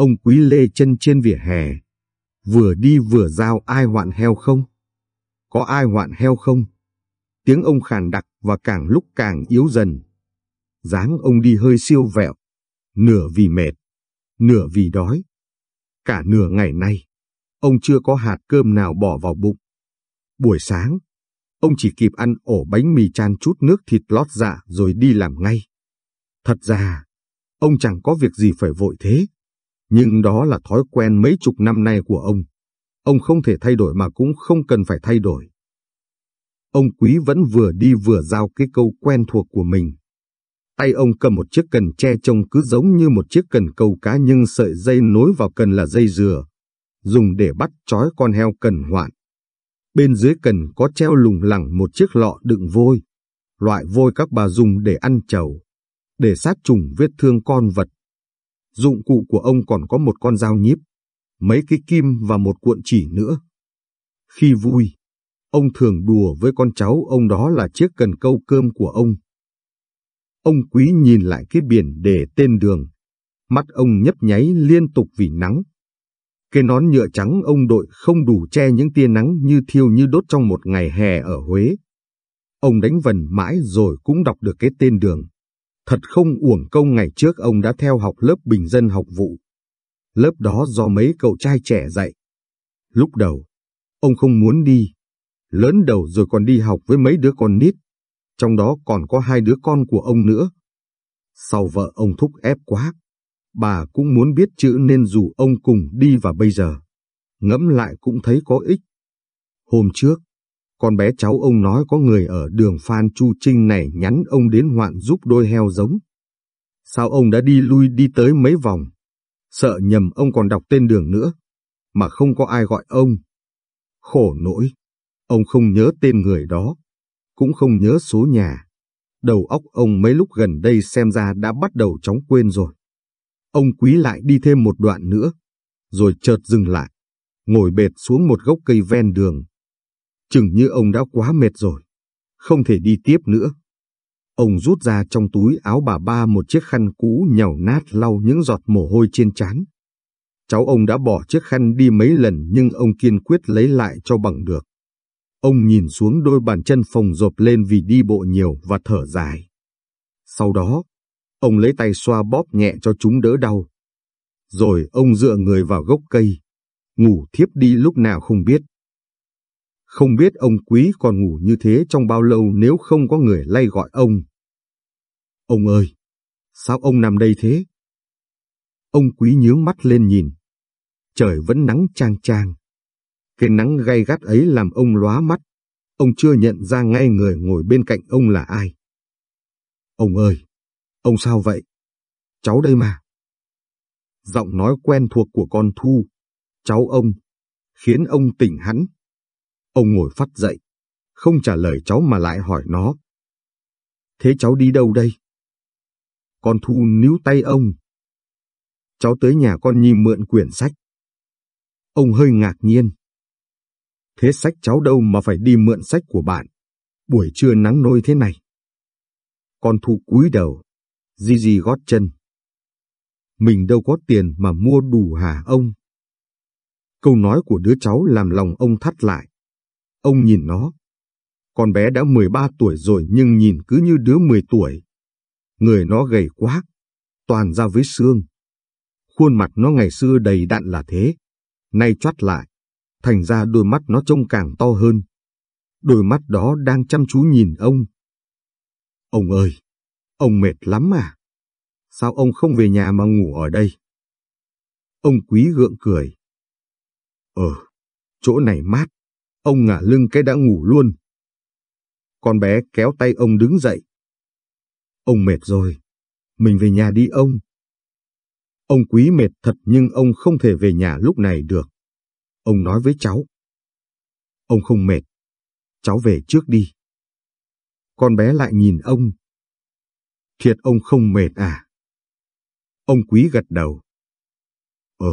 Ông quý lê chân trên vỉa hè, vừa đi vừa giao ai hoạn heo không? Có ai hoạn heo không? Tiếng ông khàn đặc và càng lúc càng yếu dần. dáng ông đi hơi siêu vẹo, nửa vì mệt, nửa vì đói. Cả nửa ngày nay, ông chưa có hạt cơm nào bỏ vào bụng. Buổi sáng, ông chỉ kịp ăn ổ bánh mì chan chút nước thịt lót dạ rồi đi làm ngay. Thật ra, ông chẳng có việc gì phải vội thế. Nhưng đó là thói quen mấy chục năm nay của ông. Ông không thể thay đổi mà cũng không cần phải thay đổi. Ông Quý vẫn vừa đi vừa giao cái câu quen thuộc của mình. Tay ông cầm một chiếc cần tre trông cứ giống như một chiếc cần câu cá nhưng sợi dây nối vào cần là dây dừa, dùng để bắt trói con heo cần hoạn. Bên dưới cần có treo lủng lẳng một chiếc lọ đựng vôi, loại vôi các bà dùng để ăn trầu, để sát trùng vết thương con vật. Dụng cụ của ông còn có một con dao nhíp, mấy cái kim và một cuộn chỉ nữa. Khi vui, ông thường đùa với con cháu ông đó là chiếc cần câu cơm của ông. Ông quý nhìn lại cái biển để tên đường, mắt ông nhấp nháy liên tục vì nắng. Cái nón nhựa trắng ông đội không đủ che những tia nắng như thiêu như đốt trong một ngày hè ở Huế. Ông đánh vần mãi rồi cũng đọc được cái tên đường. Thật không uổng công ngày trước ông đã theo học lớp bình dân học vụ. Lớp đó do mấy cậu trai trẻ dạy. Lúc đầu, ông không muốn đi. Lớn đầu rồi còn đi học với mấy đứa con nít. Trong đó còn có hai đứa con của ông nữa. Sau vợ ông thúc ép quá, bà cũng muốn biết chữ nên dù ông cùng đi và bây giờ. Ngẫm lại cũng thấy có ích. Hôm trước, con bé cháu ông nói có người ở đường Phan Chu Trinh này nhắn ông đến hoạn giúp đôi heo giống. Sao ông đã đi lui đi tới mấy vòng? Sợ nhầm ông còn đọc tên đường nữa, mà không có ai gọi ông. Khổ nỗi, ông không nhớ tên người đó, cũng không nhớ số nhà. Đầu óc ông mấy lúc gần đây xem ra đã bắt đầu chóng quên rồi. Ông quý lại đi thêm một đoạn nữa, rồi chợt dừng lại, ngồi bệt xuống một gốc cây ven đường. Chừng như ông đã quá mệt rồi, không thể đi tiếp nữa. Ông rút ra trong túi áo bà ba một chiếc khăn cũ nhàu nát lau những giọt mồ hôi trên trán. Cháu ông đã bỏ chiếc khăn đi mấy lần nhưng ông kiên quyết lấy lại cho bằng được. Ông nhìn xuống đôi bàn chân phồng rộp lên vì đi bộ nhiều và thở dài. Sau đó, ông lấy tay xoa bóp nhẹ cho chúng đỡ đau. Rồi ông dựa người vào gốc cây, ngủ thiếp đi lúc nào không biết. Không biết ông quý còn ngủ như thế trong bao lâu nếu không có người lay gọi ông. Ông ơi, sao ông nằm đây thế? Ông quý nhướng mắt lên nhìn. Trời vẫn nắng trang trang. Cái nắng gay gắt ấy làm ông lóa mắt. Ông chưa nhận ra ngay người ngồi bên cạnh ông là ai. Ông ơi, ông sao vậy? Cháu đây mà. Giọng nói quen thuộc của con Thu, cháu ông, khiến ông tỉnh hẳn. Ông ngồi phát dậy, không trả lời cháu mà lại hỏi nó. Thế cháu đi đâu đây? Con Thu níu tay ông. Cháu tới nhà con Nhi mượn quyển sách. Ông hơi ngạc nhiên. Thế sách cháu đâu mà phải đi mượn sách của bạn, buổi trưa nắng nôi thế này. Con Thu cúi đầu, di di gót chân. Mình đâu có tiền mà mua đủ hả ông? Câu nói của đứa cháu làm lòng ông thắt lại. Ông nhìn nó. Con bé đã 13 tuổi rồi nhưng nhìn cứ như đứa 10 tuổi. Người nó gầy quá, toàn ra với xương. Khuôn mặt nó ngày xưa đầy đặn là thế, nay choắt lại, thành ra đôi mắt nó trông càng to hơn. Đôi mắt đó đang chăm chú nhìn ông. Ông ơi, ông mệt lắm à? Sao ông không về nhà mà ngủ ở đây? Ông quý gượng cười. Ờ, chỗ này mát, ông ngả lưng cái đã ngủ luôn. Con bé kéo tay ông đứng dậy. Ông mệt rồi, mình về nhà đi ông. Ông quý mệt thật nhưng ông không thể về nhà lúc này được. Ông nói với cháu. Ông không mệt, cháu về trước đi. Con bé lại nhìn ông. Thiệt ông không mệt à? Ông quý gật đầu. Ờ,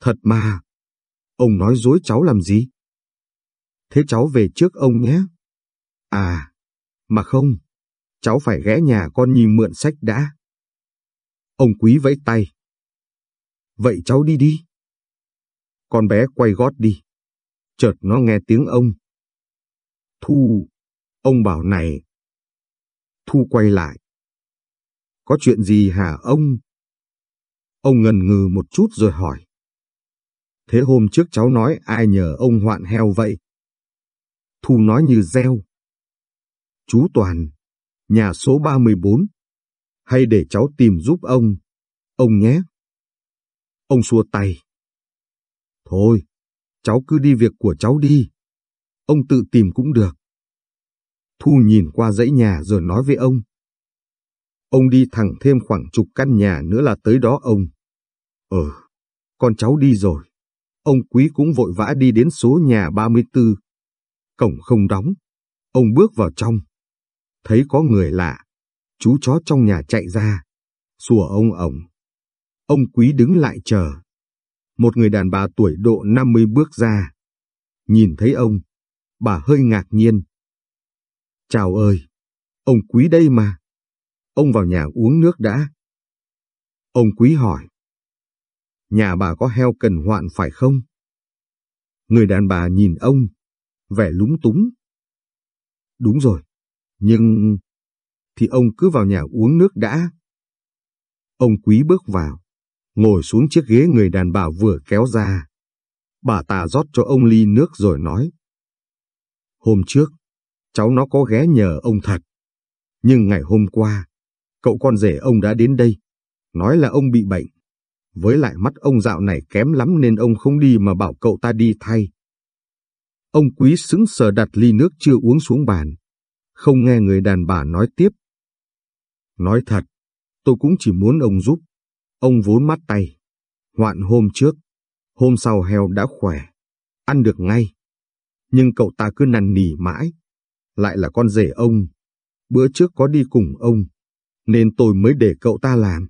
thật mà. Ông nói dối cháu làm gì? Thế cháu về trước ông nhé. À, mà không, cháu phải ghé nhà con Nhi mượn sách đã. Ông quý vẫy tay. Vậy cháu đi đi. Con bé quay gót đi. Chợt nó nghe tiếng ông. Thu, ông bảo này. Thu quay lại. Có chuyện gì hả ông? Ông ngần ngừ một chút rồi hỏi. Thế hôm trước cháu nói ai nhờ ông hoạn heo vậy? Thu nói như reo. Chú Toàn, nhà số 34. Hay để cháu tìm giúp ông, ông nhé. Ông xua tay. Thôi, cháu cứ đi việc của cháu đi. Ông tự tìm cũng được. Thu nhìn qua dãy nhà rồi nói với ông. Ông đi thẳng thêm khoảng chục căn nhà nữa là tới đó ông. Ờ, con cháu đi rồi. Ông Quý cũng vội vã đi đến số nhà 34. Cổng không đóng. Ông bước vào trong. Thấy có người lạ. Chú chó trong nhà chạy ra. Sủa ông ổng. Ông Quý đứng lại chờ. Một người đàn bà tuổi độ 50 bước ra. Nhìn thấy ông, bà hơi ngạc nhiên. Chào ơi, ông Quý đây mà. Ông vào nhà uống nước đã. Ông Quý hỏi. Nhà bà có heo cần hoạn phải không? Người đàn bà nhìn ông, vẻ lúng túng. Đúng rồi, nhưng... Thì ông cứ vào nhà uống nước đã. Ông Quý bước vào, ngồi xuống chiếc ghế người đàn bà vừa kéo ra. Bà ta rót cho ông ly nước rồi nói. Hôm trước, cháu nó có ghé nhờ ông thật. Nhưng ngày hôm qua, cậu con rể ông đã đến đây, nói là ông bị bệnh. Với lại mắt ông dạo này kém lắm nên ông không đi mà bảo cậu ta đi thay. Ông quý sững sờ đặt ly nước chưa uống xuống bàn, không nghe người đàn bà nói tiếp. Nói thật, tôi cũng chỉ muốn ông giúp. Ông vốn mắt tay. Hoạn hôm trước, hôm sau heo đã khỏe, ăn được ngay. Nhưng cậu ta cứ năn nỉ mãi. Lại là con rể ông. Bữa trước có đi cùng ông, nên tôi mới để cậu ta làm.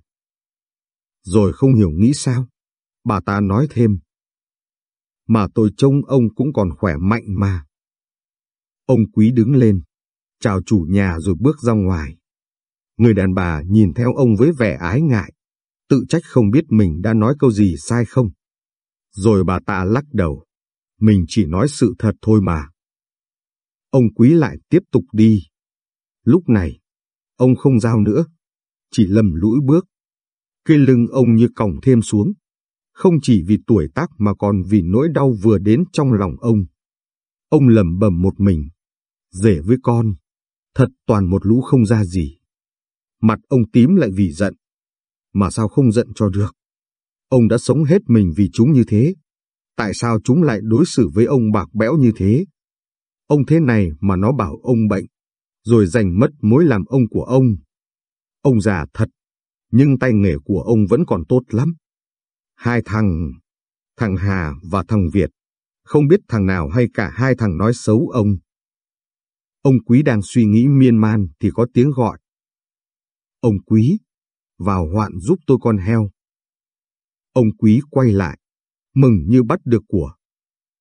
Rồi không hiểu nghĩ sao, bà ta nói thêm. Mà tôi trông ông cũng còn khỏe mạnh mà. Ông quý đứng lên, chào chủ nhà rồi bước ra ngoài. Người đàn bà nhìn theo ông với vẻ ái ngại, tự trách không biết mình đã nói câu gì sai không. Rồi bà ta lắc đầu, mình chỉ nói sự thật thôi mà. Ông quý lại tiếp tục đi. Lúc này, ông không giao nữa, chỉ lầm lũi bước. Cây lưng ông như còng thêm xuống, không chỉ vì tuổi tác mà còn vì nỗi đau vừa đến trong lòng ông. Ông lầm bầm một mình, rể với con, thật toàn một lũ không ra gì. Mặt ông tím lại vì giận, mà sao không giận cho được. Ông đã sống hết mình vì chúng như thế, tại sao chúng lại đối xử với ông bạc bẽo như thế? Ông thế này mà nó bảo ông bệnh, rồi giành mất mối làm ông của ông. Ông già thật, nhưng tay nghề của ông vẫn còn tốt lắm. Hai thằng, thằng Hà và thằng Việt, không biết thằng nào hay cả hai thằng nói xấu ông. Ông Quý đang suy nghĩ miên man thì có tiếng gọi. Ông Quý, vào hoạn giúp tôi con heo. Ông Quý quay lại, mừng như bắt được của.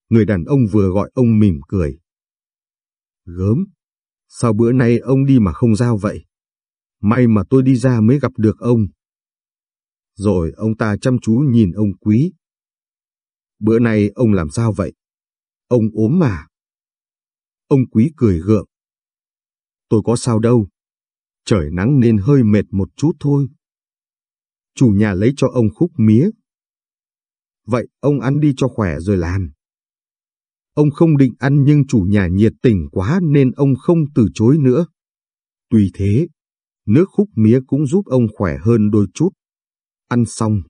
Người đàn ông vừa gọi ông mỉm cười. Gớm, sao bữa nay ông đi mà không giao vậy? May mà tôi đi ra mới gặp được ông. Rồi ông ta chăm chú nhìn ông quý. Bữa nay ông làm sao vậy? Ông ốm mà. Ông quý cười gượng. Tôi có sao đâu. Trời nắng nên hơi mệt một chút thôi. Chủ nhà lấy cho ông khúc mía. Vậy ông ăn đi cho khỏe rồi làm. Ông không định ăn nhưng chủ nhà nhiệt tình quá nên ông không từ chối nữa. Tuy thế, nước khúc mía cũng giúp ông khỏe hơn đôi chút. Ăn xong,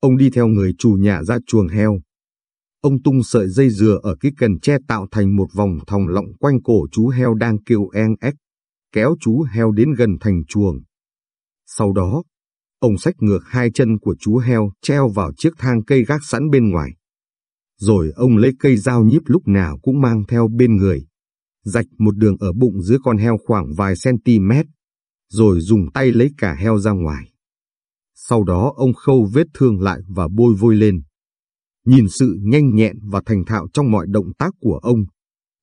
ông đi theo người chủ nhà ra chuồng heo. Ông tung sợi dây dừa ở cái cần tre tạo thành một vòng thòng lọng quanh cổ chú heo đang kêu en ếch, kéo chú heo đến gần thành chuồng. Sau đó, ông xách ngược hai chân của chú heo treo vào chiếc thang cây gác sẵn bên ngoài. Rồi ông lấy cây dao nhíp lúc nào cũng mang theo bên người, rạch một đường ở bụng giữa con heo khoảng vài cm, rồi dùng tay lấy cả heo ra ngoài. Sau đó ông khâu vết thương lại và bôi vôi lên. Nhìn sự nhanh nhẹn và thành thạo trong mọi động tác của ông,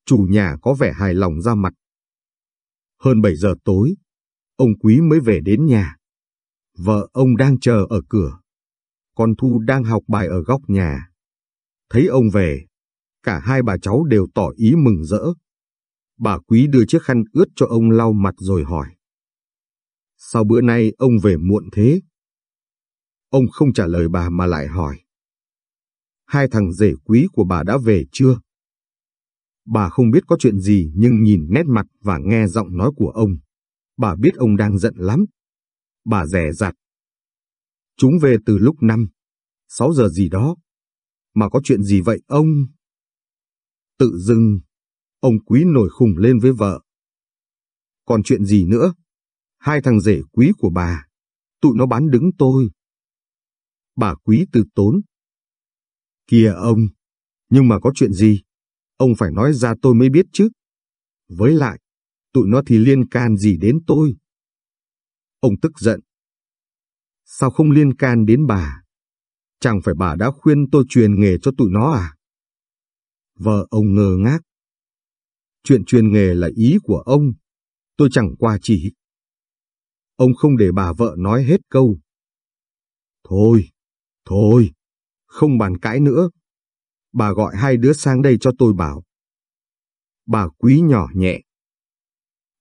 chủ nhà có vẻ hài lòng ra mặt. Hơn 7 giờ tối, ông Quý mới về đến nhà. Vợ ông đang chờ ở cửa. con Thu đang học bài ở góc nhà. Thấy ông về, cả hai bà cháu đều tỏ ý mừng rỡ. Bà Quý đưa chiếc khăn ướt cho ông lau mặt rồi hỏi. Sao bữa nay ông về muộn thế? Ông không trả lời bà mà lại hỏi. Hai thằng rể quý của bà đã về chưa? Bà không biết có chuyện gì nhưng nhìn nét mặt và nghe giọng nói của ông. Bà biết ông đang giận lắm. Bà rẻ rặt. Chúng về từ lúc 5, 6 giờ gì đó. Mà có chuyện gì vậy ông? Tự dưng, ông quý nổi khùng lên với vợ. Còn chuyện gì nữa? Hai thằng rể quý của bà, tụi nó bán đứng tôi. Bà quý từ tốn. Kìa ông, nhưng mà có chuyện gì? Ông phải nói ra tôi mới biết chứ. Với lại, tụi nó thì liên can gì đến tôi? Ông tức giận. Sao không liên can đến bà? Chẳng phải bà đã khuyên tôi truyền nghề cho tụi nó à? Vợ ông ngơ ngác. Chuyện truyền nghề là ý của ông, tôi chẳng qua chỉ. Ông không để bà vợ nói hết câu. Thôi, thôi, không bàn cãi nữa. Bà gọi hai đứa sang đây cho tôi bảo. Bà quý nhỏ nhẹ.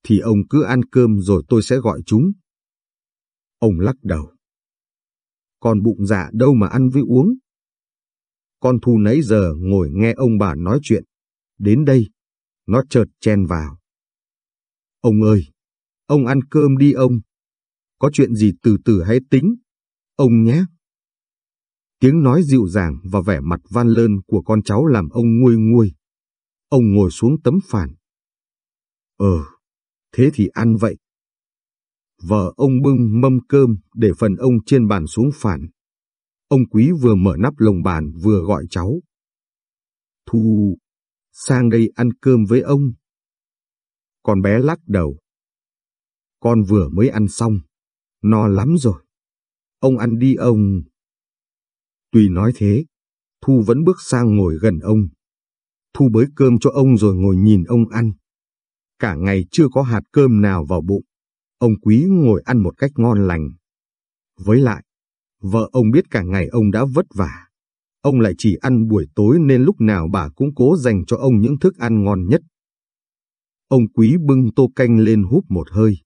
Thì ông cứ ăn cơm rồi tôi sẽ gọi chúng. Ông lắc đầu. Còn bụng dạ đâu mà ăn với uống. Con thu nấy giờ ngồi nghe ông bà nói chuyện. Đến đây, nó chợt chen vào. Ông ơi, ông ăn cơm đi ông. Có chuyện gì từ từ hãy tính. Ông nhé. Tiếng nói dịu dàng và vẻ mặt van lơn của con cháu làm ông nguôi nguôi. Ông ngồi xuống tấm phản. Ờ, thế thì ăn vậy. Vợ ông bưng mâm cơm để phần ông trên bàn xuống phản. Ông quý vừa mở nắp lồng bàn vừa gọi cháu. Thu, sang đây ăn cơm với ông. Con bé lắc đầu. Con vừa mới ăn xong, no lắm rồi. Ông ăn đi ông. Tuy nói thế, Thu vẫn bước sang ngồi gần ông. Thu bới cơm cho ông rồi ngồi nhìn ông ăn. Cả ngày chưa có hạt cơm nào vào bụng. Ông quý ngồi ăn một cách ngon lành. Với lại, vợ ông biết cả ngày ông đã vất vả. Ông lại chỉ ăn buổi tối nên lúc nào bà cũng cố dành cho ông những thức ăn ngon nhất. Ông quý bưng tô canh lên húp một hơi.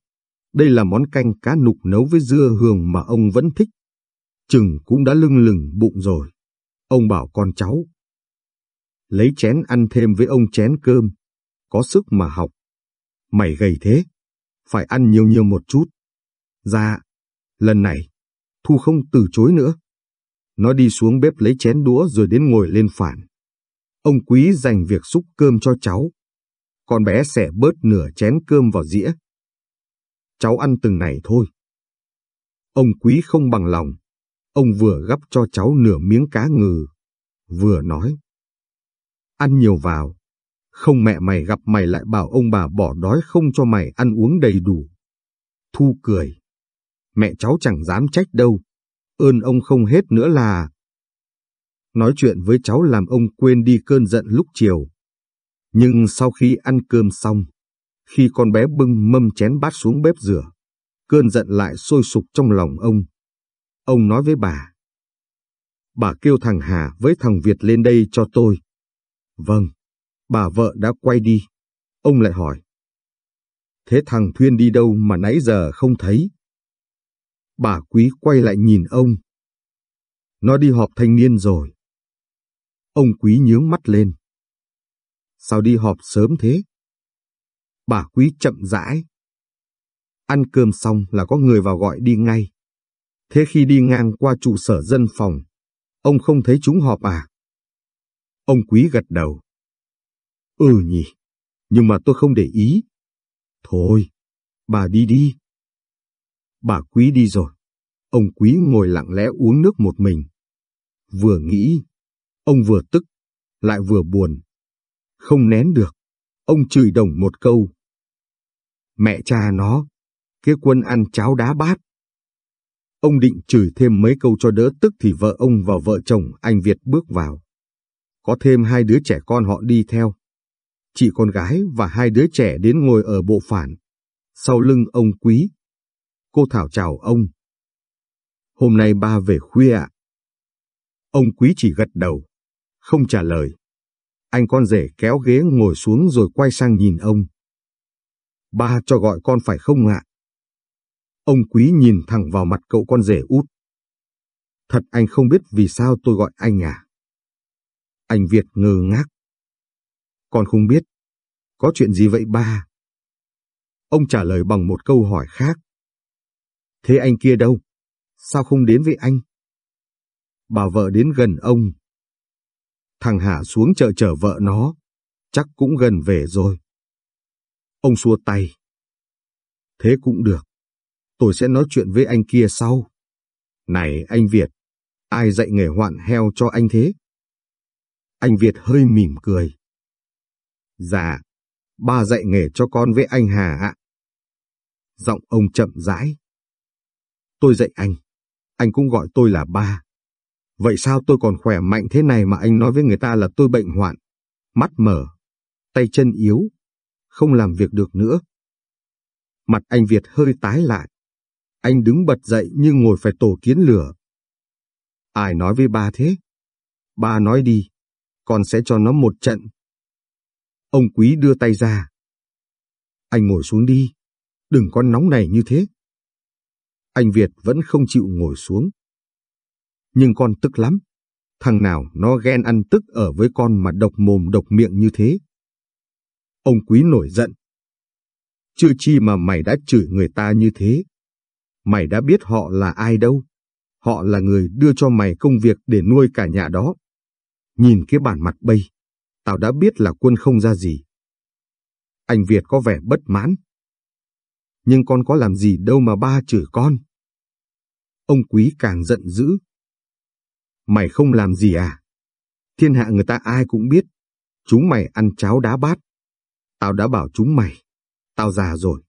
Đây là món canh cá nục nấu với dưa hường mà ông vẫn thích. Chừng cũng đã lưng lừng bụng rồi. Ông bảo con cháu. Lấy chén ăn thêm với ông chén cơm. Có sức mà học. Mày gầy thế. Phải ăn nhiều nhiều một chút. Dạ. Lần này, Thu không từ chối nữa. Nó đi xuống bếp lấy chén đũa rồi đến ngồi lên phản. Ông quý dành việc xúc cơm cho cháu. Con bé xẻ bớt nửa chén cơm vào dĩa. Cháu ăn từng này thôi. Ông quý không bằng lòng. Ông vừa gắp cho cháu nửa miếng cá ngừ, vừa nói. Ăn nhiều vào, không mẹ mày gặp mày lại bảo ông bà bỏ đói không cho mày ăn uống đầy đủ. Thu cười. Mẹ cháu chẳng dám trách đâu, ơn ông không hết nữa là... Nói chuyện với cháu làm ông quên đi cơn giận lúc chiều. Nhưng sau khi ăn cơm xong, khi con bé bưng mâm chén bát xuống bếp rửa, cơn giận lại sôi sục trong lòng ông. Ông nói với bà. Bà kêu thằng Hà với thằng Việt lên đây cho tôi. Vâng, bà vợ đã quay đi. Ông lại hỏi. Thế thằng Thuyên đi đâu mà nãy giờ không thấy? Bà quý quay lại nhìn ông. Nó đi họp thanh niên rồi. Ông quý nhướng mắt lên. Sao đi họp sớm thế? Bà quý chậm rãi. Ăn cơm xong là có người vào gọi đi ngay. Thế khi đi ngang qua trụ sở dân phòng, ông không thấy chúng họp à? Ông quý gật đầu. Ừ nhỉ, nhưng mà tôi không để ý. Thôi, bà đi đi. Bà quý đi rồi. Ông quý ngồi lặng lẽ uống nước một mình. Vừa nghĩ, ông vừa tức, lại vừa buồn. Không nén được, ông chửi đồng một câu. Mẹ cha nó, cái quân ăn cháo đá bát. Ông định chửi thêm mấy câu cho đỡ tức thì vợ ông và vợ chồng anh Việt bước vào. Có thêm hai đứa trẻ con họ đi theo. Chị con gái và hai đứa trẻ đến ngồi ở bộ phản. Sau lưng ông quý. Cô Thảo chào ông. Hôm nay ba về khuya ạ. Ông quý chỉ gật đầu, không trả lời. Anh con rể kéo ghế ngồi xuống rồi quay sang nhìn ông. Ba cho gọi con phải không ạ? Ông quý nhìn thẳng vào mặt cậu con rể út. Thật anh không biết vì sao tôi gọi anh à? Anh Việt ngơ ngác. Con không biết. Có chuyện gì vậy ba? Ông trả lời bằng một câu hỏi khác. Thế anh kia đâu? Sao không đến với anh? Bà vợ đến gần ông. Thằng Hà xuống chợ chở vợ nó. Chắc cũng gần về rồi. Ông xua tay. Thế cũng được. Tôi sẽ nói chuyện với anh kia sau. Này anh Việt, ai dạy nghề hoạn heo cho anh thế? Anh Việt hơi mỉm cười. Dạ, ba dạy nghề cho con với anh Hà ạ. Giọng ông chậm rãi. Tôi dạy anh, anh cũng gọi tôi là ba. Vậy sao tôi còn khỏe mạnh thế này mà anh nói với người ta là tôi bệnh hoạn, mắt mở, tay chân yếu, không làm việc được nữa. Mặt anh Việt hơi tái lại. Anh đứng bật dậy như ngồi phải tổ kiến lửa. Ai nói với ba thế? Ba nói đi, con sẽ cho nó một trận. Ông Quý đưa tay ra. Anh ngồi xuống đi, đừng có nóng này như thế. Anh Việt vẫn không chịu ngồi xuống. Nhưng con tức lắm. Thằng nào nó ghen ăn tức ở với con mà độc mồm độc miệng như thế. Ông Quý nổi giận. Chưa chi mà mày đã chửi người ta như thế. Mày đã biết họ là ai đâu. Họ là người đưa cho mày công việc để nuôi cả nhà đó. Nhìn cái bản mặt bây, tao đã biết là quân không ra gì. Anh Việt có vẻ bất mãn. Nhưng con có làm gì đâu mà ba chửi con. Ông Quý càng giận dữ. Mày không làm gì à? Thiên hạ người ta ai cũng biết. Chúng mày ăn cháo đá bát. Tao đã bảo chúng mày. Tao già rồi.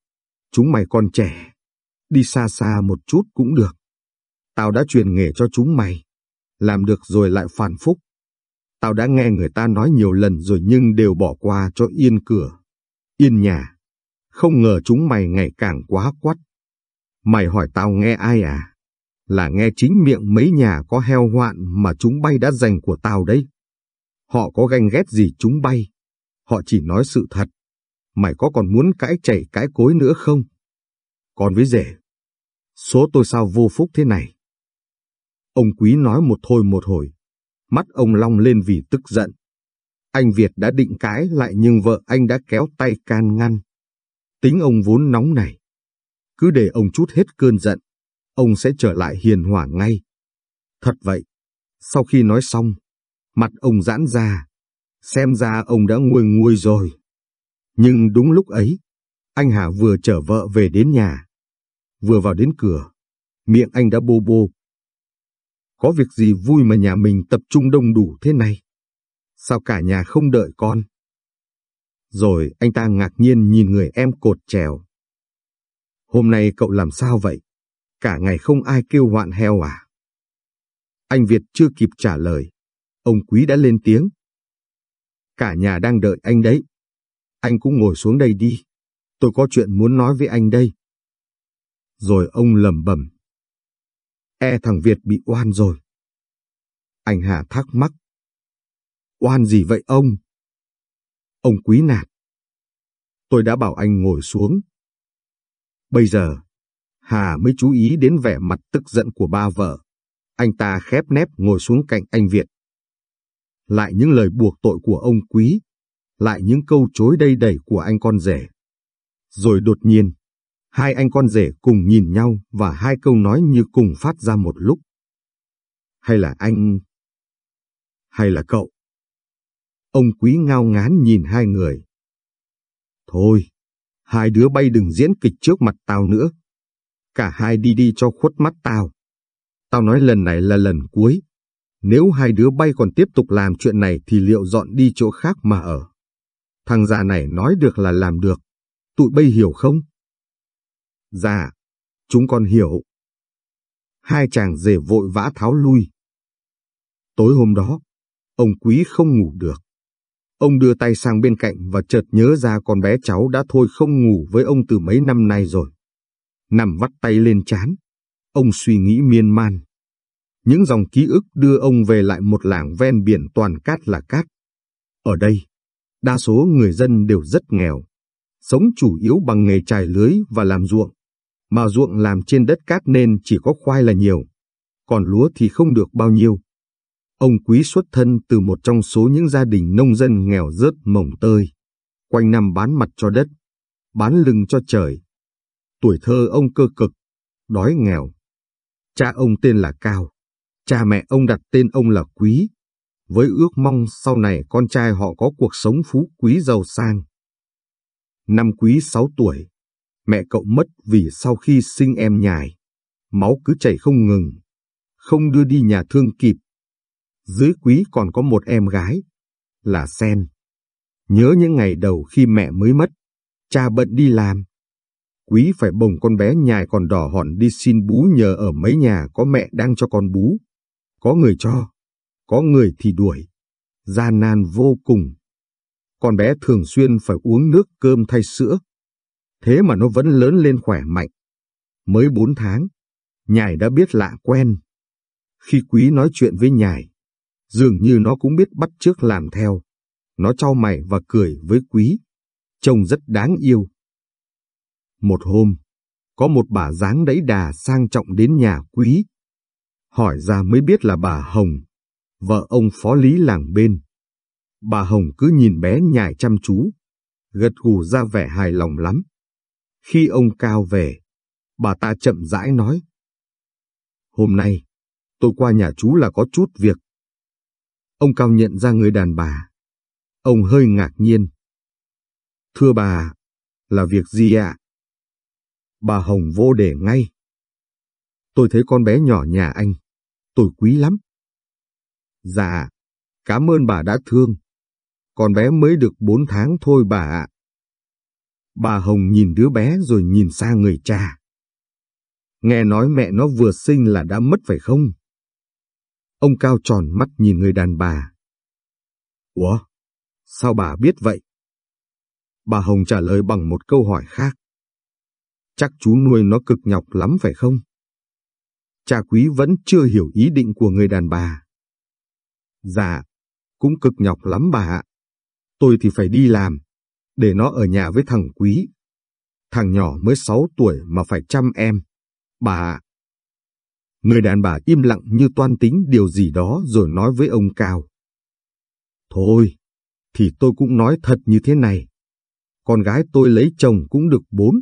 Chúng mày còn trẻ. Đi xa xa một chút cũng được. Tao đã truyền nghề cho chúng mày. Làm được rồi lại phản phúc. Tao đã nghe người ta nói nhiều lần rồi nhưng đều bỏ qua cho yên cửa, yên nhà. Không ngờ chúng mày ngày càng quá quắt. Mày hỏi tao nghe ai à? Là nghe chính miệng mấy nhà có heo hoạn mà chúng bay đã dành của tao đấy. Họ có ganh ghét gì chúng bay. Họ chỉ nói sự thật. Mày có còn muốn cãi chảy cãi cối nữa không? Còn với rể, số tôi sao vô phúc thế này? Ông Quý nói một thôi một hồi, mắt ông long lên vì tức giận. Anh Việt đã định cãi lại nhưng vợ anh đã kéo tay can ngăn. Tính ông vốn nóng này. Cứ để ông chút hết cơn giận, ông sẽ trở lại hiền hòa ngay. Thật vậy, sau khi nói xong, mặt ông giãn ra, xem ra ông đã nguôi nguôi rồi. Nhưng đúng lúc ấy, anh Hà vừa chở vợ về đến nhà. Vừa vào đến cửa, miệng anh đã bô bô. Có việc gì vui mà nhà mình tập trung đông đủ thế này? Sao cả nhà không đợi con? Rồi anh ta ngạc nhiên nhìn người em cột trèo. Hôm nay cậu làm sao vậy? Cả ngày không ai kêu hoạn heo à? Anh Việt chưa kịp trả lời. Ông Quý đã lên tiếng. Cả nhà đang đợi anh đấy. Anh cũng ngồi xuống đây đi. Tôi có chuyện muốn nói với anh đây. Rồi ông lầm bầm. E thằng Việt bị oan rồi. Anh Hà thắc mắc. Oan gì vậy ông? Ông quý nạt. Tôi đã bảo anh ngồi xuống. Bây giờ, Hà mới chú ý đến vẻ mặt tức giận của ba vợ. Anh ta khép nép ngồi xuống cạnh anh Việt. Lại những lời buộc tội của ông quý, lại những câu chối đây đẩy của anh con rể. Rồi đột nhiên, hai anh con rể cùng nhìn nhau và hai câu nói như cùng phát ra một lúc. Hay là anh? Hay là cậu? Ông quý ngao ngán nhìn hai người. Thôi, hai đứa bay đừng diễn kịch trước mặt tao nữa. Cả hai đi đi cho khuất mắt tao. Tao nói lần này là lần cuối. Nếu hai đứa bay còn tiếp tục làm chuyện này thì liệu dọn đi chỗ khác mà ở. Thằng già này nói được là làm được. Tụi bay hiểu không? Dạ, chúng con hiểu. Hai chàng rể vội vã tháo lui. Tối hôm đó, ông quý không ngủ được. Ông đưa tay sang bên cạnh và chợt nhớ ra con bé cháu đã thôi không ngủ với ông từ mấy năm nay rồi. Nằm vắt tay lên chán, ông suy nghĩ miên man. Những dòng ký ức đưa ông về lại một làng ven biển toàn cát là cát. Ở đây, đa số người dân đều rất nghèo, sống chủ yếu bằng nghề trải lưới và làm ruộng, mà ruộng làm trên đất cát nên chỉ có khoai là nhiều, còn lúa thì không được bao nhiêu. Ông Quý xuất thân từ một trong số những gia đình nông dân nghèo rớt mồng tơi, quanh năm bán mặt cho đất, bán lưng cho trời. Tuổi thơ ông cơ cực, đói nghèo. Cha ông tên là Cao, cha mẹ ông đặt tên ông là Quý, với ước mong sau này con trai họ có cuộc sống phú quý giàu sang. Năm Quý 6 tuổi, mẹ cậu mất vì sau khi sinh em nhài, máu cứ chảy không ngừng, không đưa đi nhà thương kịp. Dưới Quý còn có một em gái, là Sen. Nhớ những ngày đầu khi mẹ mới mất, cha bận đi làm. Quý phải bồng con bé nhài còn đỏ hòn đi xin bú nhờ ở mấy nhà có mẹ đang cho con bú. Có người cho, có người thì đuổi. Gian nan vô cùng. Con bé thường xuyên phải uống nước cơm thay sữa. Thế mà nó vẫn lớn lên khỏe mạnh. Mới bốn tháng, nhài đã biết lạ quen. Khi quý nói chuyện với nhài, dường như nó cũng biết bắt chước làm theo. Nó trao mày và cười với quý. Trông rất đáng yêu. Một hôm, có một bà dáng đẫy đà sang trọng đến nhà quý. Hỏi ra mới biết là bà Hồng, vợ ông phó lý làng bên. Bà Hồng cứ nhìn bé nhài chăm chú, gật gù ra vẻ hài lòng lắm. Khi ông Cao về, bà ta chậm rãi nói. Hôm nay, tôi qua nhà chú là có chút việc. Ông Cao nhận ra người đàn bà. Ông hơi ngạc nhiên. Thưa bà, là việc gì ạ? Bà Hồng vô để ngay. Tôi thấy con bé nhỏ nhà anh, tôi quý lắm. Dạ, cảm ơn bà đã thương. Con bé mới được bốn tháng thôi bà ạ. Bà Hồng nhìn đứa bé rồi nhìn sang người cha. Nghe nói mẹ nó vừa sinh là đã mất phải không? Ông Cao tròn mắt nhìn người đàn bà. Ủa, sao bà biết vậy? Bà Hồng trả lời bằng một câu hỏi khác. Chắc chú nuôi nó cực nhọc lắm phải không? Cha quý vẫn chưa hiểu ý định của người đàn bà. Dạ, cũng cực nhọc lắm bà ạ. Tôi thì phải đi làm, để nó ở nhà với thằng quý. Thằng nhỏ mới 6 tuổi mà phải chăm em. Bà ạ. Người đàn bà im lặng như toan tính điều gì đó rồi nói với ông Cao. Thôi, thì tôi cũng nói thật như thế này. Con gái tôi lấy chồng cũng được 4,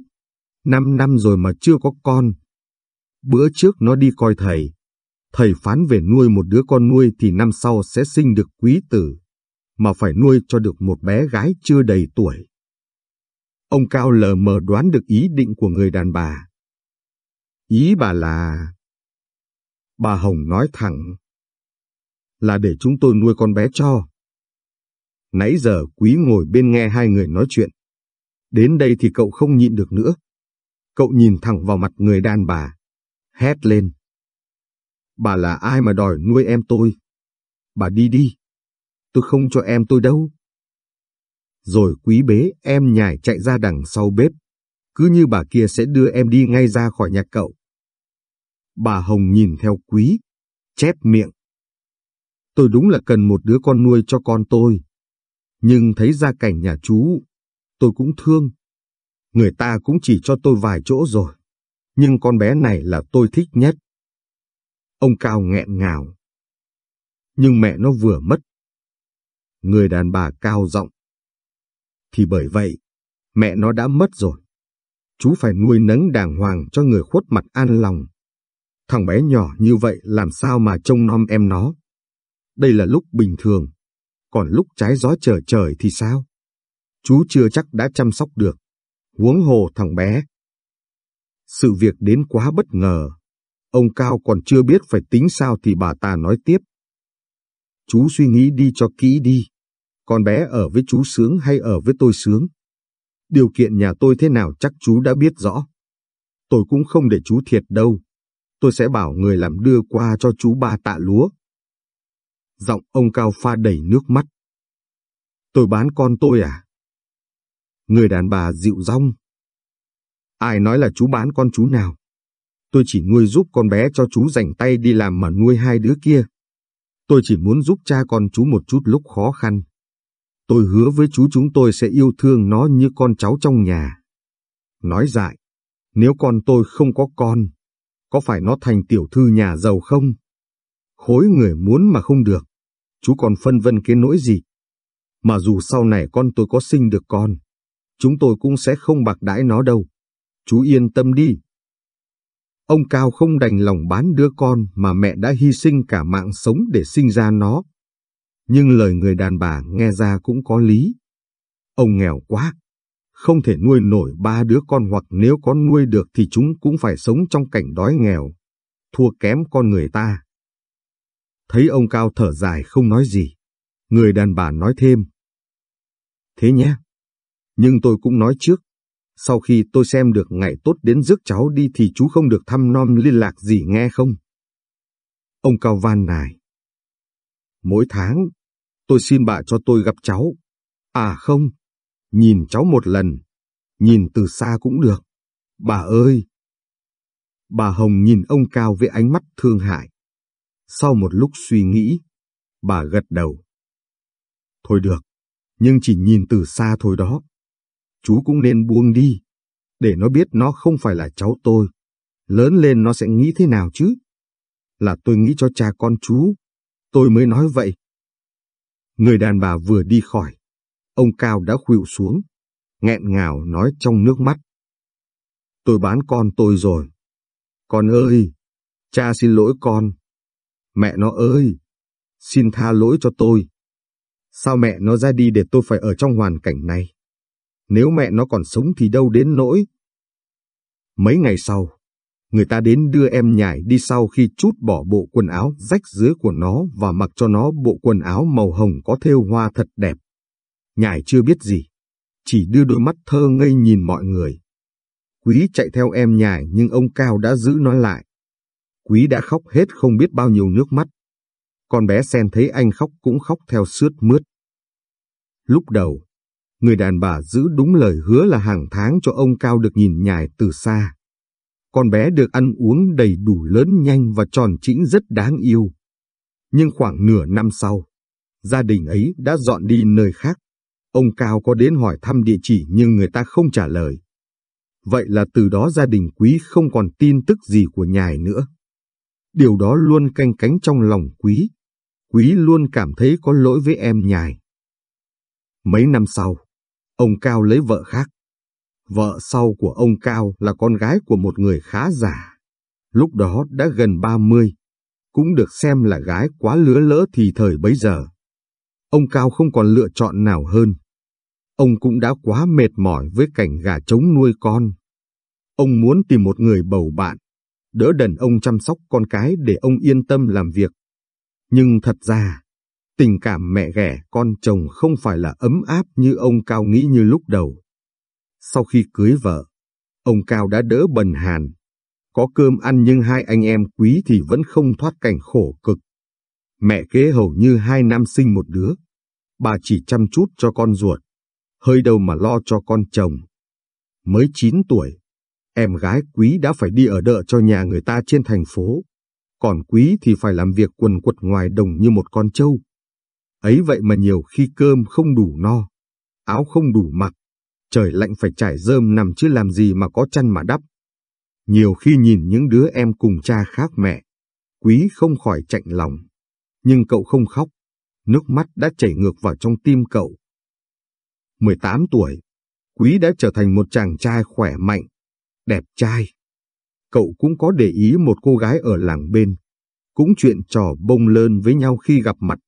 5 năm rồi mà chưa có con. Bữa trước nó đi coi thầy. Thầy phán về nuôi một đứa con nuôi thì năm sau sẽ sinh được quý tử, mà phải nuôi cho được một bé gái chưa đầy tuổi. Ông Cao lờ mờ đoán được ý định của người đàn bà. Ý bà là... Bà Hồng nói thẳng. Là để chúng tôi nuôi con bé cho. Nãy giờ quý ngồi bên nghe hai người nói chuyện. Đến đây thì cậu không nhịn được nữa. Cậu nhìn thẳng vào mặt người đàn bà. Hét lên. Bà là ai mà đòi nuôi em tôi? Bà đi đi. Tôi không cho em tôi đâu. Rồi quý bế em nhảy chạy ra đằng sau bếp. Cứ như bà kia sẽ đưa em đi ngay ra khỏi nhà cậu. Bà Hồng nhìn theo quý, chép miệng. Tôi đúng là cần một đứa con nuôi cho con tôi. Nhưng thấy gia cảnh nhà chú, tôi cũng thương. Người ta cũng chỉ cho tôi vài chỗ rồi. Nhưng con bé này là tôi thích nhất. Ông Cao nghẹn ngào. Nhưng mẹ nó vừa mất. Người đàn bà cao giọng. Thì bởi vậy, mẹ nó đã mất rồi. Chú phải nuôi nấng đàng hoàng cho người khuất mặt an lòng. Thằng bé nhỏ như vậy làm sao mà trông nom em nó. Đây là lúc bình thường, còn lúc trái gió trở trời thì sao? Chú chưa chắc đã chăm sóc được, huống hồ thằng bé. Sự việc đến quá bất ngờ, ông Cao còn chưa biết phải tính sao thì bà ta nói tiếp. Chú suy nghĩ đi cho kỹ đi, con bé ở với chú sướng hay ở với tôi sướng? Điều kiện nhà tôi thế nào chắc chú đã biết rõ. Tôi cũng không để chú thiệt đâu. Tôi sẽ bảo người làm đưa qua cho chú ba tạ lúa. Giọng ông Cao pha đầy nước mắt. Tôi bán con tôi à? Người đàn bà dịu rong. Ai nói là chú bán con chú nào? Tôi chỉ nuôi giúp con bé cho chú dành tay đi làm mà nuôi hai đứa kia. Tôi chỉ muốn giúp cha con chú một chút lúc khó khăn. Tôi hứa với chú chúng tôi sẽ yêu thương nó như con cháu trong nhà. Nói dại, nếu con tôi không có con, có phải nó thành tiểu thư nhà giàu không? Khối người muốn mà không được, chú còn phân vân cái nỗi gì? Mà dù sau này con tôi có sinh được con, chúng tôi cũng sẽ không bạc đãi nó đâu. Chú yên tâm đi. Ông Cao không đành lòng bán đứa con mà mẹ đã hy sinh cả mạng sống để sinh ra nó. Nhưng lời người đàn bà nghe ra cũng có lý. Ông nghèo quá, không thể nuôi nổi ba đứa con hoặc nếu có nuôi được thì chúng cũng phải sống trong cảnh đói nghèo, thua kém con người ta. Thấy ông Cao thở dài không nói gì, người đàn bà nói thêm. Thế nhé, nhưng tôi cũng nói trước, sau khi tôi xem được ngày tốt đến rước cháu đi thì chú không được thăm nom liên lạc gì nghe không? Ông Cao van nài. Mỗi tháng, tôi xin bà cho tôi gặp cháu. À không, nhìn cháu một lần, nhìn từ xa cũng được. Bà ơi! Bà Hồng nhìn ông Cao với ánh mắt thương hại. Sau một lúc suy nghĩ, bà gật đầu. Thôi được, nhưng chỉ nhìn từ xa thôi đó. Chú cũng nên buông đi, để nó biết nó không phải là cháu tôi. Lớn lên nó sẽ nghĩ thế nào chứ? Là tôi nghĩ cho cha con chú, tôi mới nói vậy. Người đàn bà vừa đi khỏi, ông Cao đã khuỵu xuống, nghẹn ngào nói trong nước mắt. Tôi bán con tôi rồi. Con ơi, cha xin lỗi con. Mẹ nó ơi, xin tha lỗi cho tôi. Sao mẹ nó ra đi để tôi phải ở trong hoàn cảnh này? Nếu mẹ nó còn sống thì đâu đến nỗi. Mấy ngày sau, người ta đến đưa em nhảy đi sau khi chút bỏ bộ quần áo rách dưới của nó và mặc cho nó bộ quần áo màu hồng có thêu hoa thật đẹp. Nhảy chưa biết gì, chỉ đưa đôi mắt thơ ngây nhìn mọi người. Quý chạy theo em nhảy nhưng ông Cao đã giữ nó lại. Quý đã khóc hết không biết bao nhiêu nước mắt. Con bé sen thấy anh khóc cũng khóc theo sướt mướt. Lúc đầu, người đàn bà giữ đúng lời hứa là hàng tháng cho ông Cao được nhìn nhài từ xa. Con bé được ăn uống đầy đủ lớn nhanh và tròn trĩnh rất đáng yêu. Nhưng khoảng nửa năm sau, gia đình ấy đã dọn đi nơi khác. Ông Cao có đến hỏi thăm địa chỉ nhưng người ta không trả lời. Vậy là từ đó gia đình quý không còn tin tức gì của nhài nữa. Điều đó luôn canh cánh trong lòng quý. Quý luôn cảm thấy có lỗi với em nhài. Mấy năm sau, ông Cao lấy vợ khác. Vợ sau của ông Cao là con gái của một người khá giả. Lúc đó đã gần 30, cũng được xem là gái quá lứa lỡ thì thời bấy giờ. Ông Cao không còn lựa chọn nào hơn. Ông cũng đã quá mệt mỏi với cảnh gà trống nuôi con. Ông muốn tìm một người bầu bạn, đỡ đần ông chăm sóc con cái để ông yên tâm làm việc. Nhưng thật ra, tình cảm mẹ ghẻ con chồng không phải là ấm áp như ông Cao nghĩ như lúc đầu. Sau khi cưới vợ, ông Cao đã đỡ bần hàn. Có cơm ăn nhưng hai anh em quý thì vẫn không thoát cảnh khổ cực. Mẹ kế hầu như hai năm sinh một đứa. Bà chỉ chăm chút cho con ruột, hơi đâu mà lo cho con chồng. Mới 9 tuổi, em gái quý đã phải đi ở đợ cho nhà người ta trên thành phố. Còn quý thì phải làm việc quần quật ngoài đồng như một con trâu. Ấy vậy mà nhiều khi cơm không đủ no, áo không đủ mặc, trời lạnh phải trải rơm nằm chứ làm gì mà có chăn mà đắp. Nhiều khi nhìn những đứa em cùng cha khác mẹ, quý không khỏi chạnh lòng. Nhưng cậu không khóc, nước mắt đã chảy ngược vào trong tim cậu. 18 tuổi, quý đã trở thành một chàng trai khỏe mạnh, đẹp trai. Cậu cũng có để ý một cô gái ở làng bên, cũng chuyện trò bông lơn với nhau khi gặp mặt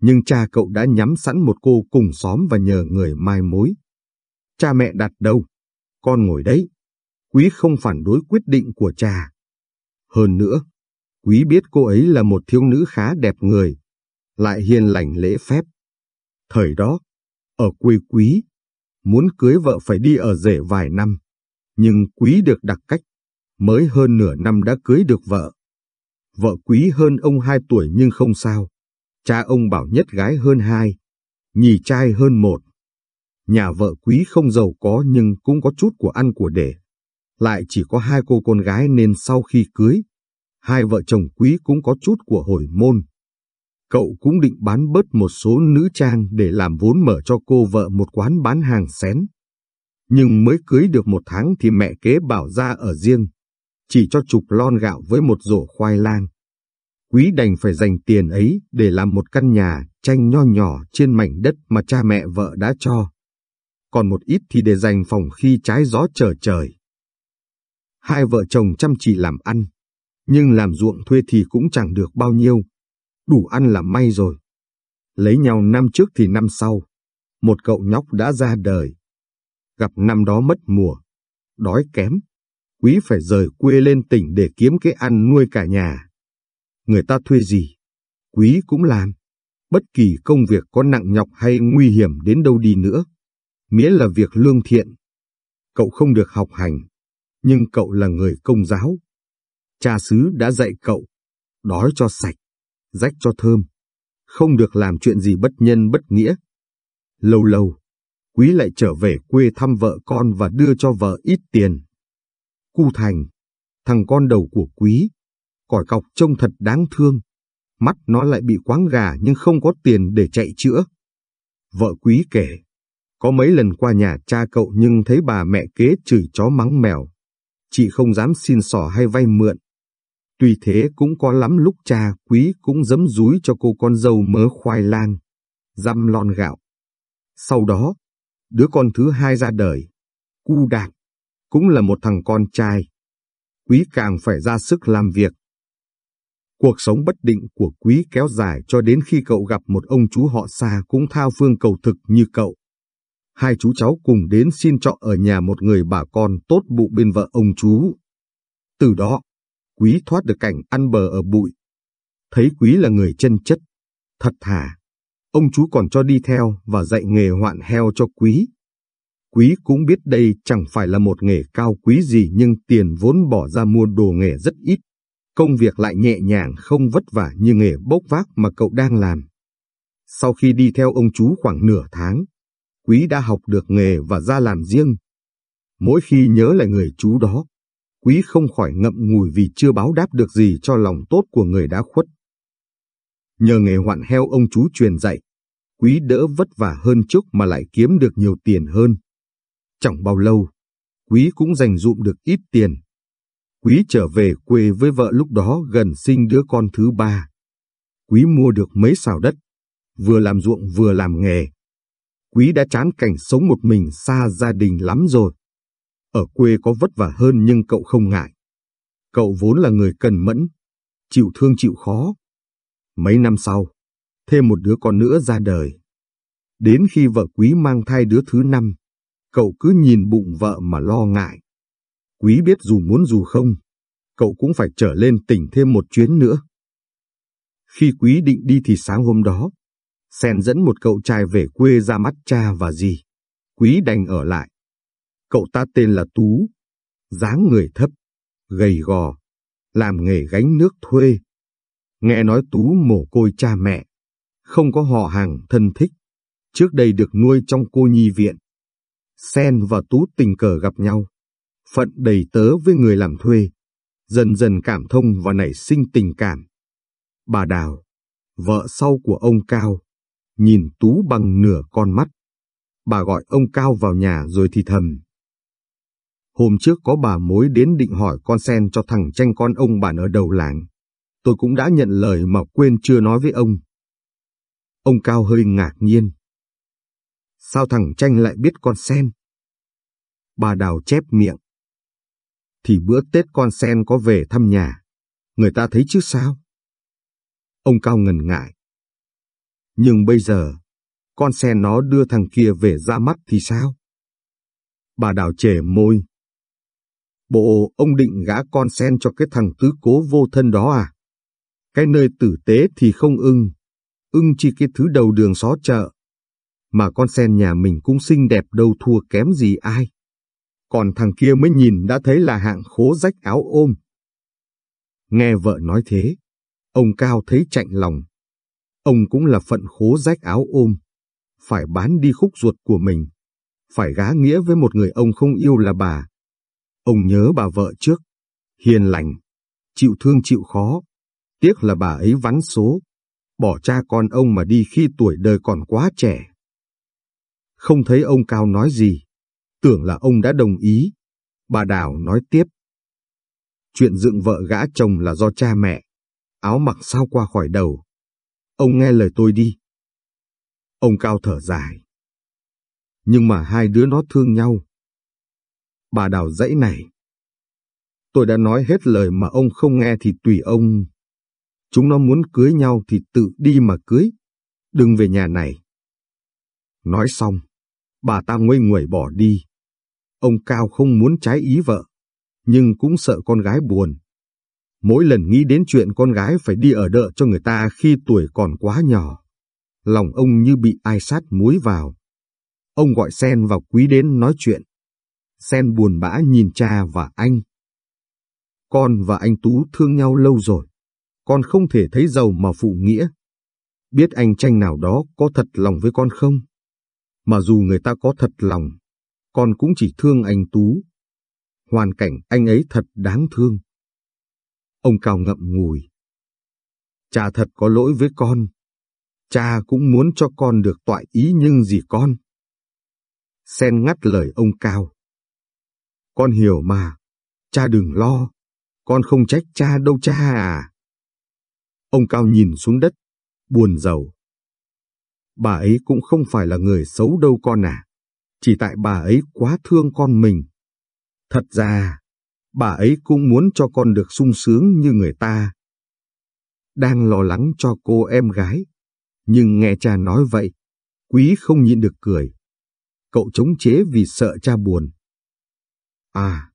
nhưng cha cậu đã nhắm sẵn một cô cùng xóm và nhờ người mai mối. Cha mẹ đặt đâu? Con ngồi đấy. Quý không phản đối quyết định của cha. Hơn nữa, Quý biết cô ấy là một thiếu nữ khá đẹp người, lại hiền lành lễ phép. Thời đó, ở quê Quý, muốn cưới vợ phải đi ở rể vài năm, nhưng Quý được đặc cách, mới hơn nửa năm đã cưới được vợ. Vợ Quý hơn ông hai tuổi nhưng không sao Cha ông bảo nhất gái hơn hai, nhì trai hơn một. Nhà vợ quý không giàu có nhưng cũng có chút của ăn của để. Lại chỉ có hai cô con gái nên sau khi cưới, hai vợ chồng quý cũng có chút của hồi môn. Cậu cũng định bán bớt một số nữ trang để làm vốn mở cho cô vợ một quán bán hàng xén. Nhưng mới cưới được một tháng thì mẹ kế bảo ra ở riêng, chỉ cho chục lon gạo với một rổ khoai lang. Quý đành phải dành tiền ấy để làm một căn nhà tranh nho nhỏ trên mảnh đất mà cha mẹ vợ đã cho. Còn một ít thì để dành phòng khi trái gió trở trời. Hai vợ chồng chăm chỉ làm ăn, nhưng làm ruộng thuê thì cũng chẳng được bao nhiêu. Đủ ăn là may rồi. Lấy nhau năm trước thì năm sau, một cậu nhóc đã ra đời. Gặp năm đó mất mùa, đói kém, quý phải rời quê lên tỉnh để kiếm cái ăn nuôi cả nhà. Người ta thuê gì, quý cũng làm. Bất kỳ công việc có nặng nhọc hay nguy hiểm đến đâu đi nữa, nghĩa là việc lương thiện. Cậu không được học hành, nhưng cậu là người công giáo. Cha xứ đã dạy cậu, đói cho sạch, rách cho thơm, không được làm chuyện gì bất nhân bất nghĩa. Lâu lâu, Quý lại trở về quê thăm vợ con và đưa cho vợ ít tiền. Cu Thành, thằng con đầu của Quý, còi cọc trông thật đáng thương. Mắt nó lại bị quáng gà nhưng không có tiền để chạy chữa. Vợ Quý kể, có mấy lần qua nhà cha cậu nhưng thấy bà mẹ kế chửi chó mắng mèo. Chị không dám xin sỏ hay vay mượn. Tuy thế cũng có lắm lúc cha quý cũng dấm dúi cho cô con dâu mớ khoai lang, dăm lon gạo. Sau đó, đứa con thứ hai ra đời, Cu Đạt, cũng là một thằng con trai. Quý càng phải ra sức làm việc. Cuộc sống bất định của Quý kéo dài cho đến khi cậu gặp một ông chú họ xa cũng thao phương cầu thực như cậu. Hai chú cháu cùng đến xin trọ ở nhà một người bà con tốt bụng bên vợ ông chú. Từ đó, Quý thoát được cảnh ăn bờ ở bụi. Thấy Quý là người chân chất, thật thà, ông chú còn cho đi theo và dạy nghề hoạn heo cho Quý. Quý cũng biết đây chẳng phải là một nghề cao quý gì nhưng tiền vốn bỏ ra mua đồ nghề rất ít. Công việc lại nhẹ nhàng không vất vả như nghề bốc vác mà cậu đang làm. Sau khi đi theo ông chú khoảng nửa tháng, Quý đã học được nghề và ra làm riêng. Mỗi khi nhớ lại người chú đó, Quý không khỏi ngậm ngùi vì chưa báo đáp được gì cho lòng tốt của người đã khuất. Nhờ nghề hoạn heo ông chú truyền dạy, Quý đỡ vất vả hơn trước mà lại kiếm được nhiều tiền hơn. Chẳng bao lâu, Quý cũng dành dụm được ít tiền. Quý trở về quê với vợ lúc đó gần sinh đứa con thứ ba. Quý mua được mấy xào đất, vừa làm ruộng vừa làm nghề. Quý đã chán cảnh sống một mình xa gia đình lắm rồi. Ở quê có vất vả hơn nhưng cậu không ngại. Cậu vốn là người cần mẫn, chịu thương chịu khó. Mấy năm sau, thêm một đứa con nữa ra đời. Đến khi vợ quý mang thai đứa thứ năm, cậu cứ nhìn bụng vợ mà lo ngại. Quý biết dù muốn dù không, cậu cũng phải trở lên tỉnh thêm một chuyến nữa. Khi quý định đi thì sáng hôm đó, Sen dẫn một cậu trai về quê ra mắt cha và dì. Quý đành ở lại. Cậu ta tên là Tú, dáng người thấp, gầy gò, làm nghề gánh nước thuê. Nghe nói Tú mồ côi cha mẹ, không có họ hàng thân thích, trước đây được nuôi trong cô nhi viện. Sen và Tú tình cờ gặp nhau, phận đầy tớ với người làm thuê, dần dần cảm thông và nảy sinh tình cảm. Bà Đào, vợ sau của ông Cao, nhìn Tú bằng nửa con mắt. Bà gọi ông Cao vào nhà rồi thì thầm. Hôm trước có bà mối đến định hỏi con sen cho thằng tranh con ông bạn ở đầu làng. Tôi cũng đã nhận lời mà quên chưa nói với ông. Ông Cao hơi ngạc nhiên. Sao thằng tranh lại biết con sen? Bà Đào chép miệng. Thì bữa Tết con sen có về thăm nhà. Người ta thấy chứ sao? Ông Cao ngần ngại. Nhưng bây giờ, con sen nó đưa thằng kia về ra mắt thì sao? Bà Đào chề môi. Bộ ông định gã con sen cho cái thằng tứ cố vô thân đó à? Cái nơi tử tế thì không ưng, ưng chỉ cái thứ đầu đường xó chợ. Mà con sen nhà mình cũng xinh đẹp đâu thua kém gì ai. Còn thằng kia mới nhìn đã thấy là hạng khố rách áo ôm. Nghe vợ nói thế, ông Cao thấy chạnh lòng. Ông cũng là phận khố rách áo ôm, phải bán đi khúc ruột của mình, phải gá nghĩa với một người ông không yêu là bà. Ông nhớ bà vợ trước, hiền lành, chịu thương chịu khó. Tiếc là bà ấy vắn số, bỏ cha con ông mà đi khi tuổi đời còn quá trẻ. Không thấy ông Cao nói gì, tưởng là ông đã đồng ý. Bà Đào nói tiếp. Chuyện dựng vợ gã chồng là do cha mẹ, áo mặc sao qua khỏi đầu. Ông nghe lời tôi đi. Ông Cao thở dài. Nhưng mà hai đứa nó thương nhau. Bà Đào dãy này. Tôi đã nói hết lời mà ông không nghe thì tùy ông. Chúng nó muốn cưới nhau thì tự đi mà cưới. Đừng về nhà này. Nói xong, bà ta nguây nguẩy bỏ đi. Ông Cao không muốn trái ý vợ, nhưng cũng sợ con gái buồn. Mỗi lần nghĩ đến chuyện con gái phải đi ở đợ cho người ta khi tuổi còn quá nhỏ, lòng ông như bị ai sát muối vào. Ông gọi Sen vào quý đến nói chuyện. Sen buồn bã nhìn cha và anh. Con và anh Tú thương nhau lâu rồi. Con không thể thấy giàu mà phụ nghĩa. Biết anh tranh nào đó có thật lòng với con không? Mà dù người ta có thật lòng, con cũng chỉ thương anh Tú. Hoàn cảnh anh ấy thật đáng thương. Ông Cao ngậm ngùi. Cha thật có lỗi với con. Cha cũng muốn cho con được toại ý nhưng gì con. Sen ngắt lời ông Cao. Con hiểu mà, cha đừng lo, con không trách cha đâu cha à. Ông Cao nhìn xuống đất, buồn rầu. Bà ấy cũng không phải là người xấu đâu con à, chỉ tại bà ấy quá thương con mình. Thật ra, bà ấy cũng muốn cho con được sung sướng như người ta. Đang lo lắng cho cô em gái, nhưng nghe cha nói vậy, quý không nhịn được cười. Cậu chống chế vì sợ cha buồn. À,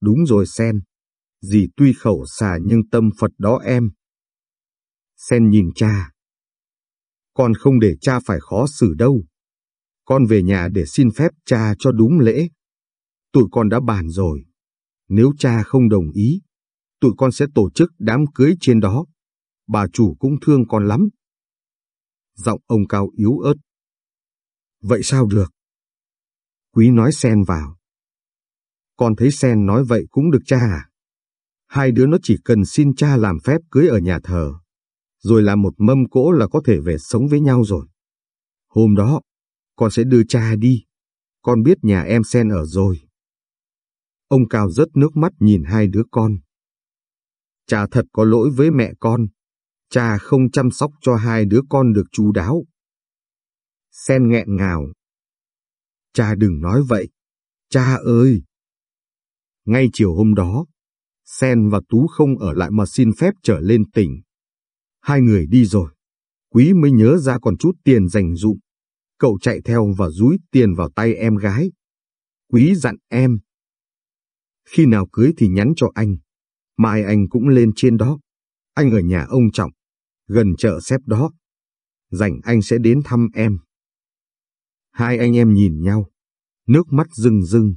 đúng rồi Sen, dì tuy khẩu xà nhưng tâm Phật đó em. Sen nhìn cha. Con không để cha phải khó xử đâu. Con về nhà để xin phép cha cho đúng lễ. Tụi con đã bàn rồi. Nếu cha không đồng ý, tụi con sẽ tổ chức đám cưới trên đó. Bà chủ cũng thương con lắm. Giọng ông Cao yếu ớt. Vậy sao được? Quý nói xen vào. Con thấy Sen nói vậy cũng được cha à? Hai đứa nó chỉ cần xin cha làm phép cưới ở nhà thờ, rồi làm một mâm cỗ là có thể về sống với nhau rồi. Hôm đó, con sẽ đưa cha đi. Con biết nhà em Sen ở rồi. Ông Cao rớt nước mắt nhìn hai đứa con. Cha thật có lỗi với mẹ con. Cha không chăm sóc cho hai đứa con được chú đáo. Sen nghẹn ngào. Cha đừng nói vậy. Cha ơi! Ngay chiều hôm đó, Sen và Tú không ở lại mà xin phép trở lên tỉnh. Hai người đi rồi. Quý mới nhớ ra còn chút tiền dành dụm. Cậu chạy theo và rúi tiền vào tay em gái. Quý dặn em. Khi nào cưới thì nhắn cho anh. Mai anh cũng lên trên đó. Anh ở nhà ông Trọng, gần chợ xếp đó. Rảnh anh sẽ đến thăm em. Hai anh em nhìn nhau, nước mắt rưng rưng.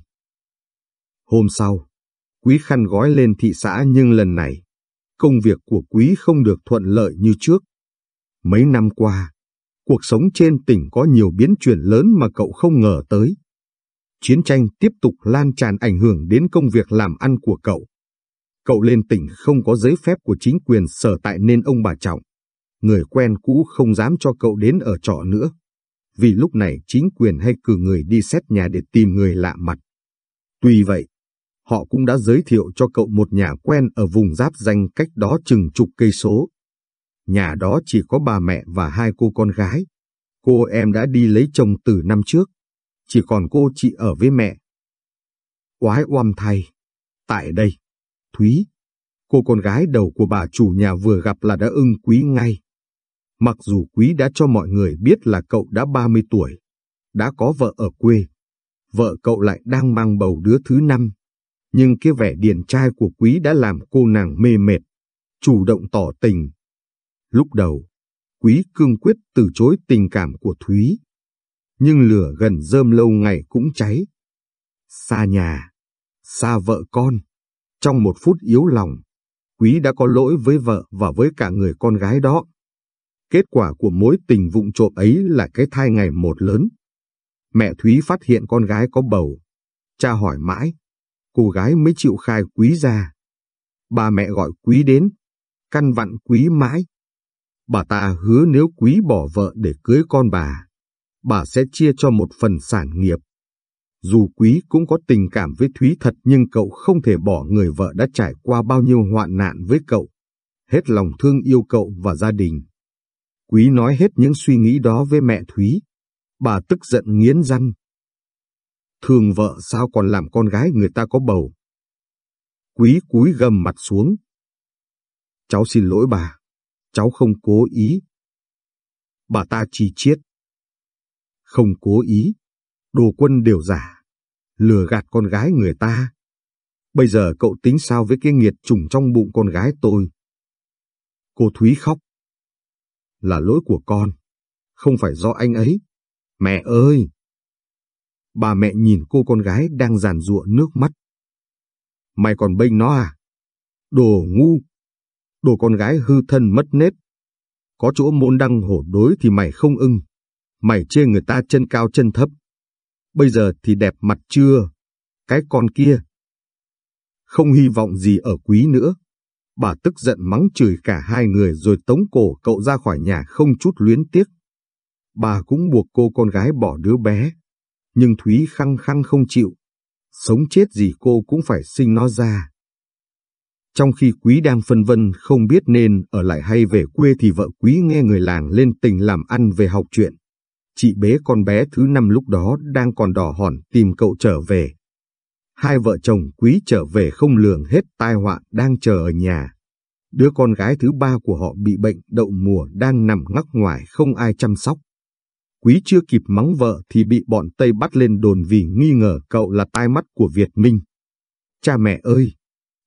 Hôm sau, Quý khăn gói lên thị xã nhưng lần này, công việc của Quý không được thuận lợi như trước. Mấy năm qua, cuộc sống trên tỉnh có nhiều biến chuyển lớn mà cậu không ngờ tới. Chiến tranh tiếp tục lan tràn ảnh hưởng đến công việc làm ăn của cậu. Cậu lên tỉnh không có giấy phép của chính quyền sở tại nên ông bà Trọng, người quen cũ không dám cho cậu đến ở trọ nữa. Vì lúc này chính quyền hay cử người đi xét nhà để tìm người lạ mặt. Tuy vậy, họ cũng đã giới thiệu cho cậu một nhà quen ở vùng giáp danh cách đó chừng chục cây số. Nhà đó chỉ có bà mẹ và hai cô con gái. Cô em đã đi lấy chồng từ năm trước, chỉ còn cô chị ở với mẹ. Quái oăm thay, tại đây, Thúy, cô con gái đầu của bà chủ nhà vừa gặp là đã ưng quý ngay. Mặc dù quý đã cho mọi người biết là cậu đã 30 tuổi, đã có vợ ở quê, vợ cậu lại đang mang bầu đứa thứ năm nhưng cái vẻ điển trai của quý đã làm cô nàng mê mệt, chủ động tỏ tình. Lúc đầu, quý cương quyết từ chối tình cảm của Thúy. Nhưng lửa gần rơm lâu ngày cũng cháy. Xa nhà, xa vợ con, trong một phút yếu lòng, quý đã có lỗi với vợ và với cả người con gái đó. Kết quả của mối tình vụng trộm ấy là cái thai ngày một lớn. Mẹ Thúy phát hiện con gái có bầu. Cha hỏi mãi, cô gái mới chịu khai quý ra. Bà mẹ gọi quý đến, căn vặn quý mãi. Bà ta hứa nếu quý bỏ vợ để cưới con bà, bà sẽ chia cho một phần sản nghiệp. Dù quý cũng có tình cảm với Thúy thật, nhưng cậu không thể bỏ người vợ đã trải qua bao nhiêu hoạn nạn với cậu. Hết lòng thương yêu cậu và gia đình. Quý nói hết những suy nghĩ đó với mẹ Thúy. Bà tức giận nghiến răng. Thường vợ sao còn làm con gái người ta có bầu. Quý cúi gầm mặt xuống. Cháu xin lỗi bà. Cháu không cố ý. Bà ta chỉ chiết. Không cố ý. Đồ quân đều giả. Lừa gạt con gái người ta. Bây giờ cậu tính sao với cái nghiệt trùng trong bụng con gái tôi? Cô Thúy khóc. Là lỗi của con. Không phải do anh ấy. Mẹ ơi! Bà mẹ nhìn cô con gái đang giàn giụa nước mắt. Mày còn bênh nó à? Đồ ngu! Đồ con gái hư thân mất nết. Có chỗ môn đăng hổ đối thì mày không ưng. Mày chê người ta chân cao chân thấp. Bây giờ thì đẹp mặt chưa? Cái con kia. Không hy vọng gì ở quý nữa. Bà tức giận mắng chửi cả hai người rồi tống cổ cậu ra khỏi nhà không chút luyến tiếc. Bà cũng buộc cô con gái bỏ đứa bé. Nhưng Thúy khăng khăng không chịu. Sống chết gì cô cũng phải sinh nó ra. Trong khi Quý đang phân vân không biết nên ở lại hay về quê thì vợ Quý nghe người làng lên tình làm ăn về học chuyện. Chị bế con bé thứ năm lúc đó đang còn đỏ hòn tìm cậu trở về. Hai vợ chồng Quý trở về không lường hết tai họa đang chờ ở nhà. Đứa con gái thứ ba của họ bị bệnh đậu mùa đang nằm ngắc ngoài không ai chăm sóc. Quý chưa kịp mắng vợ thì bị bọn Tây bắt lên đồn vì nghi ngờ cậu là tai mắt của Việt Minh. Cha mẹ ơi!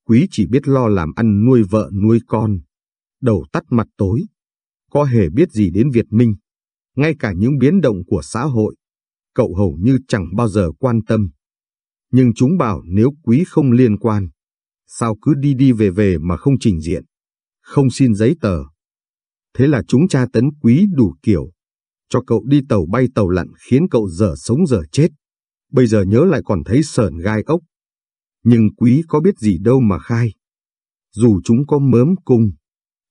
Quý chỉ biết lo làm ăn nuôi vợ nuôi con. Đầu tắt mặt tối. Có hề biết gì đến Việt Minh. Ngay cả những biến động của xã hội. Cậu hầu như chẳng bao giờ quan tâm. Nhưng chúng bảo nếu quý không liên quan. Sao cứ đi đi về về mà không trình diện. Không xin giấy tờ. Thế là chúng tra tấn quý đủ kiểu cho cậu đi tàu bay tàu lặn khiến cậu dở sống dở chết. Bây giờ nhớ lại còn thấy sờn gai ốc. Nhưng quý có biết gì đâu mà khai. Dù chúng có mớm cung,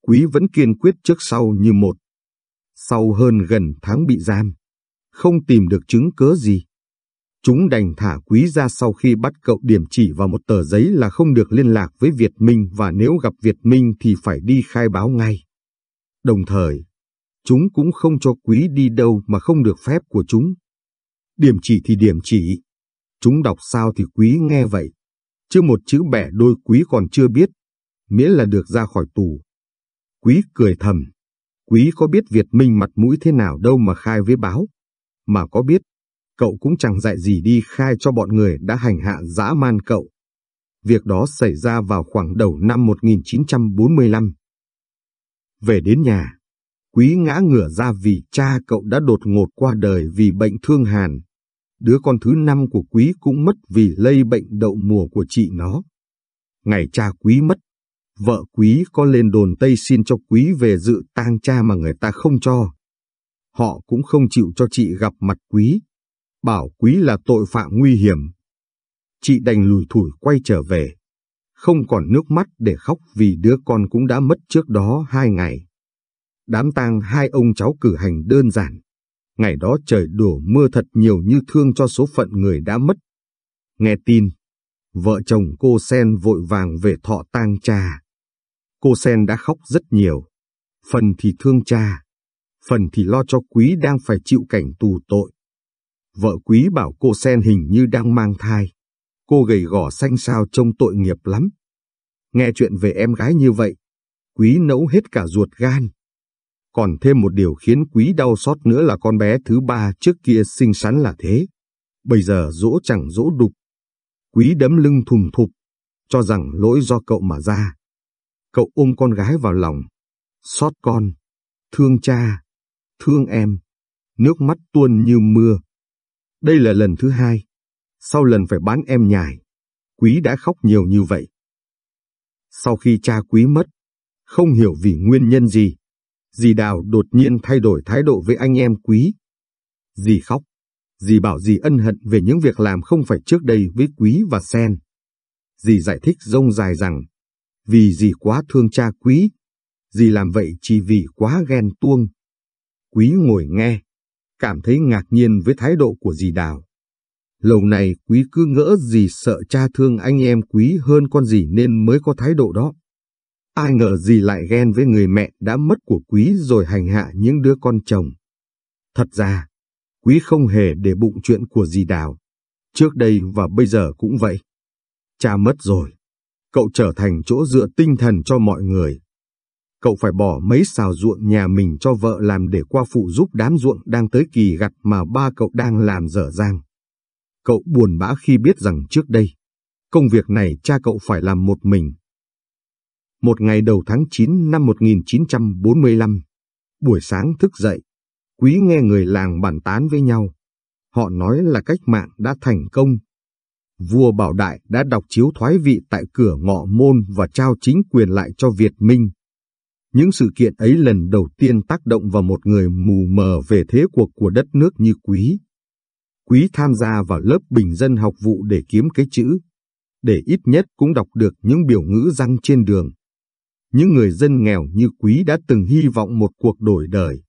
quý vẫn kiên quyết trước sau như một. Sau hơn gần tháng bị giam, không tìm được chứng cớ gì. Chúng đành thả quý ra sau khi bắt cậu điểm chỉ vào một tờ giấy là không được liên lạc với Việt Minh và nếu gặp Việt Minh thì phải đi khai báo ngay. Đồng thời, Chúng cũng không cho quý đi đâu mà không được phép của chúng. Điểm chỉ thì điểm chỉ. Chúng đọc sao thì quý nghe vậy. Chứ một chữ bẻ đôi quý còn chưa biết, miễn là được ra khỏi tù. Quý cười thầm. Quý có biết Việt Minh mặt mũi thế nào đâu mà khai với báo. Mà có biết, cậu cũng chẳng dạy gì đi khai cho bọn người đã hành hạ dã man cậu. Việc đó xảy ra vào khoảng đầu năm 1945. Về đến nhà, Quý ngã ngửa ra vì cha cậu đã đột ngột qua đời vì bệnh thương hàn. Đứa con thứ năm của Quý cũng mất vì lây bệnh đậu mùa của chị nó. Ngày cha Quý mất, vợ Quý có lên đồn Tây xin cho Quý về dự tang cha mà người ta không cho. Họ cũng không chịu cho chị gặp mặt Quý, bảo Quý là tội phạm nguy hiểm. Chị đành lùi thủi quay trở về, không còn nước mắt để khóc vì đứa con cũng đã mất trước đó hai ngày. Đám tang hai ông cháu cử hành đơn giản. Ngày đó trời đổ mưa thật nhiều như thương cho số phận người đã mất. Nghe tin, vợ chồng cô Sen vội vàng về thọ tang cha. Cô Sen đã khóc rất nhiều. Phần thì thương cha, phần thì lo cho quý đang phải chịu cảnh tù tội. Vợ quý bảo cô Sen hình như đang mang thai. Cô gầy gò xanh xao trông tội nghiệp lắm. Nghe chuyện về em gái như vậy, quý nấu hết cả ruột gan. Còn thêm một điều khiến quý đau xót nữa là con bé thứ ba trước kia xinh xắn là thế. Bây giờ dỗ chẳng dỗ đục. Quý đấm lưng thùng thục, cho rằng lỗi do cậu mà ra. Cậu ôm con gái vào lòng, xót con, thương cha, thương em, nước mắt tuôn như mưa. Đây là lần thứ hai, sau lần phải bán em nhài, quý đã khóc nhiều như vậy. Sau khi cha quý mất, không hiểu vì nguyên nhân gì, Dì Đào đột nhiên thay đổi thái độ với anh em quý. Dì khóc. Dì bảo dì ân hận về những việc làm không phải trước đây với quý và sen. Dì giải thích rông dài rằng, vì dì quá thương cha quý, dì làm vậy chỉ vì quá ghen tuông. Quý ngồi nghe, cảm thấy ngạc nhiên với thái độ của dì Đào. Lâu này quý cứ ngỡ dì sợ cha thương anh em quý hơn con dì nên mới có thái độ đó. Ai ngờ dì lại ghen với người mẹ đã mất của quý rồi hành hạ những đứa con chồng. Thật ra, quý không hề để bụng chuyện của dì Đào. Trước đây và bây giờ cũng vậy. Cha mất rồi, cậu trở thành chỗ dựa tinh thần cho mọi người. Cậu phải bỏ mấy xào ruộng nhà mình cho vợ làm để qua phụ giúp đám ruộng đang tới kỳ gặt mà ba cậu đang làm dở dang. Cậu buồn bã khi biết rằng trước đây, công việc này cha cậu phải làm một mình. Một ngày đầu tháng 9 năm 1945, buổi sáng thức dậy, quý nghe người làng bàn tán với nhau. Họ nói là cách mạng đã thành công. Vua Bảo Đại đã đọc chiếu thoái vị tại cửa ngọ môn và trao chính quyền lại cho Việt Minh. Những sự kiện ấy lần đầu tiên tác động vào một người mù mờ về thế cuộc của đất nước như Quý. Quý tham gia vào lớp bình dân học vụ để kiếm cái chữ, để ít nhất cũng đọc được những biểu ngữ răng trên đường. Những người dân nghèo như Quý đã từng hy vọng một cuộc đổi đời.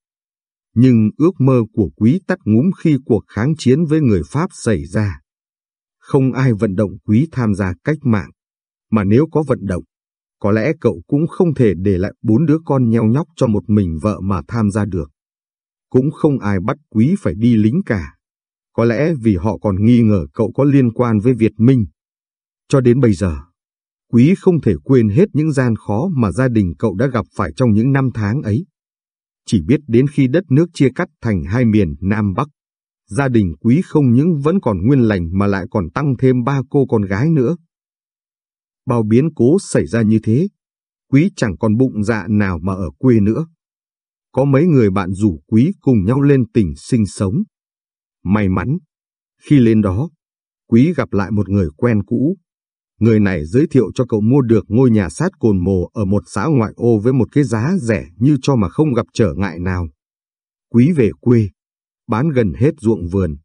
Nhưng ước mơ của Quý tắt ngúm khi cuộc kháng chiến với người Pháp xảy ra. Không ai vận động Quý tham gia cách mạng, mà nếu có vận động, có lẽ cậu cũng không thể để lại bốn đứa con nheo nhóc cho một mình vợ mà tham gia được. Cũng không ai bắt Quý phải đi lính cả. Có lẽ vì họ còn nghi ngờ cậu có liên quan với Việt Minh. Cho đến bây giờ, Quý không thể quên hết những gian khó mà gia đình cậu đã gặp phải trong những năm tháng ấy. Chỉ biết đến khi đất nước chia cắt thành hai miền Nam Bắc, gia đình Quý không những vẫn còn nguyên lành mà lại còn tăng thêm ba cô con gái nữa. Bao biến cố xảy ra như thế, Quý chẳng còn bụng dạ nào mà ở quê nữa. Có mấy người bạn rủ Quý cùng nhau lên tỉnh sinh sống. May mắn, khi lên đó, Quý gặp lại một người quen cũ. Người này giới thiệu cho cậu mua được ngôi nhà sát cồn mồ ở một xã ngoại ô với một cái giá rẻ như cho mà không gặp trở ngại nào. Quý về quê, bán gần hết ruộng vườn,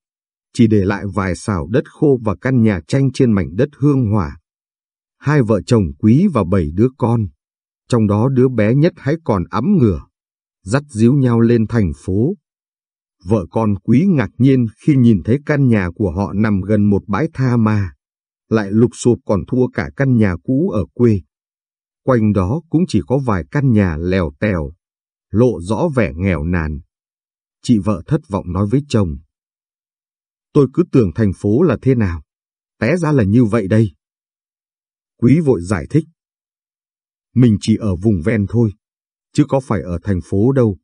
chỉ để lại vài xào đất khô và căn nhà tranh trên mảnh đất hương hỏa. Hai vợ chồng quý và bảy đứa con, trong đó đứa bé nhất hãy còn ấm ngửa, dắt díu nhau lên thành phố Vợ con quý ngạc nhiên khi nhìn thấy căn nhà của họ nằm gần một bãi tha ma, lại lục sụp còn thua cả căn nhà cũ ở quê. Quanh đó cũng chỉ có vài căn nhà lèo tèo, lộ rõ vẻ nghèo nàn. Chị vợ thất vọng nói với chồng. Tôi cứ tưởng thành phố là thế nào, té ra là như vậy đây. Quý vội giải thích. Mình chỉ ở vùng ven thôi, chứ có phải ở thành phố đâu.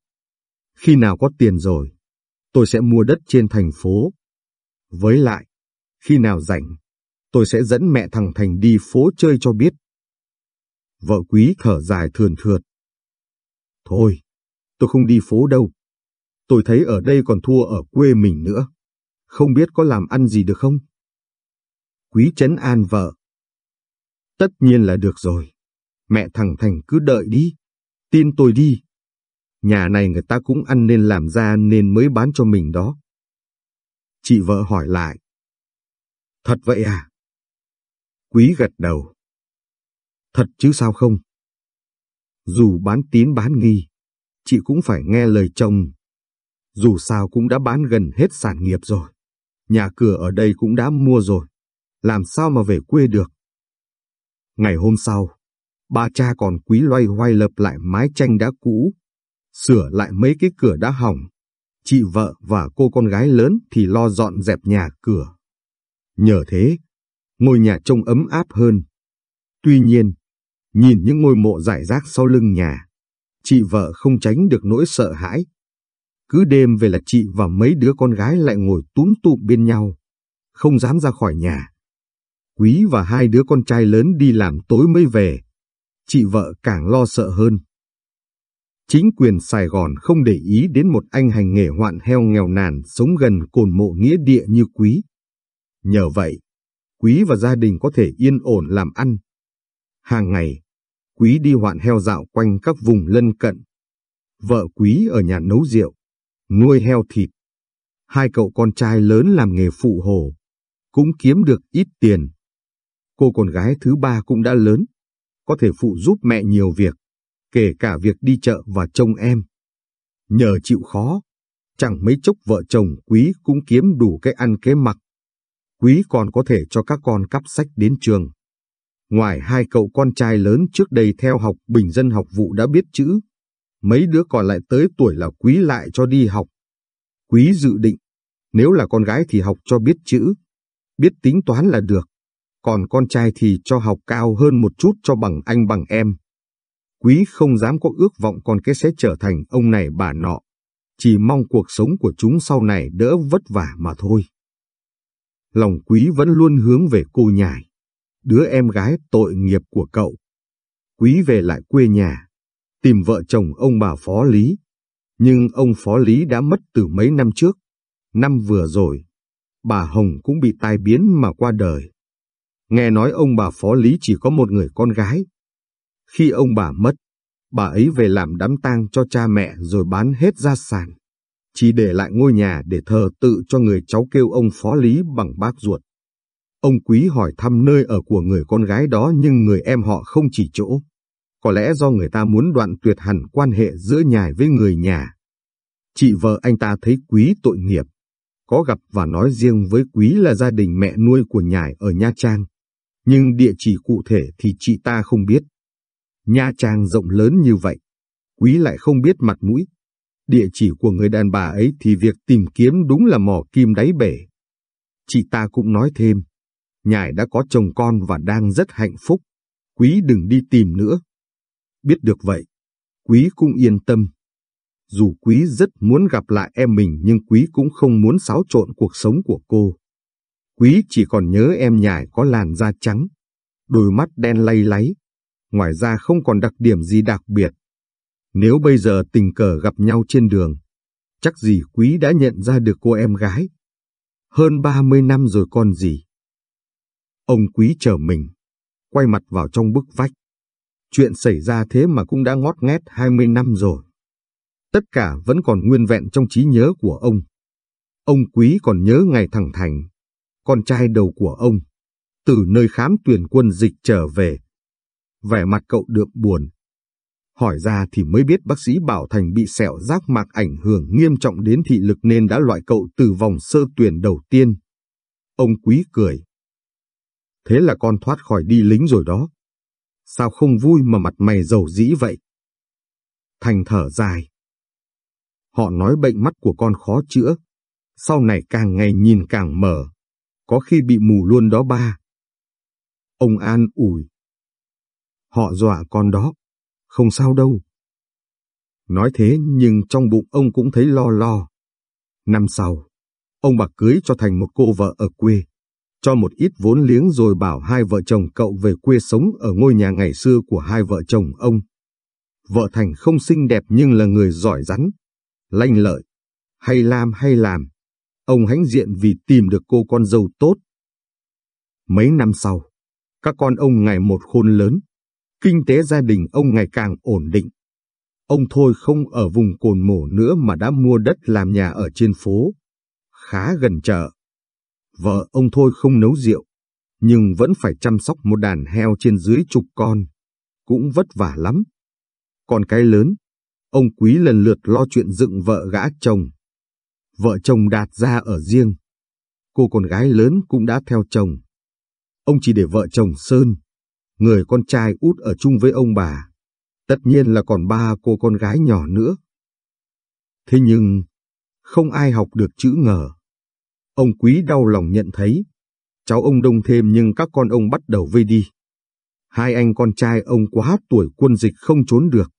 Khi nào có tiền rồi, tôi sẽ mua đất trên thành phố. Với lại, khi nào rảnh, tôi sẽ dẫn mẹ thằng Thành đi phố chơi cho biết. Vợ quý thở dài thườn thượt. Thôi, tôi không đi phố đâu. Tôi thấy ở đây còn thua ở quê mình nữa. Không biết có làm ăn gì được không? Quý chấn an vợ. Tất nhiên là được rồi. Mẹ thằng Thành cứ đợi đi. Tin tôi đi. Nhà này người ta cũng ăn nên làm ra nên mới bán cho mình đó. Chị vợ hỏi lại. Thật vậy à? Quý gật đầu. Thật chứ sao không? Dù bán tín bán nghi, chị cũng phải nghe lời chồng. Dù sao cũng đã bán gần hết sản nghiệp rồi. Nhà cửa ở đây cũng đã mua rồi. Làm sao mà về quê được? Ngày hôm sau, ba cha còn quý loay hoay lập lại mái tranh đã cũ sửa lại mấy cái cửa đã hỏng. Chị vợ và cô con gái lớn thì lo dọn dẹp nhà cửa. Nhờ thế, ngôi nhà trông ấm áp hơn. Tuy nhiên, nhìn những ngôi mộ rải rác sau lưng nhà, chị vợ không tránh được nỗi sợ hãi. Cứ đêm về là chị và mấy đứa con gái lại ngồi túm tụm bên nhau, không dám ra khỏi nhà. Quý và hai đứa con trai lớn đi làm tối mới về. Chị vợ càng lo sợ hơn. Chính quyền Sài Gòn không để ý đến một anh hành nghề hoạn heo nghèo nàn sống gần cồn mộ nghĩa địa như Quý. Nhờ vậy, Quý và gia đình có thể yên ổn làm ăn. Hàng ngày, Quý đi hoạn heo dạo quanh các vùng lân cận. Vợ Quý ở nhà nấu rượu, nuôi heo thịt. Hai cậu con trai lớn làm nghề phụ hồ, cũng kiếm được ít tiền. Cô con gái thứ ba cũng đã lớn, có thể phụ giúp mẹ nhiều việc, kể cả việc đi chợ và trông em. Nhờ chịu khó, chẳng mấy chốc vợ chồng Quý cũng kiếm đủ cái ăn cái mặc. Quý còn có thể cho các con cắp sách đến trường. Ngoài hai cậu con trai lớn trước đây theo học bình dân học vụ đã biết chữ, mấy đứa còn lại tới tuổi là Quý lại cho đi học. Quý dự định, nếu là con gái thì học cho biết chữ, biết tính toán là được, còn con trai thì cho học cao hơn một chút cho bằng anh bằng em. Quý không dám có ước vọng con cái sẽ trở thành ông này bà nọ, chỉ mong cuộc sống của chúng sau này đỡ vất vả mà thôi. Lòng quý vẫn luôn hướng về cô nhài, đứa em gái tội nghiệp của cậu. Quý về lại quê nhà, tìm vợ chồng ông bà Phó Lý. Nhưng ông Phó Lý đã mất từ mấy năm trước. Năm vừa rồi, bà Hồng cũng bị tai biến mà qua đời. Nghe nói ông bà Phó Lý chỉ có một người con gái. Khi ông bà mất, bà ấy về làm đám tang cho cha mẹ rồi bán hết gia sản. Chỉ để lại ngôi nhà để thờ tự cho người cháu kêu ông Phó Lý bằng bác ruột. Ông Quý hỏi thăm nơi ở của người con gái đó nhưng người em họ không chỉ chỗ. Có lẽ do người ta muốn đoạn tuyệt hẳn quan hệ giữa nhài với người nhà. Chị vợ anh ta thấy Quý tội nghiệp. Có gặp và nói riêng với Quý là gia đình mẹ nuôi của nhài ở Nha Trang. Nhưng địa chỉ cụ thể thì chị ta không biết. Nha Trang rộng lớn như vậy. Quý lại không biết mặt mũi. Địa chỉ của người đàn bà ấy thì việc tìm kiếm đúng là mò kim đáy bể. Chị ta cũng nói thêm, nhài đã có chồng con và đang rất hạnh phúc, quý đừng đi tìm nữa. Biết được vậy, quý cũng yên tâm. Dù quý rất muốn gặp lại em mình nhưng quý cũng không muốn xáo trộn cuộc sống của cô. Quý chỉ còn nhớ em nhài có làn da trắng, đôi mắt đen lay láy, ngoài ra không còn đặc điểm gì đặc biệt. Nếu bây giờ tình cờ gặp nhau trên đường, chắc gì quý đã nhận ra được cô em gái. Hơn 30 năm rồi con gì. Ông quý chờ mình, quay mặt vào trong bức vách. Chuyện xảy ra thế mà cũng đã ngót nghét 20 năm rồi. Tất cả vẫn còn nguyên vẹn trong trí nhớ của ông. Ông quý còn nhớ ngày thằng Thành, con trai đầu của ông, từ nơi khám tuyển quân dịch trở về. Vẻ mặt cậu đượm buồn. Hỏi ra thì mới biết bác sĩ Bảo Thành bị sẹo giác mạc ảnh hưởng nghiêm trọng đến thị lực nên đã loại cậu từ vòng sơ tuyển đầu tiên. Ông quý cười. Thế là con thoát khỏi đi lính rồi đó. Sao không vui mà mặt mày giàu dĩ vậy? Thành thở dài. Họ nói bệnh mắt của con khó chữa. Sau này càng ngày nhìn càng mở. Có khi bị mù luôn đó ba. Ông an ủi. Họ dọa con đó. Không sao đâu. Nói thế nhưng trong bụng ông cũng thấy lo lo. Năm sau, ông bà cưới cho Thành một cô vợ ở quê cho một ít vốn liếng rồi bảo hai vợ chồng cậu về quê sống ở ngôi nhà ngày xưa của hai vợ chồng ông. Vợ Thành không xinh đẹp nhưng là người giỏi rắn, lanh lợi, hay làm hay làm. Ông hãnh diện vì tìm được cô con dâu tốt. Mấy năm sau, các con ông ngày một khôn lớn, kinh tế gia đình ông ngày càng ổn định. Ông thôi không ở vùng cồn mổ nữa mà đã mua đất làm nhà ở trên phố, khá gần chợ. Vợ ông thôi không nấu rượu, nhưng vẫn phải chăm sóc một đàn heo trên dưới chục con. Cũng vất vả lắm. Còn cái lớn, ông quý lần lượt lo chuyện dựng vợ gã chồng. Vợ chồng đạt ra ở riêng. Cô con gái lớn cũng đã theo chồng. Ông chỉ để vợ chồng Sơn, người con trai út ở chung với ông bà. Tất nhiên là còn ba cô con gái nhỏ nữa. Thế nhưng, không ai học được chữ ngờ. Ông quý đau lòng nhận thấy, cháu ông đông thêm nhưng các con ông bắt đầu vây đi. Hai anh con trai ông quá tuổi quân dịch không trốn được,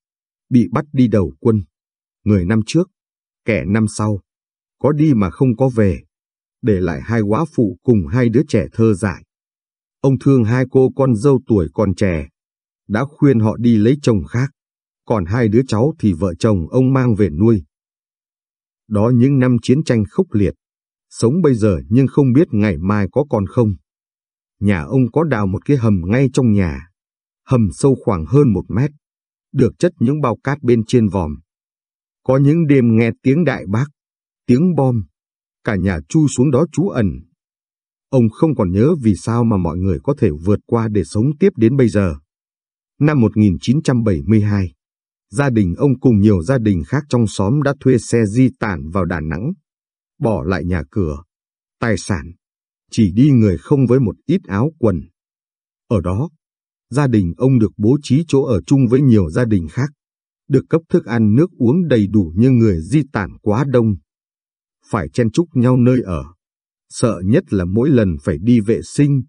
bị bắt đi đầu quân. Người năm trước, kẻ năm sau, có đi mà không có về, để lại hai quá phụ cùng hai đứa trẻ thơ dại. Ông thương hai cô con dâu tuổi còn trẻ, đã khuyên họ đi lấy chồng khác, còn hai đứa cháu thì vợ chồng ông mang về nuôi. Đó những năm chiến tranh khốc liệt, sống bây giờ nhưng không biết ngày mai có còn không. Nhà ông có đào một cái hầm ngay trong nhà, hầm sâu khoảng hơn một mét, được chất những bao cát bên trên vòm. Có những đêm nghe tiếng đại bác, tiếng bom, cả nhà chui xuống đó trú ẩn. Ông không còn nhớ vì sao mà mọi người có thể vượt qua để sống tiếp đến bây giờ. Năm 1972, gia đình ông cùng nhiều gia đình khác trong xóm đã thuê xe di tản vào Đà Nẵng, bỏ lại nhà cửa, tài sản, chỉ đi người không với một ít áo quần. Ở đó, gia đình ông được bố trí chỗ ở chung với nhiều gia đình khác, được cấp thức ăn nước uống đầy đủ nhưng người di tản quá đông. Phải chen chúc nhau nơi ở, sợ nhất là mỗi lần phải đi vệ sinh,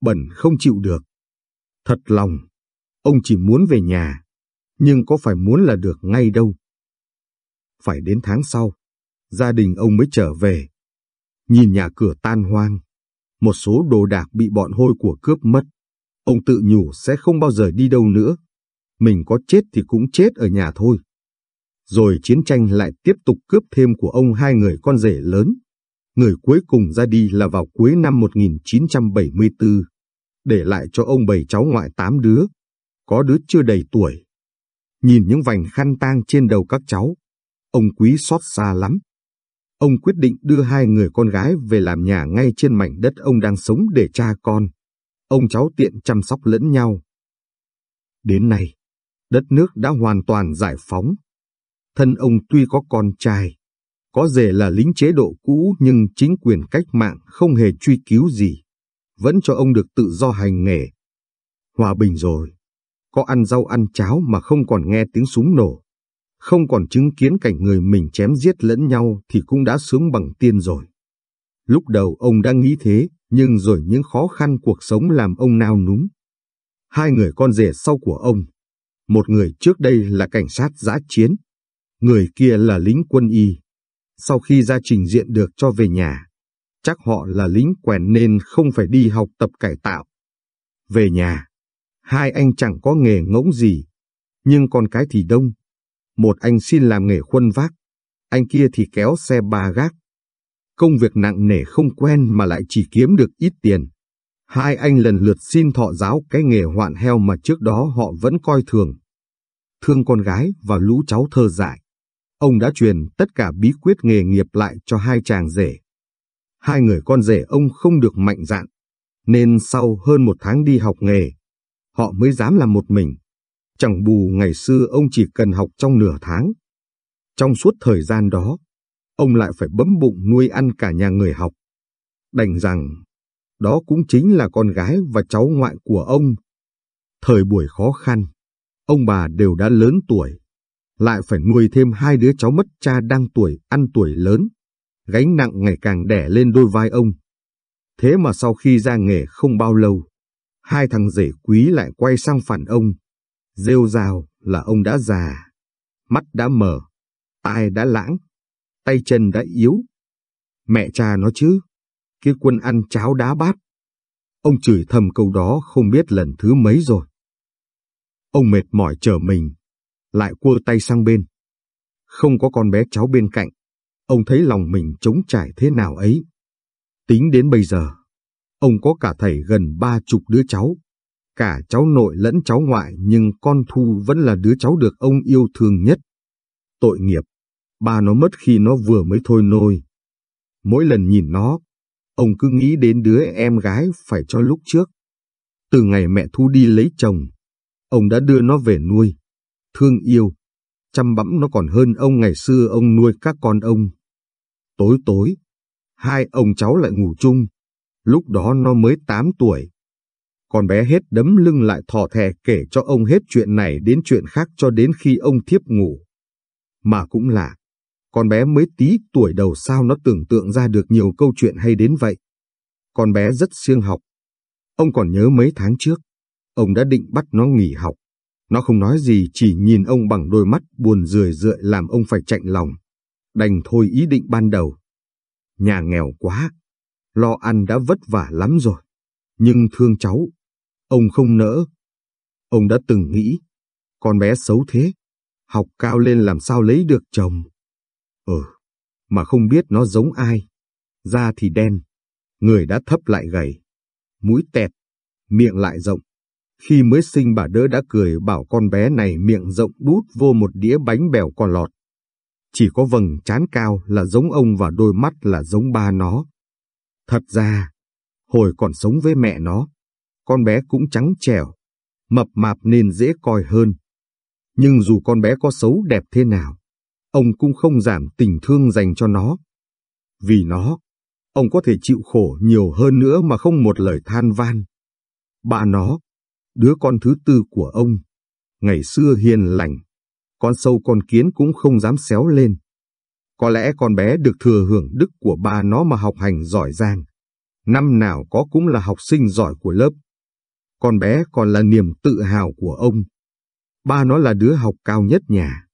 bẩn không chịu được. Thật lòng, ông chỉ muốn về nhà, nhưng có phải muốn là được ngay đâu. Phải đến tháng sau, gia đình ông mới trở về. Nhìn nhà cửa tan hoang, một số đồ đạc bị bọn hôi của cướp mất. Ông tự nhủ sẽ không bao giờ đi đâu nữa. Mình có chết thì cũng chết ở nhà thôi. Rồi chiến tranh lại tiếp tục cướp thêm của ông hai người con rể lớn. Người cuối cùng ra đi là vào cuối năm 1974, để lại cho ông bảy cháu ngoại tám đứa, có đứa chưa đầy tuổi. Nhìn những vành khăn tang trên đầu các cháu, ông quý xót xa lắm. Ông quyết định đưa hai người con gái về làm nhà ngay trên mảnh đất ông đang sống để cha con. Ông cháu tiện chăm sóc lẫn nhau. Đến nay, đất nước đã hoàn toàn giải phóng. Thân ông tuy có con trai, có rể là lính chế độ cũ nhưng chính quyền cách mạng không hề truy cứu gì, vẫn cho ông được tự do hành nghề. Hòa bình rồi, có ăn rau ăn cháo mà không còn nghe tiếng súng nổ, không còn chứng kiến cảnh người mình chém giết lẫn nhau thì cũng đã sướng bằng tiên rồi. Lúc đầu ông đã nghĩ thế, nhưng rồi những khó khăn cuộc sống làm ông nao núng. Hai người con rể sau của ông, một người trước đây là cảnh sát giã chiến, người kia là lính quân y. Sau khi ra trình diện được cho về nhà, chắc họ là lính quèn nên không phải đi học tập cải tạo. Về nhà, hai anh chẳng có nghề ngỗng gì, nhưng con cái thì đông. Một anh xin làm nghề khuân vác, anh kia thì kéo xe ba gác. Công việc nặng nề không quen mà lại chỉ kiếm được ít tiền. Hai anh lần lượt xin thọ giáo cái nghề hoạn heo mà trước đó họ vẫn coi thường. Thương con gái và lũ cháu thơ dại. Ông đã truyền tất cả bí quyết nghề nghiệp lại cho hai chàng rể. Hai người con rể ông không được mạnh dạn, nên sau hơn một tháng đi học nghề, họ mới dám làm một mình. Chẳng bù ngày xưa ông chỉ cần học trong nửa tháng. Trong suốt thời gian đó, ông lại phải bấm bụng nuôi ăn cả nhà người học. Đành rằng, đó cũng chính là con gái và cháu ngoại của ông. Thời buổi khó khăn, ông bà đều đã lớn tuổi, lại phải nuôi thêm hai đứa cháu mất cha đang tuổi ăn tuổi lớn, gánh nặng ngày càng đẻ lên đôi vai ông. Thế mà sau khi ra nghề không bao lâu, hai thằng rể quý lại quay sang phản ông, rêu rào là ông đã già, mắt đã mờ, tai đã lãng, tay chân đã yếu. Mẹ cha nó chứ, cái quân ăn cháo đá bát. Ông chửi thầm câu đó không biết lần thứ mấy rồi. Ông mệt mỏi trở mình, lại cua tay sang bên. Không có con bé cháu bên cạnh, ông thấy lòng mình trống trải thế nào ấy. Tính đến bây giờ, ông có cả thầy gần ba chục đứa cháu, cả cháu nội lẫn cháu ngoại nhưng con Thu vẫn là đứa cháu được ông yêu thương nhất. Tội nghiệp, ba nó mất khi nó vừa mới thôi nôi. Mỗi lần nhìn nó, ông cứ nghĩ đến đứa em gái phải cho lúc trước. Từ ngày mẹ Thu đi lấy chồng, ông đã đưa nó về nuôi, thương yêu, chăm bẵm nó còn hơn ông ngày xưa ông nuôi các con ông. Tối tối, hai ông cháu lại ngủ chung, lúc đó nó mới 8 tuổi. Con bé hết đấm lưng lại thò thè kể cho ông hết chuyện này đến chuyện khác cho đến khi ông thiếp ngủ. Mà cũng lạ, con bé mới tí tuổi đầu sao nó tưởng tượng ra được nhiều câu chuyện hay đến vậy. Con bé rất siêng học. Ông còn nhớ mấy tháng trước, ông đã định bắt nó nghỉ học. Nó không nói gì chỉ nhìn ông bằng đôi mắt buồn rười rượi làm ông phải chạnh lòng. Đành thôi ý định ban đầu. Nhà nghèo quá, lo ăn đã vất vả lắm rồi. Nhưng thương cháu, ông không nỡ. Ông đã từng nghĩ, con bé xấu thế, học cao lên làm sao lấy được chồng. Ừ, mà không biết nó giống ai. Da thì đen, người đã thấp lại gầy, mũi tẹt, miệng lại rộng. Khi mới sinh bà đỡ đã cười bảo con bé này miệng rộng đút vô một đĩa bánh bèo còn lọt. Chỉ có vầng trán cao là giống ông và đôi mắt là giống ba nó. Thật ra, Hồi còn sống với mẹ nó, con bé cũng trắng trẻo, mập mạp nên dễ coi hơn. Nhưng dù con bé có xấu đẹp thế nào, ông cũng không giảm tình thương dành cho nó. Vì nó, ông có thể chịu khổ nhiều hơn nữa mà không một lời than van. Bà nó, đứa con thứ tư của ông, ngày xưa hiền lành, con sâu con kiến cũng không dám xéo lên. Có lẽ con bé được thừa hưởng đức của bà nó mà học hành giỏi giang. Năm nào có cũng là học sinh giỏi của lớp. Con bé còn là niềm tự hào của ông. Ba nó là đứa học cao nhất nhà.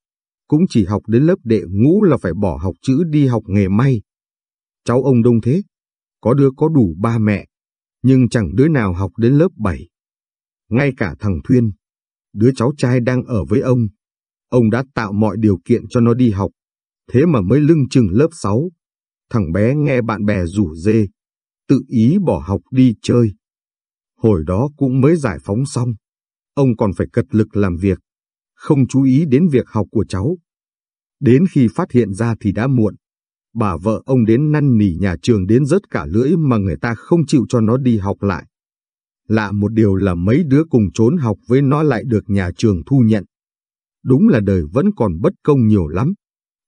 Cũng chỉ học đến lớp đệ ngũ là phải bỏ học chữ đi học nghề may. Cháu ông đông thế. Có đứa có đủ ba mẹ. Nhưng chẳng đứa nào học đến lớp bảy. Ngay cả thằng Thuyên, đứa cháu trai đang ở với ông. Ông đã tạo mọi điều kiện cho nó đi học. Thế mà mới lưng chừng lớp 6. Thằng bé nghe bạn bè rủ dê. Tự ý bỏ học đi chơi. Hồi đó cũng mới giải phóng xong. Ông còn phải cật lực làm việc. Không chú ý đến việc học của cháu. Đến khi phát hiện ra thì đã muộn. Bà vợ ông đến năn nỉ nhà trường đến rớt cả lưỡi mà người ta không chịu cho nó đi học lại. Lạ một điều là mấy đứa cùng trốn học với nó lại được nhà trường thu nhận. Đúng là đời vẫn còn bất công nhiều lắm.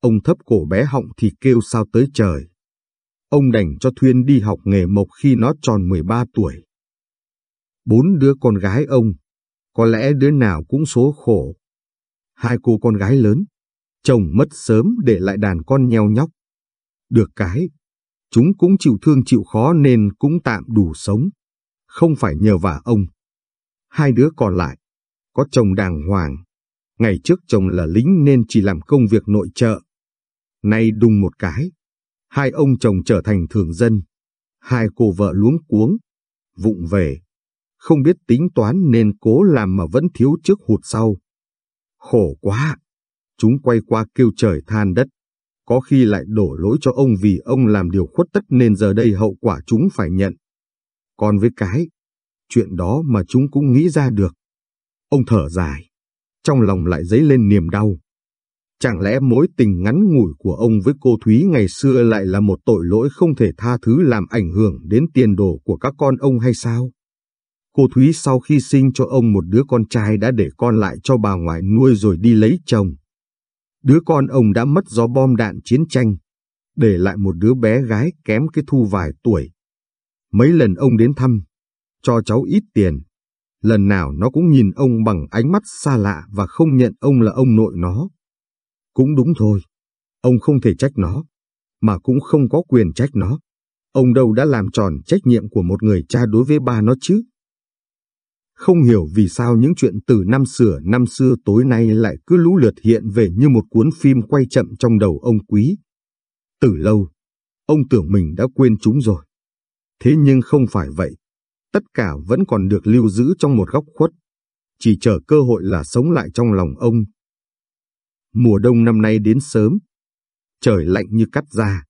Ông thấp cổ bé họng thì kêu sao tới trời. Ông đành cho Thuyên đi học nghề mộc khi nó tròn 13 tuổi. Bốn đứa con gái ông, có lẽ đứa nào cũng số khổ. Hai cô con gái lớn, chồng mất sớm để lại đàn con nheo nhóc. Được cái, chúng cũng chịu thương chịu khó nên cũng tạm đủ sống, không phải nhờ vả ông. Hai đứa còn lại, có chồng đàng hoàng. Ngày trước chồng là lính nên chỉ làm công việc nội trợ. Nay đùng một cái, hai ông chồng trở thành thường dân. Hai cô vợ luống cuống, vụng về, không biết tính toán nên cố làm mà vẫn thiếu trước hụt sau. Khổ quá! Chúng quay qua kêu trời than đất. Có khi lại đổ lỗi cho ông vì ông làm điều khuất tất nên giờ đây hậu quả chúng phải nhận. Còn với cái, chuyện đó mà chúng cũng nghĩ ra được. Ông thở dài, trong lòng lại dấy lên niềm đau. Chẳng lẽ mối tình ngắn ngủi của ông với cô Thúy ngày xưa lại là một tội lỗi không thể tha thứ làm ảnh hưởng đến tiền đồ của các con ông hay sao? Cô Thúy sau khi sinh cho ông một đứa con trai đã để con lại cho bà ngoại nuôi rồi đi lấy chồng. Đứa con ông đã mất do bom đạn chiến tranh, để lại một đứa bé gái kém cái thu vài tuổi. Mấy lần ông đến thăm, cho cháu ít tiền. Lần nào nó cũng nhìn ông bằng ánh mắt xa lạ và không nhận ông là ông nội nó. Cũng đúng thôi, ông không thể trách nó, mà cũng không có quyền trách nó. Ông đâu đã làm tròn trách nhiệm của một người cha đối với ba nó chứ. Không hiểu vì sao những chuyện từ năm xưa năm xưa tối nay lại cứ lũ lượt hiện về như một cuốn phim quay chậm trong đầu ông quý. Từ lâu, ông tưởng mình đã quên chúng rồi. Thế nhưng không phải vậy. Tất cả vẫn còn được lưu giữ trong một góc khuất. Chỉ chờ cơ hội là sống lại trong lòng ông. Mùa đông năm nay đến sớm. Trời lạnh như cắt da.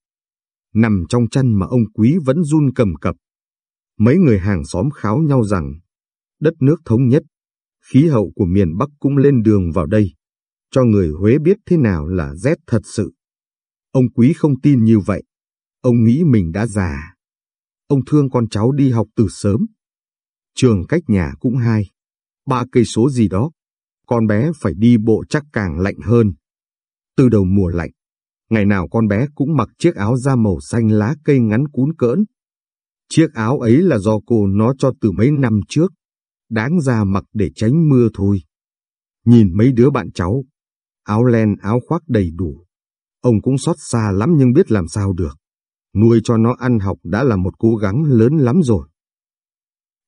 Nằm trong chăn mà ông quý vẫn run cầm cập. Mấy người hàng xóm kháo nhau rằng đất nước thống nhất, khí hậu của miền Bắc cũng lên đường vào đây, cho người Huế biết thế nào là rét thật sự. Ông Quý không tin như vậy, ông nghĩ mình đã già. Ông thương con cháu đi học từ sớm. Trường cách nhà cũng hai, ba cây số gì đó, con bé phải đi bộ chắc càng lạnh hơn. Từ đầu mùa lạnh, ngày nào con bé cũng mặc chiếc áo da màu xanh lá cây ngắn cún cỡn. Chiếc áo ấy là do cô nó cho từ mấy năm trước đáng ra mặc để tránh mưa thôi. Nhìn mấy đứa bạn cháu, áo len áo khoác đầy đủ. Ông cũng xót xa lắm nhưng biết làm sao được. Nuôi cho nó ăn học đã là một cố gắng lớn lắm rồi.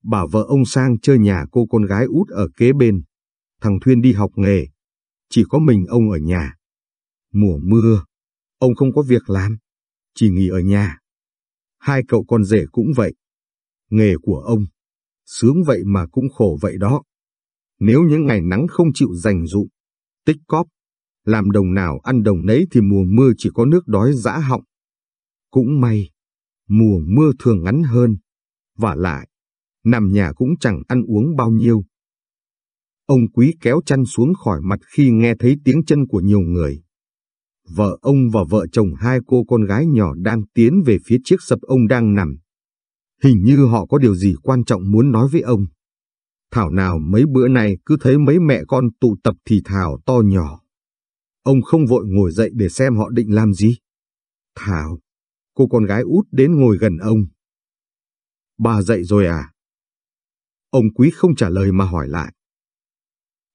Bà vợ ông sang chơi nhà cô con gái út ở kế bên. Thằng Thuyên đi học nghề. Chỉ có mình ông ở nhà. Mùa mưa, ông không có việc làm. Chỉ nghỉ ở nhà. Hai cậu con rể cũng vậy. Nghề của ông sướng vậy mà cũng khổ vậy đó. Nếu những ngày nắng không chịu dành dụm, tích cóp, làm đồng nào ăn đồng nấy thì mùa mưa chỉ có nước đói dã họng. Cũng may, mùa mưa thường ngắn hơn, và lại, nằm nhà cũng chẳng ăn uống bao nhiêu. Ông quý kéo chăn xuống khỏi mặt khi nghe thấy tiếng chân của nhiều người. Vợ ông và vợ chồng hai cô con gái nhỏ đang tiến về phía chiếc sập ông đang nằm. Hình như họ có điều gì quan trọng muốn nói với ông. Thảo nào mấy bữa này cứ thấy mấy mẹ con tụ tập thì thảo to nhỏ. Ông không vội ngồi dậy để xem họ định làm gì. Thảo, cô con gái út đến ngồi gần ông. Bà dậy rồi à? Ông quý không trả lời mà hỏi lại.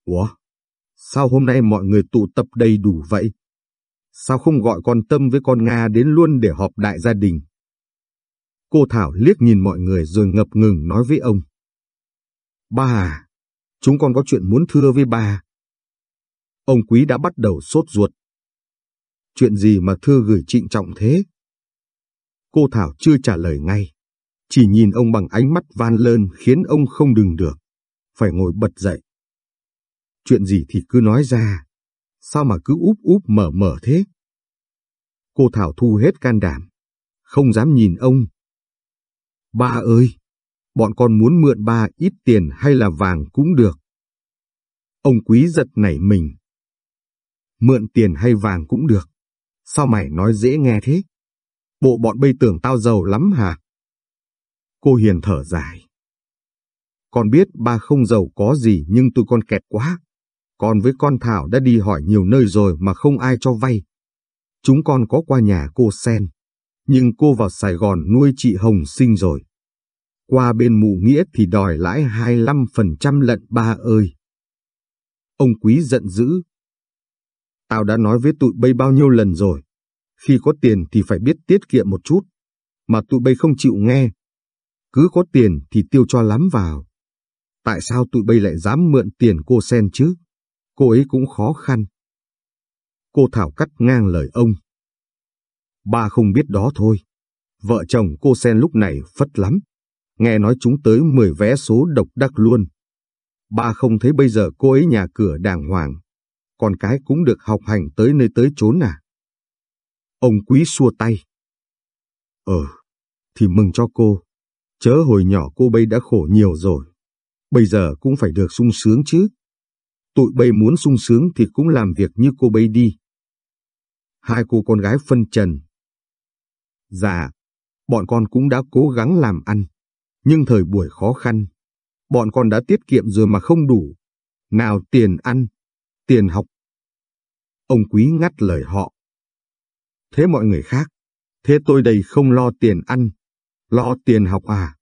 Ủa, sao hôm nay mọi người tụ tập đầy đủ vậy? Sao không gọi con Tâm với con Nga đến luôn để họp đại gia đình? Cô Thảo liếc nhìn mọi người rồi ngập ngừng nói với ông. Ba à, chúng con có chuyện muốn thưa với ba. Ông Quý đã bắt đầu sốt ruột. Chuyện gì mà thưa gửi trịnh trọng thế? Cô Thảo chưa trả lời ngay, chỉ nhìn ông bằng ánh mắt van lơn khiến ông không đừng được, phải ngồi bật dậy. Chuyện gì thì cứ nói ra, sao mà cứ úp úp mở mở thế? Cô Thảo thu hết can đảm, không dám nhìn ông. Ba ơi, bọn con muốn mượn ba ít tiền hay là vàng cũng được. Ông quý giật nảy mình. Mượn tiền hay vàng cũng được. Sao mày nói dễ nghe thế? Bộ bọn bây tưởng tao giàu lắm hả? Cô Hiền thở dài. Con biết ba không giàu có gì nhưng tụi con kẹt quá. Con với con Thảo đã đi hỏi nhiều nơi rồi mà không ai cho vay. Chúng con có qua nhà cô Sen. Nhưng cô vào Sài Gòn nuôi chị Hồng sinh rồi. Qua bên mụ nghĩa thì đòi lãi 25% lận ba ơi. Ông quý giận dữ. Tao đã nói với tụi bay bao nhiêu lần rồi. Khi có tiền thì phải biết tiết kiệm một chút. Mà tụi bay không chịu nghe. Cứ có tiền thì tiêu cho lắm vào. Tại sao tụi bay lại dám mượn tiền cô Sen chứ? Cô ấy cũng khó khăn. Cô Thảo cắt ngang lời ông. Ba không biết đó thôi. Vợ chồng cô Sen lúc này phất lắm. Nghe nói chúng tới 10 vé số độc đắc luôn. Ba không thấy bây giờ cô ấy nhà cửa đàng hoàng. Con cái cũng được học hành tới nơi tới chốn à. Ông quý xua tay. Ờ, thì mừng cho cô. Chớ hồi nhỏ cô bây đã khổ nhiều rồi. Bây giờ cũng phải được sung sướng chứ. Tụi bây muốn sung sướng thì cũng làm việc như cô bây đi. Hai cô con gái phân trần. Dạ, bọn con cũng đã cố gắng làm ăn. Nhưng thời buổi khó khăn, bọn con đã tiết kiệm rồi mà không đủ. Nào tiền ăn, tiền học. Ông quý ngắt lời họ. Thế mọi người khác, thế tôi đây không lo tiền ăn, lo tiền học à?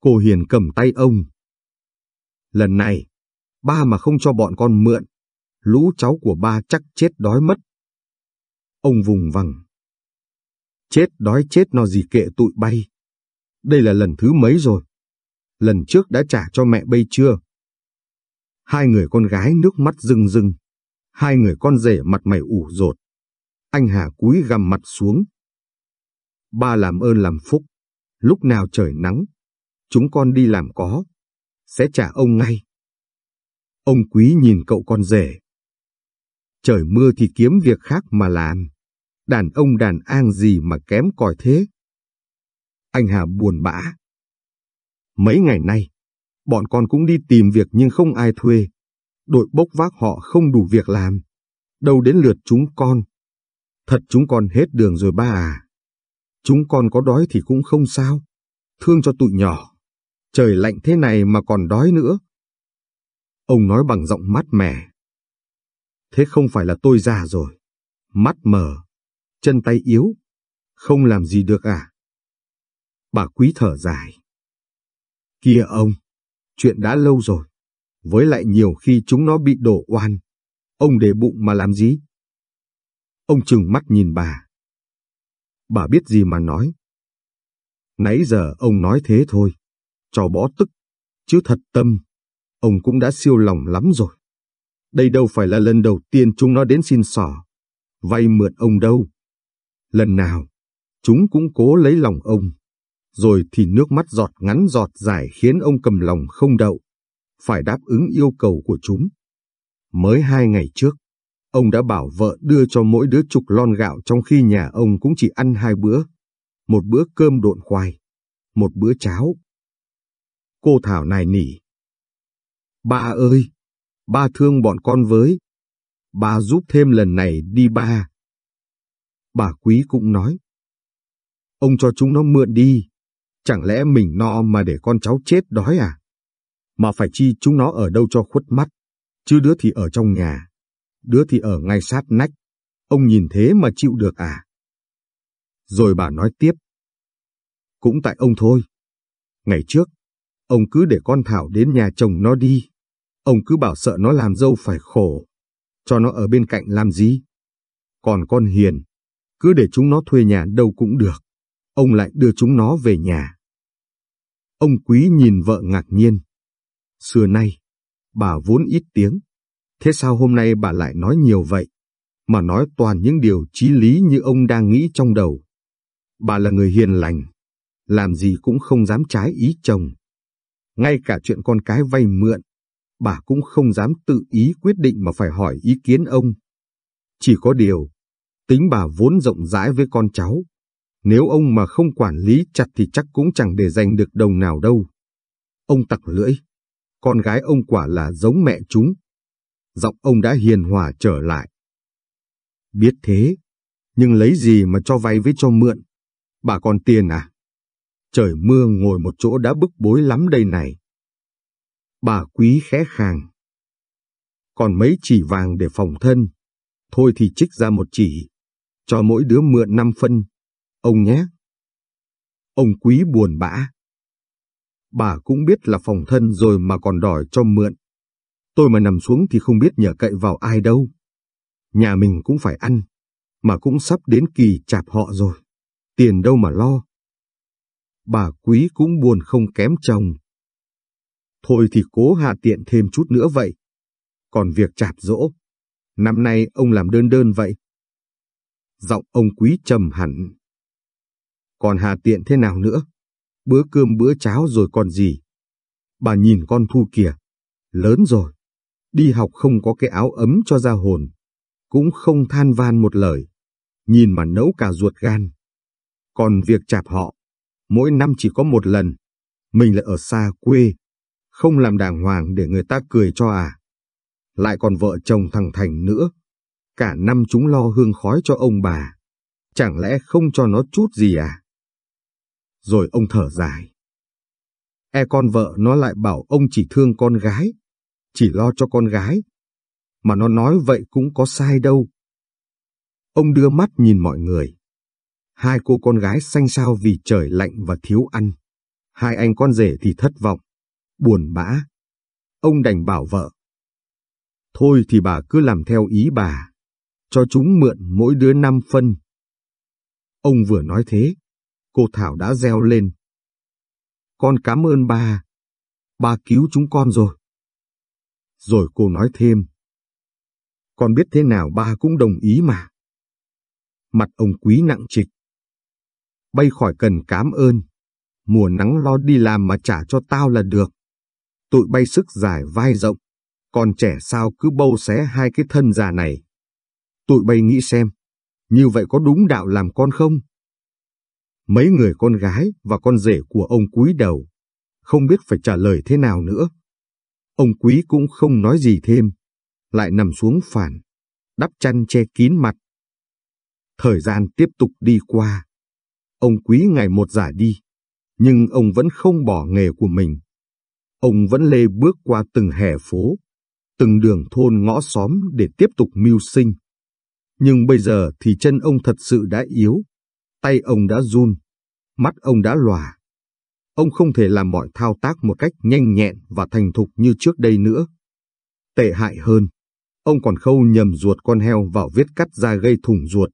Cô Hiền cầm tay ông. Lần này, ba mà không cho bọn con mượn, lũ cháu của ba chắc chết đói mất. Ông vùng vằng. Chết đói chết no gì kệ tụi bay. Đây là lần thứ mấy rồi? Lần trước đã trả cho mẹ bây chưa? Hai người con gái nước mắt rưng rưng. Hai người con rể mặt mày ủ rột. Anh Hà cúi gằm mặt xuống. Ba làm ơn làm phúc. Lúc nào trời nắng, chúng con đi làm có. Sẽ trả ông ngay. Ông quý nhìn cậu con rể. Trời mưa thì kiếm việc khác mà làm. Đàn ông đàn an gì mà kém cỏi thế. Anh Hà buồn bã. Mấy ngày nay, bọn con cũng đi tìm việc nhưng không ai thuê. Đội bốc vác họ không đủ việc làm. Đâu đến lượt chúng con. Thật chúng con hết đường rồi ba à. Chúng con có đói thì cũng không sao. Thương cho tụi nhỏ. Trời lạnh thế này mà còn đói nữa. Ông nói bằng giọng mát mẻ. Thế không phải là tôi già rồi. Mắt mờ, chân tay yếu. Không làm gì được à? Bà quý thở dài. Kìa ông, chuyện đã lâu rồi. Với lại nhiều khi chúng nó bị đổ oan. Ông để bụng mà làm gì? Ông trừng mắt nhìn bà. Bà biết gì mà nói. Nãy giờ ông nói thế thôi, cho bó tức, chứ thật tâm, ông cũng đã siêu lòng lắm rồi. Đây đâu phải là lần đầu tiên chúng nó đến xin sỏ, vay mượn ông đâu. Lần nào, chúng cũng cố lấy lòng ông rồi thì nước mắt giọt ngắn giọt dài khiến ông cầm lòng không đậu, phải đáp ứng yêu cầu của chúng. Mới hai ngày trước, ông đã bảo vợ đưa cho mỗi đứa chục lon gạo trong khi nhà ông cũng chỉ ăn hai bữa, một bữa cơm độn khoai, một bữa cháo. Cô Thảo nài nỉ. Ba ơi, ba thương bọn con với, ba giúp thêm lần này đi ba. Bà Quý cũng nói. Ông cho chúng nó mượn đi, Chẳng lẽ mình no mà để con cháu chết đói à? Mà phải chi chúng nó ở đâu cho khuất mắt, chứ đứa thì ở trong nhà, đứa thì ở ngay sát nách. Ông nhìn thế mà chịu được à? Rồi bà nói tiếp. Cũng tại ông thôi. Ngày trước, ông cứ để con Thảo đến nhà chồng nó đi. Ông cứ bảo sợ nó làm dâu phải khổ. Cho nó ở bên cạnh làm gì? Còn con Hiền, cứ để chúng nó thuê nhà đâu cũng được. Ông lại đưa chúng nó về nhà. Ông Quý nhìn vợ ngạc nhiên. Xưa nay, bà vốn ít tiếng. Thế sao hôm nay bà lại nói nhiều vậy? Mà nói toàn những điều trí lý như ông đang nghĩ trong đầu. Bà là người hiền lành, làm gì cũng không dám trái ý chồng. Ngay cả chuyện con cái vay mượn, bà cũng không dám tự ý quyết định mà phải hỏi ý kiến ông. Chỉ có điều, tính bà vốn rộng rãi với con cháu. Nếu ông mà không quản lý chặt thì chắc cũng chẳng để giành được đồng nào đâu. Ông tặc lưỡi, con gái ông quả là giống mẹ chúng. Giọng ông đã hiền hòa trở lại. Biết thế, nhưng lấy gì mà cho vay với cho mượn? Bà còn tiền à? Trời mưa ngồi một chỗ đã bức bối lắm đây này. Bà quý khẽ khàng. Còn mấy chỉ vàng để phòng thân, thôi thì trích ra một chỉ, cho mỗi đứa mượn năm phân, ông nhé. Ông quý buồn bã. Bà cũng biết là phòng thân rồi mà còn đòi cho mượn. Tôi mà nằm xuống thì không biết nhờ cậy vào ai đâu. Nhà mình cũng phải ăn, mà cũng sắp đến kỳ chạp họ rồi. Tiền đâu mà lo. Bà quý cũng buồn không kém chồng. Thôi thì cố hạ tiện thêm chút nữa vậy. Còn việc chạp dỗ, năm nay ông làm đơn đơn vậy. Giọng ông quý trầm hẳn. Còn hà tiện thế nào nữa? Bữa cơm bữa cháo rồi còn gì? Bà nhìn con Thu kìa, lớn rồi, đi học không có cái áo ấm cho ra hồn, cũng không than van một lời, nhìn mà nấu cả ruột gan. Còn việc chạp họ, mỗi năm chỉ có một lần, mình lại ở xa quê, không làm đàng hoàng để người ta cười cho à. Lại còn vợ chồng thằng Thành nữa, cả năm chúng lo hương khói cho ông bà, chẳng lẽ không cho nó chút gì à? Rồi ông thở dài. E con vợ nó lại bảo ông chỉ thương con gái, chỉ lo cho con gái. Mà nó nói vậy cũng có sai đâu. Ông đưa mắt nhìn mọi người. Hai cô con gái xanh xao vì trời lạnh và thiếu ăn. Hai anh con rể thì thất vọng, buồn bã. Ông đành bảo vợ. Thôi thì bà cứ làm theo ý bà, cho chúng mượn mỗi đứa năm phân. Ông vừa nói thế, cô Thảo đã reo lên. Con cảm ơn ba, ba cứu chúng con rồi. Rồi cô nói thêm. Con biết thế nào ba cũng đồng ý mà. Mặt ông quý nặng trịch. Bay khỏi cần cảm ơn. Mùa nắng lo đi làm mà trả cho tao là được. Tụi bay sức dài vai rộng. Còn trẻ sao cứ bâu xé hai cái thân già này. Tụi bay nghĩ xem, như vậy có đúng đạo làm con không? Mấy người con gái và con rể của ông cúi đầu, không biết phải trả lời thế nào nữa. Ông quý cũng không nói gì thêm, lại nằm xuống phản, đắp chăn che kín mặt. Thời gian tiếp tục đi qua. Ông quý ngày một giả đi, nhưng ông vẫn không bỏ nghề của mình. Ông vẫn lê bước qua từng hè phố, từng đường thôn ngõ xóm để tiếp tục mưu sinh. Nhưng bây giờ thì chân ông thật sự đã yếu, tay ông đã run, mắt ông đã lòa. Ông không thể làm mọi thao tác một cách nhanh nhẹn và thành thục như trước đây nữa. Tệ hại hơn, ông còn khâu nhầm ruột con heo vào vết cắt ra gây thủng ruột.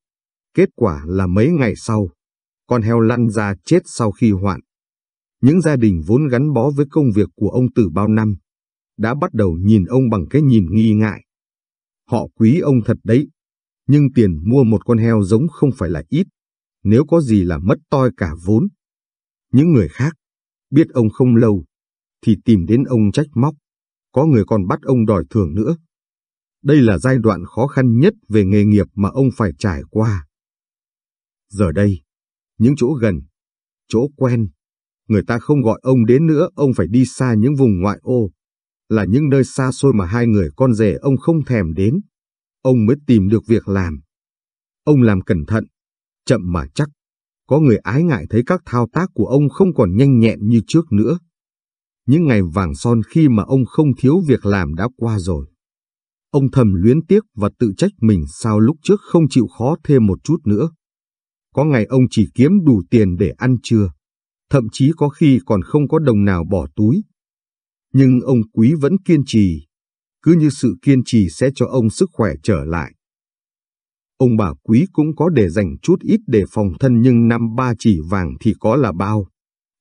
Kết quả là mấy ngày sau, con heo lăn ra chết sau khi hoạn. Những gia đình vốn gắn bó với công việc của ông từ bao năm, đã bắt đầu nhìn ông bằng cái nhìn nghi ngại. Họ quý ông thật đấy, nhưng tiền mua một con heo giống không phải là ít, nếu có gì là mất toi cả vốn. Những người khác, biết ông không lâu, thì tìm đến ông trách móc, có người còn bắt ông đòi thưởng nữa. Đây là giai đoạn khó khăn nhất về nghề nghiệp mà ông phải trải qua. Giờ đây, những chỗ gần, chỗ quen, người ta không gọi ông đến nữa, ông phải đi xa những vùng ngoại ô, là những nơi xa xôi mà hai người con rể ông không thèm đến. Ông mới tìm được việc làm. Ông làm cẩn thận, chậm mà chắc, Có người ái ngại thấy các thao tác của ông không còn nhanh nhẹn như trước nữa. Những ngày vàng son khi mà ông không thiếu việc làm đã qua rồi. Ông thầm luyến tiếc và tự trách mình sao lúc trước không chịu khó thêm một chút nữa. Có ngày ông chỉ kiếm đủ tiền để ăn trưa, thậm chí có khi còn không có đồng nào bỏ túi. Nhưng ông Quý vẫn kiên trì, cứ như sự kiên trì sẽ cho ông sức khỏe trở lại. Ông bà Quý cũng có để dành chút ít để phòng thân nhưng năm ba chỉ vàng thì có là bao.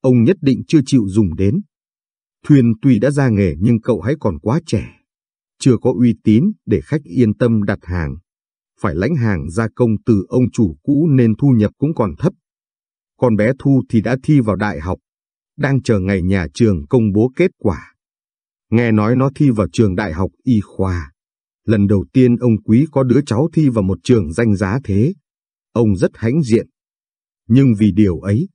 Ông nhất định chưa chịu dùng đến. Thuyền tuy đã ra nghề nhưng cậu hãy còn quá trẻ chưa có uy tín để khách yên tâm đặt hàng. Phải lãnh hàng gia công từ ông chủ cũ nên thu nhập cũng còn thấp. Con bé Thu thì đã thi vào đại học, đang chờ ngày nhà trường công bố kết quả. Nghe nói nó thi vào trường đại học y khoa. Lần đầu tiên ông Quý có đứa cháu thi vào một trường danh giá thế. Ông rất hãnh diện. Nhưng vì điều ấy,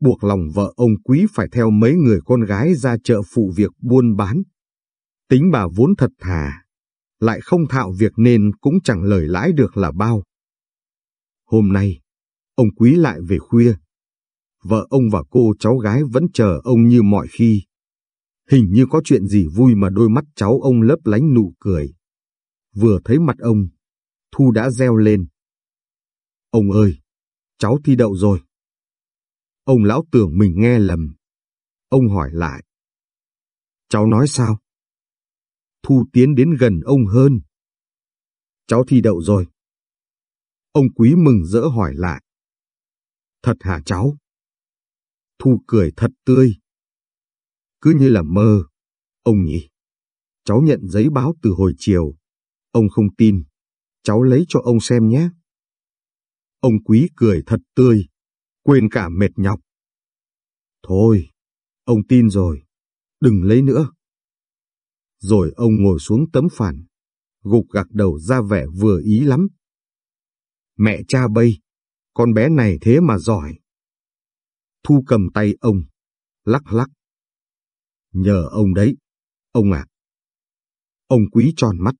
buộc lòng vợ ông Quý phải theo mấy người con gái ra chợ phụ việc buôn bán. Tính bà vốn thật thà, lại không thạo việc nên cũng chẳng lời lãi được là bao. Hôm nay, ông Quý lại về khuya. Vợ ông và cô cháu gái vẫn chờ ông như mọi khi. Hình như có chuyện gì vui mà đôi mắt cháu ông lấp lánh nụ cười. Vừa thấy mặt ông, Thu đã reo lên. Ông ơi, cháu thi đậu rồi. Ông lão tưởng mình nghe lầm. Ông hỏi lại. Cháu nói sao? Thu tiến đến gần ông hơn. Cháu thi đậu rồi. Ông quý mừng rỡ hỏi lại. Thật hả cháu? Thu cười thật tươi. Cứ như là mơ. Ông nhỉ? Cháu nhận giấy báo từ hồi chiều. Ông không tin. Cháu lấy cho ông xem nhé. Ông quý cười thật tươi. Quên cả mệt nhọc. Thôi, ông tin rồi. Đừng lấy nữa. Rồi ông ngồi xuống tấm phản, gục gạc đầu ra vẻ vừa ý lắm. Mẹ cha bây, con bé này thế mà giỏi. Thu cầm tay ông, lắc lắc. Nhờ ông đấy, ông ạ. Ông quý tròn mắt.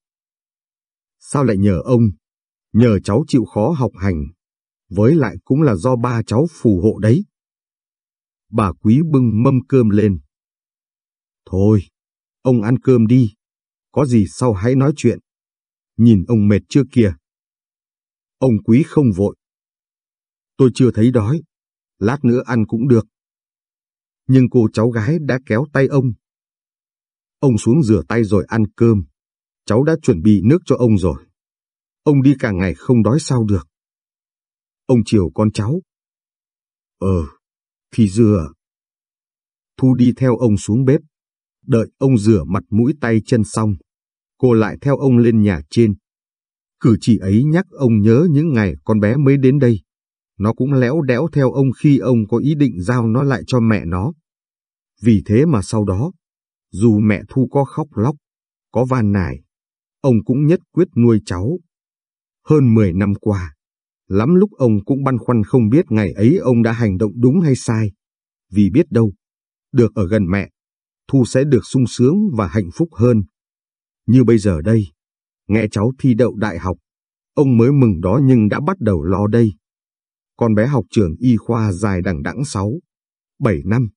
Sao lại nhờ ông? Nhờ cháu chịu khó học hành, với lại cũng là do ba cháu phù hộ đấy. Bà quý bưng mâm cơm lên. Thôi, Ông ăn cơm đi, có gì sau hãy nói chuyện. Nhìn ông mệt chưa kìa. Ông quý không vội. Tôi chưa thấy đói, lát nữa ăn cũng được. Nhưng cô cháu gái đã kéo tay ông. Ông xuống rửa tay rồi ăn cơm. Cháu đã chuẩn bị nước cho ông rồi. Ông đi cả ngày không đói sao được. Ông chiều con cháu. Ờ, thì rửa. Thu đi theo ông xuống bếp. Đợi ông rửa mặt mũi tay chân xong, cô lại theo ông lên nhà trên. Cử chỉ ấy nhắc ông nhớ những ngày con bé mới đến đây. Nó cũng léo đẽo theo ông khi ông có ý định giao nó lại cho mẹ nó. Vì thế mà sau đó, dù mẹ Thu có khóc lóc, có van nài, ông cũng nhất quyết nuôi cháu. Hơn 10 năm qua, lắm lúc ông cũng băn khoăn không biết ngày ấy ông đã hành động đúng hay sai. Vì biết đâu, được ở gần mẹ, Thu sẽ được sung sướng và hạnh phúc hơn. Như bây giờ đây, nghe cháu thi đậu đại học, ông mới mừng đó nhưng đã bắt đầu lo đây. Con bé học trường y khoa dài đằng đẵng 6, 7 năm,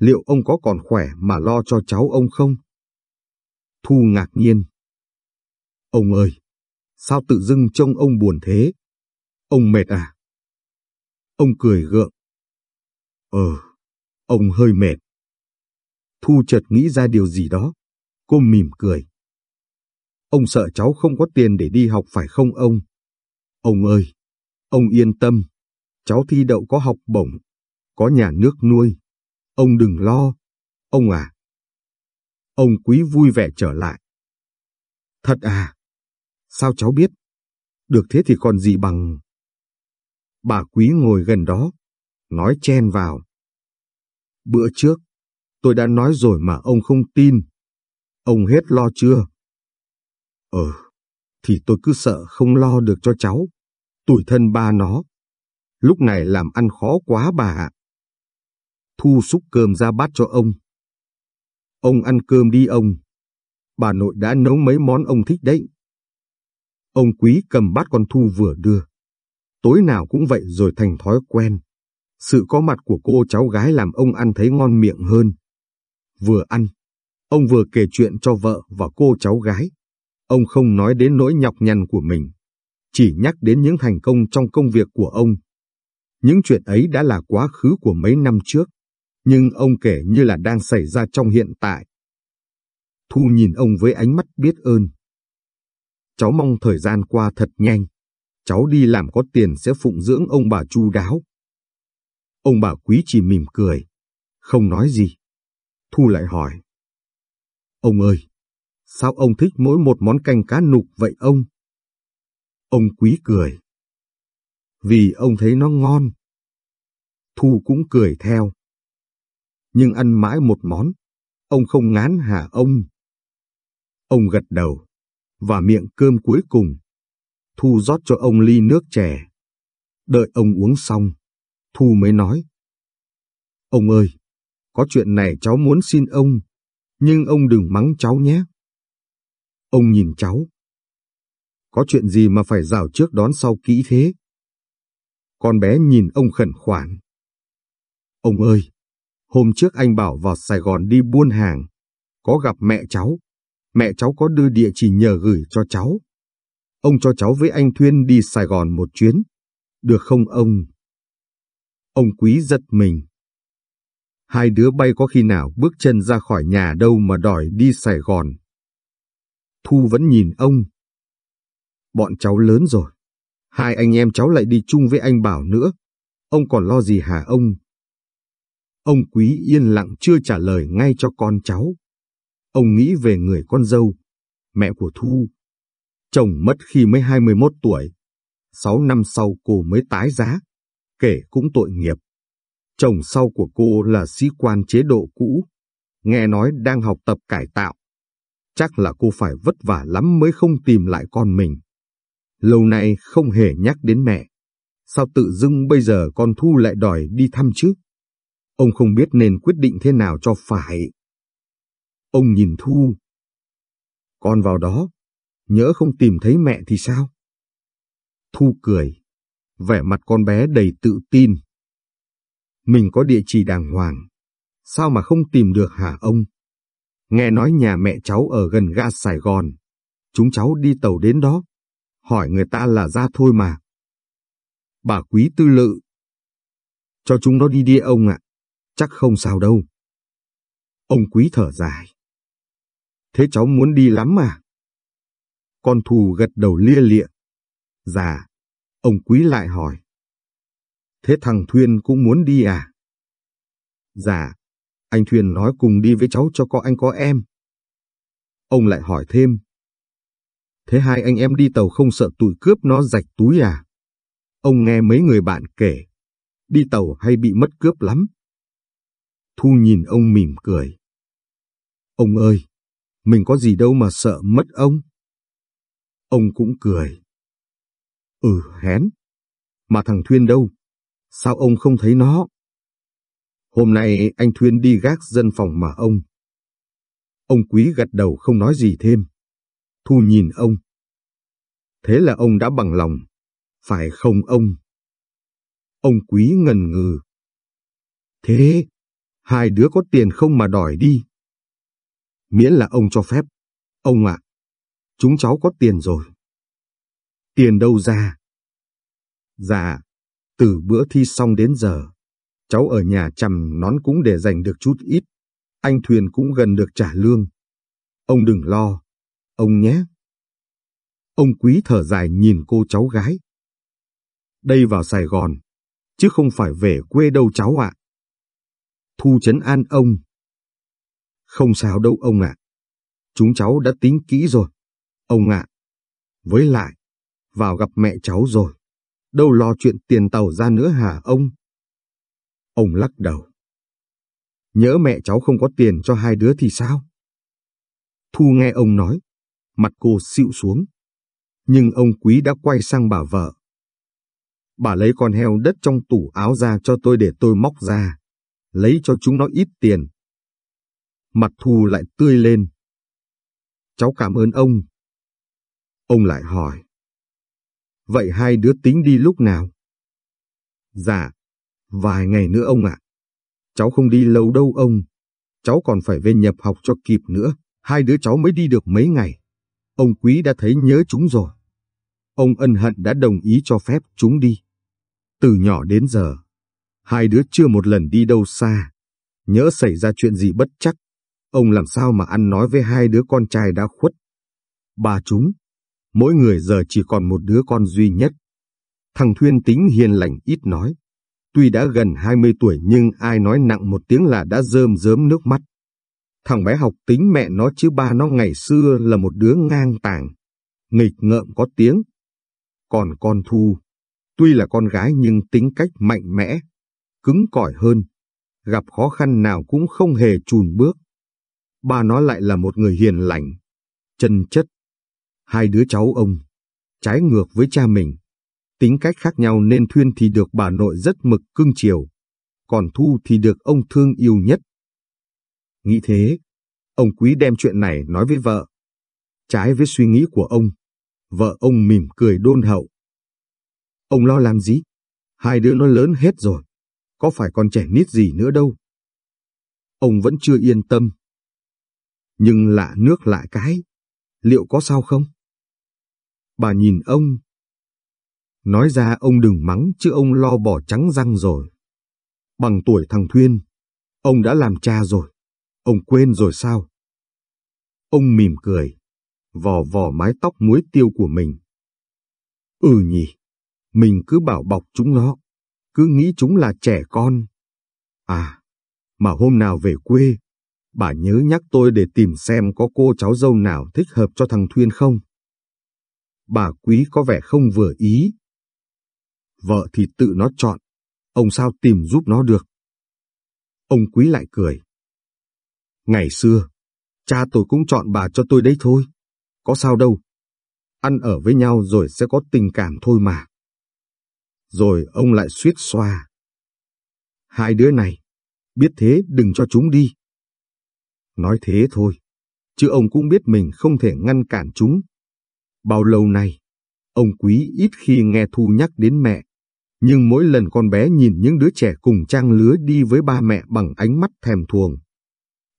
liệu ông có còn khỏe mà lo cho cháu ông không? Thu ngạc nhiên. Ông ơi, sao tự dưng trông ông buồn thế? Ông mệt à? Ông cười gượng. Ờ, ông hơi mệt. Thu chợt nghĩ ra điều gì đó. Cô mỉm cười. Ông sợ cháu không có tiền để đi học phải không ông? Ông ơi, ông yên tâm. Cháu thi đậu có học bổng, có nhà nước nuôi. Ông đừng lo. Ông à. Ông quý vui vẻ trở lại. Thật à? Sao cháu biết? Được thế thì còn gì bằng... Bà quý ngồi gần đó, nói chen vào. Bữa trước, Tôi đã nói rồi mà ông không tin. Ông hết lo chưa? Ờ, thì tôi cứ sợ không lo được cho cháu. Tuổi thân ba nó. Lúc này làm ăn khó quá bà ạ. Thu xúc cơm ra bát cho ông. Ông ăn cơm đi ông. Bà nội đã nấu mấy món ông thích đấy. Ông quý cầm bát con Thu vừa đưa. Tối nào cũng vậy rồi thành thói quen. Sự có mặt của cô cháu gái làm ông ăn thấy ngon miệng hơn. Vừa ăn, ông vừa kể chuyện cho vợ và cô cháu gái. Ông không nói đến nỗi nhọc nhằn của mình, chỉ nhắc đến những thành công trong công việc của ông. Những chuyện ấy đã là quá khứ của mấy năm trước, nhưng ông kể như là đang xảy ra trong hiện tại. Thu nhìn ông với ánh mắt biết ơn. Cháu mong thời gian qua thật nhanh. Cháu đi làm có tiền sẽ phụng dưỡng ông bà chu đáo. Ông bà quý chỉ mỉm cười, không nói gì. Thu lại hỏi. Ông ơi, sao ông thích mỗi một món canh cá nục vậy ông? Ông quý cười. Vì ông thấy nó ngon. Thu cũng cười theo. Nhưng ăn mãi một món, ông không ngán hả ông? Ông gật đầu, và miệng cơm cuối cùng. Thu rót cho ông ly nước chè. Đợi ông uống xong, Thu mới nói. Ông ơi, có chuyện này cháu muốn xin ông, nhưng ông đừng mắng cháu nhé. Ông nhìn cháu. Có chuyện gì mà phải rào trước đón sau kỹ thế? Con bé nhìn ông khẩn khoản. Ông ơi, hôm trước anh bảo vào Sài Gòn đi buôn hàng, có gặp mẹ cháu. Mẹ cháu có đưa địa chỉ nhờ gửi cho cháu. Ông cho cháu với anh Thuyên đi Sài Gòn một chuyến. Được không ông? Ông quý giật mình. Hai đứa bay có khi nào bước chân ra khỏi nhà đâu mà đòi đi Sài Gòn. Thu vẫn nhìn ông. Bọn cháu lớn rồi. Hai anh em cháu lại đi chung với anh Bảo nữa. Ông còn lo gì hả ông? Ông quý yên lặng chưa trả lời ngay cho con cháu. Ông nghĩ về người con dâu, mẹ của Thu. Chồng mất khi mới 21 tuổi. Sáu năm sau cô mới tái giá. Kể cũng tội nghiệp. Chồng sau của cô là sĩ quan chế độ cũ. Nghe nói đang học tập cải tạo. Chắc là cô phải vất vả lắm mới không tìm lại con mình. Lâu nay không hề nhắc đến mẹ. Sao tự dưng bây giờ con Thu lại đòi đi thăm chứ? Ông không biết nên quyết định thế nào cho phải. Ông nhìn Thu. Con vào đó, nhớ không tìm thấy mẹ thì sao? Thu cười, vẻ mặt con bé đầy tự tin. Mình có địa chỉ đàng hoàng, sao mà không tìm được hả ông? Nghe nói nhà mẹ cháu ở gần ga Sài Gòn, chúng cháu đi tàu đến đó, hỏi người ta là ra thôi mà. Bà quý tư lự. Cho chúng nó đi đi ông ạ, chắc không sao đâu. Ông quý thở dài. Thế cháu muốn đi lắm mà. Con thù gật đầu lia lịa. Dạ, ông quý lại hỏi. Thế thằng Thuyên cũng muốn đi à? Dạ, anh Thuyên nói cùng đi với cháu cho có anh có em. Ông lại hỏi thêm. Thế hai anh em đi tàu không sợ tụi cướp nó rạch túi à? Ông nghe mấy người bạn kể, đi tàu hay bị mất cướp lắm. Thu nhìn ông mỉm cười. Ông ơi, mình có gì đâu mà sợ mất ông. Ông cũng cười. Ừ, hén. Mà thằng Thuyên đâu? Sao ông không thấy nó? Hôm nay anh Thuyên đi gác dân phòng mà ông. Ông Quý gật đầu không nói gì thêm. Thu nhìn ông. Thế là ông đã bằng lòng, phải không ông? Ông Quý ngần ngừ. Thế, hai đứa có tiền không mà đòi đi? miễn là ông cho phép. Ông ạ, chúng cháu có tiền rồi. Tiền đâu ra? Dạ, từ bữa thi xong đến giờ, cháu ở nhà chằm nón cũng để dành được chút ít. Anh Thuyền cũng gần được trả lương. Ông đừng lo, ông nhé. Ông quý thở dài nhìn cô cháu gái. Đây vào Sài Gòn, chứ không phải về quê đâu cháu ạ. Thu chấn an ông. Không sao đâu ông ạ. Chúng cháu đã tính kỹ rồi. Ông ạ. Với lại, vào gặp mẹ cháu rồi. Đâu lo chuyện tiền tàu ra nữa hả ông? Ông lắc đầu. Nhớ mẹ cháu không có tiền cho hai đứa thì sao? Thu nghe ông nói, mặt cô xịu xuống. Nhưng ông quý đã quay sang bà vợ. Bà lấy con heo đất trong tủ áo ra cho tôi để tôi móc ra. Lấy cho chúng nó ít tiền Mặt Thu lại tươi lên. Cháu cảm ơn ông. Ông lại hỏi. Vậy hai đứa tính đi lúc nào? Dạ, Vài ngày nữa ông ạ. Cháu không đi lâu đâu ông. Cháu còn phải về nhập học cho kịp nữa. Hai đứa cháu mới đi được mấy ngày. Ông Quý đã thấy nhớ chúng rồi. Ông ân hận đã đồng ý cho phép chúng đi. Từ nhỏ đến giờ, hai đứa chưa một lần đi đâu xa. Nhớ xảy ra chuyện gì bất chắc, ông làm sao mà ăn nói với hai đứa con trai đã khuất. Ba chúng, mỗi người giờ chỉ còn một đứa con duy nhất. Thằng Thuyên tính hiền lành ít nói. Tuy đã gần 20 tuổi nhưng ai nói nặng một tiếng là đã rơm rớm nước mắt. Thằng bé học tính mẹ nó chứ ba nó ngày xưa là một đứa ngang tàng, nghịch ngợm có tiếng. Còn con Thu, tuy là con gái nhưng tính cách mạnh mẽ, cứng cỏi hơn, gặp khó khăn nào cũng không hề chùn bước. Ba nó lại là một người hiền lành, chân chất. Hai đứa cháu ông, trái ngược với cha mình, tính cách khác nhau nên Thuyên thì được bà nội rất mực cưng chiều, còn Thu thì được ông thương yêu nhất. Nghĩ thế, ông Quý đem chuyện này nói với vợ. Trái với suy nghĩ của ông, vợ ông mỉm cười đôn hậu. Ông lo làm gì? Hai đứa nó lớn hết rồi, có phải còn trẻ nít gì nữa đâu. Ông vẫn chưa yên tâm. Nhưng lạ nước lạ cái, liệu có sao không? Bà nhìn ông. Nói ra ông đừng mắng chứ ông lo bỏ trắng răng rồi. Bằng tuổi thằng Thuyên, ông đã làm cha rồi. Ông quên rồi sao? Ông mỉm cười, vò vò mái tóc muối tiêu của mình. Ừ nhỉ, mình cứ bảo bọc chúng nó, cứ nghĩ chúng là trẻ con. À, mà hôm nào về quê, bà nhớ nhắc tôi để tìm xem có cô cháu dâu nào thích hợp cho thằng Thuyên không. Bà quý có vẻ không vừa ý. Vợ thì tự nó chọn, ông sao tìm giúp nó được. Ông quý lại cười. Ngày xưa, cha tôi cũng chọn bà cho tôi đấy thôi. Có sao đâu. Ăn ở với nhau rồi sẽ có tình cảm thôi mà. Rồi ông lại suýt xoa. Hai đứa này, biết thế đừng cho chúng đi. Nói thế thôi, chứ ông cũng biết mình không thể ngăn cản chúng. Bao lâu nay, ông quý ít khi nghe Thu nhắc đến mẹ. Nhưng mỗi lần con bé nhìn những đứa trẻ cùng trang lứa đi với ba mẹ bằng ánh mắt thèm thuồng,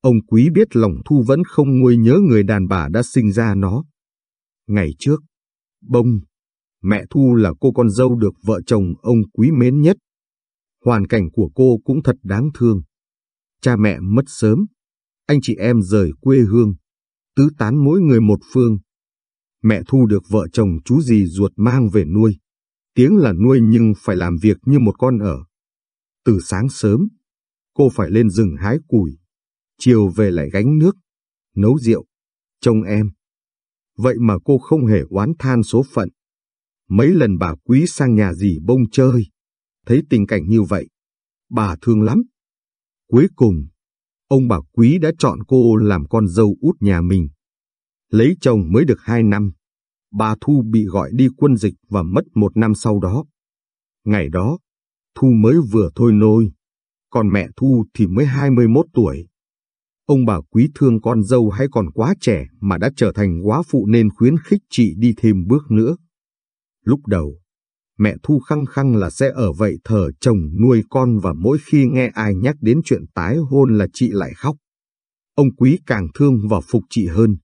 Ông quý biết lòng Thu vẫn không nguôi nhớ người đàn bà đã sinh ra nó. Ngày trước, bông, mẹ Thu là cô con dâu được vợ chồng ông quý mến nhất. Hoàn cảnh của cô cũng thật đáng thương. Cha mẹ mất sớm, anh chị em rời quê hương, tứ tán mỗi người một phương. Mẹ Thu được vợ chồng chú dì ruột mang về nuôi. Tiếng là nuôi nhưng phải làm việc như một con ở. Từ sáng sớm, cô phải lên rừng hái củi, chiều về lại gánh nước, nấu rượu, trông em. Vậy mà cô không hề oán than số phận. Mấy lần bà quý sang nhà dì bông chơi, thấy tình cảnh như vậy, bà thương lắm. Cuối cùng, ông bà quý đã chọn cô làm con dâu út nhà mình. Lấy chồng mới được hai năm, bà Thu bị gọi đi quân dịch và mất một năm sau đó. Ngày đó, Thu mới vừa thôi nôi, còn mẹ Thu thì mới 21 tuổi. Ông bà quý thương con dâu hay còn quá trẻ mà đã trở thành quá phụ nên khuyến khích chị đi thêm bước nữa. Lúc đầu, mẹ Thu khăng khăng là sẽ ở vậy thờ chồng nuôi con và mỗi khi nghe ai nhắc đến chuyện tái hôn là chị lại khóc. Ông quý càng thương và phục chị hơn,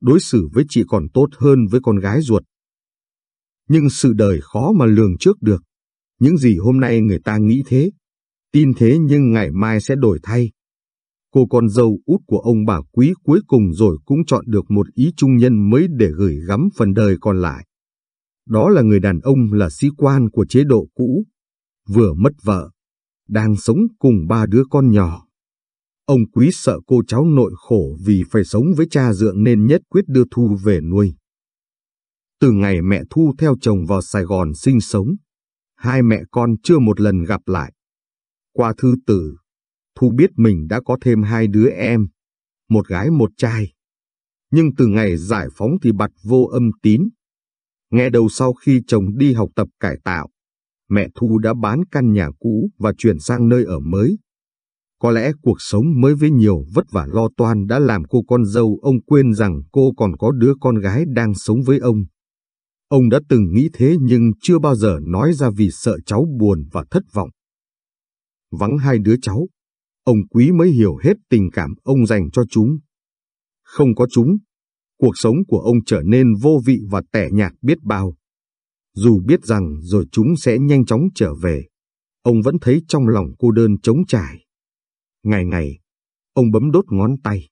đối xử với chị còn tốt hơn với con gái ruột. Nhưng sự đời khó mà lường trước được. Những gì hôm nay người ta nghĩ thế, tin thế nhưng ngày mai sẽ đổi thay. Cô con dâu út của ông bà quý cuối cùng rồi cũng chọn được một ý trung nhân mới để gửi gắm phần đời còn lại. Đó là người đàn ông là sĩ quan của chế độ cũ, vừa mất vợ, đang sống cùng ba đứa con nhỏ. Ông quý sợ cô cháu nội khổ vì phải sống với cha dượng nên nhất quyết đưa Thu về nuôi. Từ ngày mẹ Thu theo chồng vào Sài Gòn sinh sống, hai mẹ con chưa một lần gặp lại. Qua thư tử, Thu biết mình đã có thêm hai đứa em, một gái một trai. Nhưng từ ngày giải phóng thì bặt vô âm tín. Nghe đầu sau khi chồng đi học tập cải tạo, mẹ Thu đã bán căn nhà cũ và chuyển sang nơi ở mới. Có lẽ cuộc sống mới với nhiều vất vả lo toan đã làm cô con dâu ông quên rằng cô còn có đứa con gái đang sống với ông. Ông đã từng nghĩ thế nhưng chưa bao giờ nói ra vì sợ cháu buồn và thất vọng. Vắng hai đứa cháu, ông Quý mới hiểu hết tình cảm ông dành cho chúng. Không có chúng, cuộc sống của ông trở nên vô vị và tẻ nhạt biết bao. Dù biết rằng rồi chúng sẽ nhanh chóng trở về, ông vẫn thấy trong lòng cô đơn trống trải. Ngày ngày, ông bấm đốt ngón tay,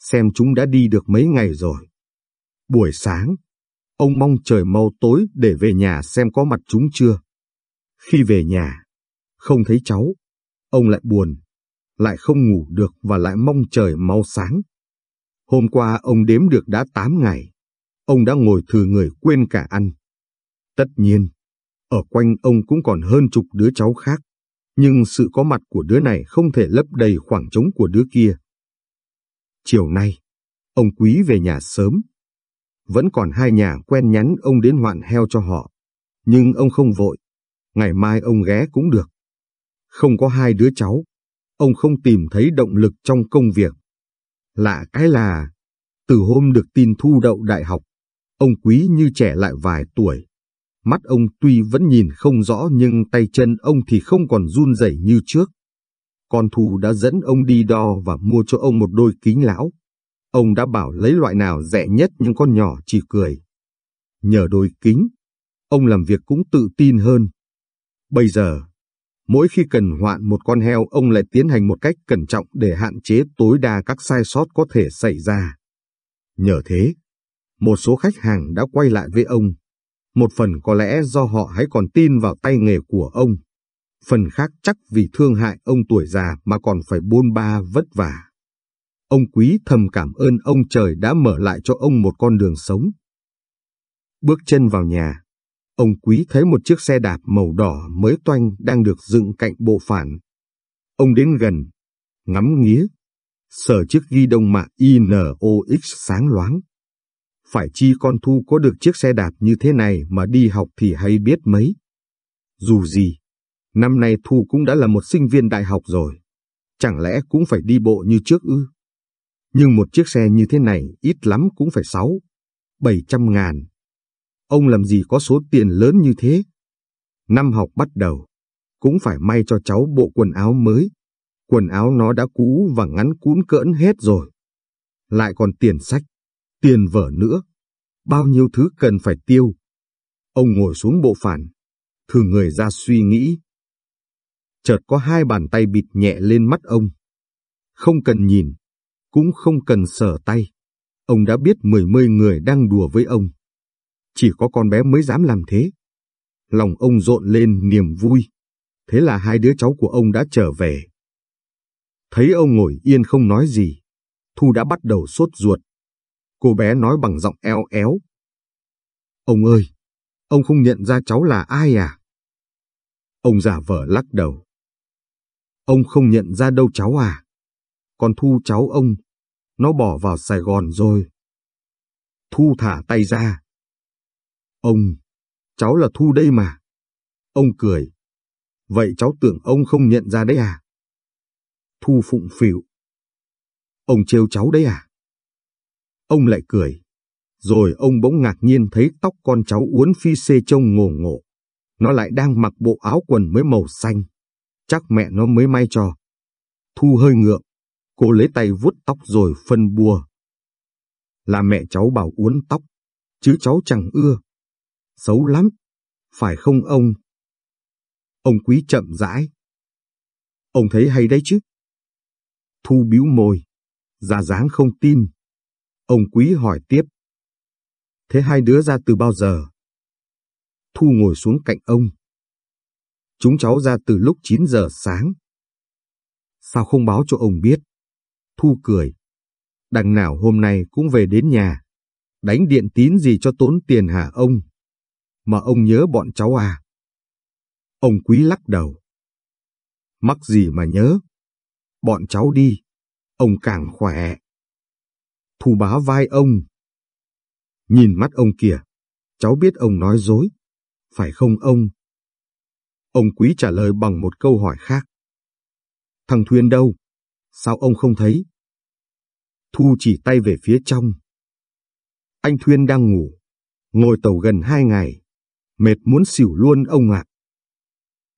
xem chúng đã đi được mấy ngày rồi. Buổi sáng, ông mong trời mau tối để về nhà xem có mặt chúng chưa. Khi về nhà, không thấy cháu, ông lại buồn, lại không ngủ được và lại mong trời mau sáng. Hôm qua ông đếm được đã 8 ngày, ông đã ngồi thừa người quên cả ăn. Tất nhiên, ở quanh ông cũng còn hơn chục đứa cháu khác, nhưng sự có mặt của đứa này không thể lấp đầy khoảng trống của đứa kia. Chiều nay, ông Quý về nhà sớm. Vẫn còn hai nhà quen nhắn ông đến hoạn heo cho họ, nhưng ông không vội, ngày mai ông ghé cũng được. Không có hai đứa cháu, ông không tìm thấy động lực trong công việc. Lạ cái là, từ hôm được tin thu đậu đại học, ông Quý như trẻ lại vài tuổi. Mắt ông tuy vẫn nhìn không rõ nhưng tay chân ông thì không còn run rẩy như trước. Con Thu đã dẫn ông đi đo và mua cho ông một đôi kính lão. Ông đã bảo lấy loại nào rẻ nhất nhưng con nhỏ chỉ cười. Nhờ đôi kính, ông làm việc cũng tự tin hơn. Bây giờ, mỗi khi cần hoạn một con heo ông lại tiến hành một cách cẩn trọng để hạn chế tối đa các sai sót có thể xảy ra. Nhờ thế, một số khách hàng đã quay lại với ông. Một phần có lẽ do họ hãy còn tin vào tay nghề của ông. Phần khác chắc vì thương hại ông tuổi già mà còn phải bôn ba vất vả. Ông quý thầm cảm ơn ông trời đã mở lại cho ông một con đường sống. Bước chân vào nhà, ông quý thấy một chiếc xe đạp màu đỏ mới toanh đang được dựng cạnh bộ phản. Ông đến gần, ngắm nghía, sờ chiếc ghi đông mạ INOX sáng loáng. Phải chi con Thu có được chiếc xe đạp như thế này mà đi học thì hay biết mấy. Dù gì, năm nay Thu cũng đã là một sinh viên đại học rồi. Chẳng lẽ cũng phải đi bộ như trước ư? Nhưng một chiếc xe như thế này ít lắm cũng phải sáu, bảy trăm ngàn. Ông làm gì có số tiền lớn như thế? Năm học bắt đầu, cũng phải may cho cháu bộ quần áo mới. Quần áo nó đã cũ và ngắn cún cỡn hết rồi. Lại còn tiền sách, tiền vở nữa. Bao nhiêu thứ cần phải tiêu. Ông ngồi xuống bộ phản, thử người ra suy nghĩ. Chợt có hai bàn tay bịt nhẹ lên mắt ông. Không cần nhìn, cũng không cần sờ tay. Ông đã biết mười mươi người đang đùa với ông. Chỉ có con bé mới dám làm thế. Lòng ông rộn lên niềm vui. Thế là hai đứa cháu của ông đã trở về. Thấy ông ngồi yên không nói gì, Thu đã bắt đầu sốt ruột. Cô bé nói bằng giọng eo éo. Ông ơi, ông không nhận ra cháu là ai à? Ông giả vờ lắc đầu. Ông không nhận ra đâu cháu à? Còn Thu cháu ông, nó bỏ vào Sài Gòn rồi. Thu thả tay ra. Ông, cháu là Thu đây mà. Ông cười. Vậy cháu tưởng ông không nhận ra đấy à? Thu phụng phịu. Ông trêu cháu đấy à? Ông lại cười. Rồi ông bỗng ngạc nhiên thấy tóc con cháu uốn phi xê trông ngổ ngộ. Nó lại đang mặc bộ áo quần mới màu xanh. Chắc mẹ nó mới may cho. Thu hơi ngượng. Cô lấy tay vuốt tóc rồi phân bua. Là mẹ cháu bảo uốn tóc, chứ cháu chẳng ưa. Xấu lắm, phải không ông? Ông quý chậm rãi. Ông thấy hay đấy chứ? Thu bĩu môi, ra dáng không tin. Ông quý hỏi tiếp. Thế hai đứa ra từ bao giờ? Thu ngồi xuống cạnh ông. Chúng cháu ra từ lúc 9 giờ sáng. Sao không báo cho ông biết? Thu cười. Đằng nào hôm nay cũng về đến nhà. Đánh điện tín gì cho tốn tiền hả ông? Mà ông nhớ bọn cháu à? Ông quý lắc đầu. Mắc gì mà nhớ? Bọn cháu đi. Ông càng khỏe. Thu bá vai ông. Nhìn mắt ông kìa. Cháu biết ông nói dối. Phải không ông? Ông quý trả lời bằng một câu hỏi khác. Thằng Thuyên đâu? Sao ông không thấy? Thu chỉ tay về phía trong. Anh Thuyên đang ngủ, ngồi tàu gần hai ngày, mệt muốn xỉu luôn ông ạ.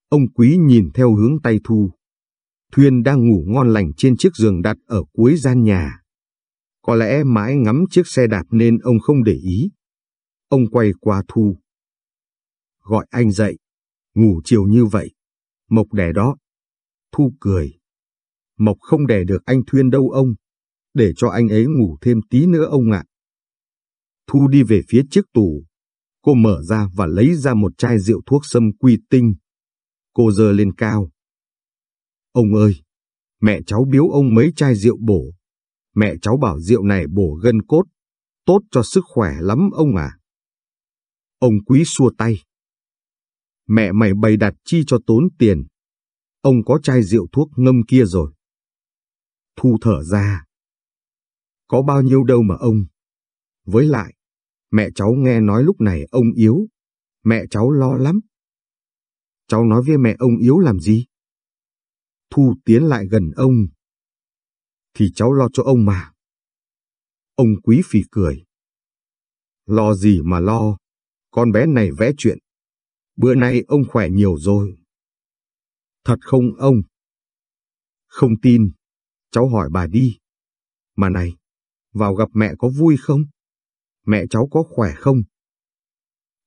Ông Quý nhìn theo hướng tay Thu, Thuyên đang ngủ ngon lành trên chiếc giường đặt ở cuối gian nhà. Có lẽ mãi ngắm chiếc xe đạp nên ông không để ý. Ông quay qua Thu. Gọi anh dậy, ngủ chiều như vậy. Mộc đẻ đó. Thu cười. Mộc không đẻ được anh Thuyên đâu ông. Để cho anh ấy ngủ thêm tí nữa ông ạ. Thu đi về phía chiếc tủ. Cô mở ra và lấy ra một chai rượu thuốc sâm quy tinh. Cô dơ lên cao. Ông ơi, mẹ cháu biếu ông mấy chai rượu bổ. Mẹ cháu bảo rượu này bổ gân cốt, tốt cho sức khỏe lắm ông à. Ông quý xua tay. Mẹ mày bày đặt chi cho tốn tiền. Ông có chai rượu thuốc ngâm kia rồi. Thu thở ra. Có bao nhiêu đâu mà ông. Với lại, mẹ cháu nghe nói lúc này ông yếu. Mẹ cháu lo lắm. Cháu nói với mẹ ông yếu làm gì? Thu tiến lại gần ông. Thì cháu lo cho ông mà. Ông quý phì cười. Lo gì mà lo, con bé này vẽ chuyện. Bữa nay ông khỏe nhiều rồi. Thật không ông? Không tin, cháu hỏi bà đi. Mà này, vào gặp mẹ có vui không? Mẹ cháu có khỏe không?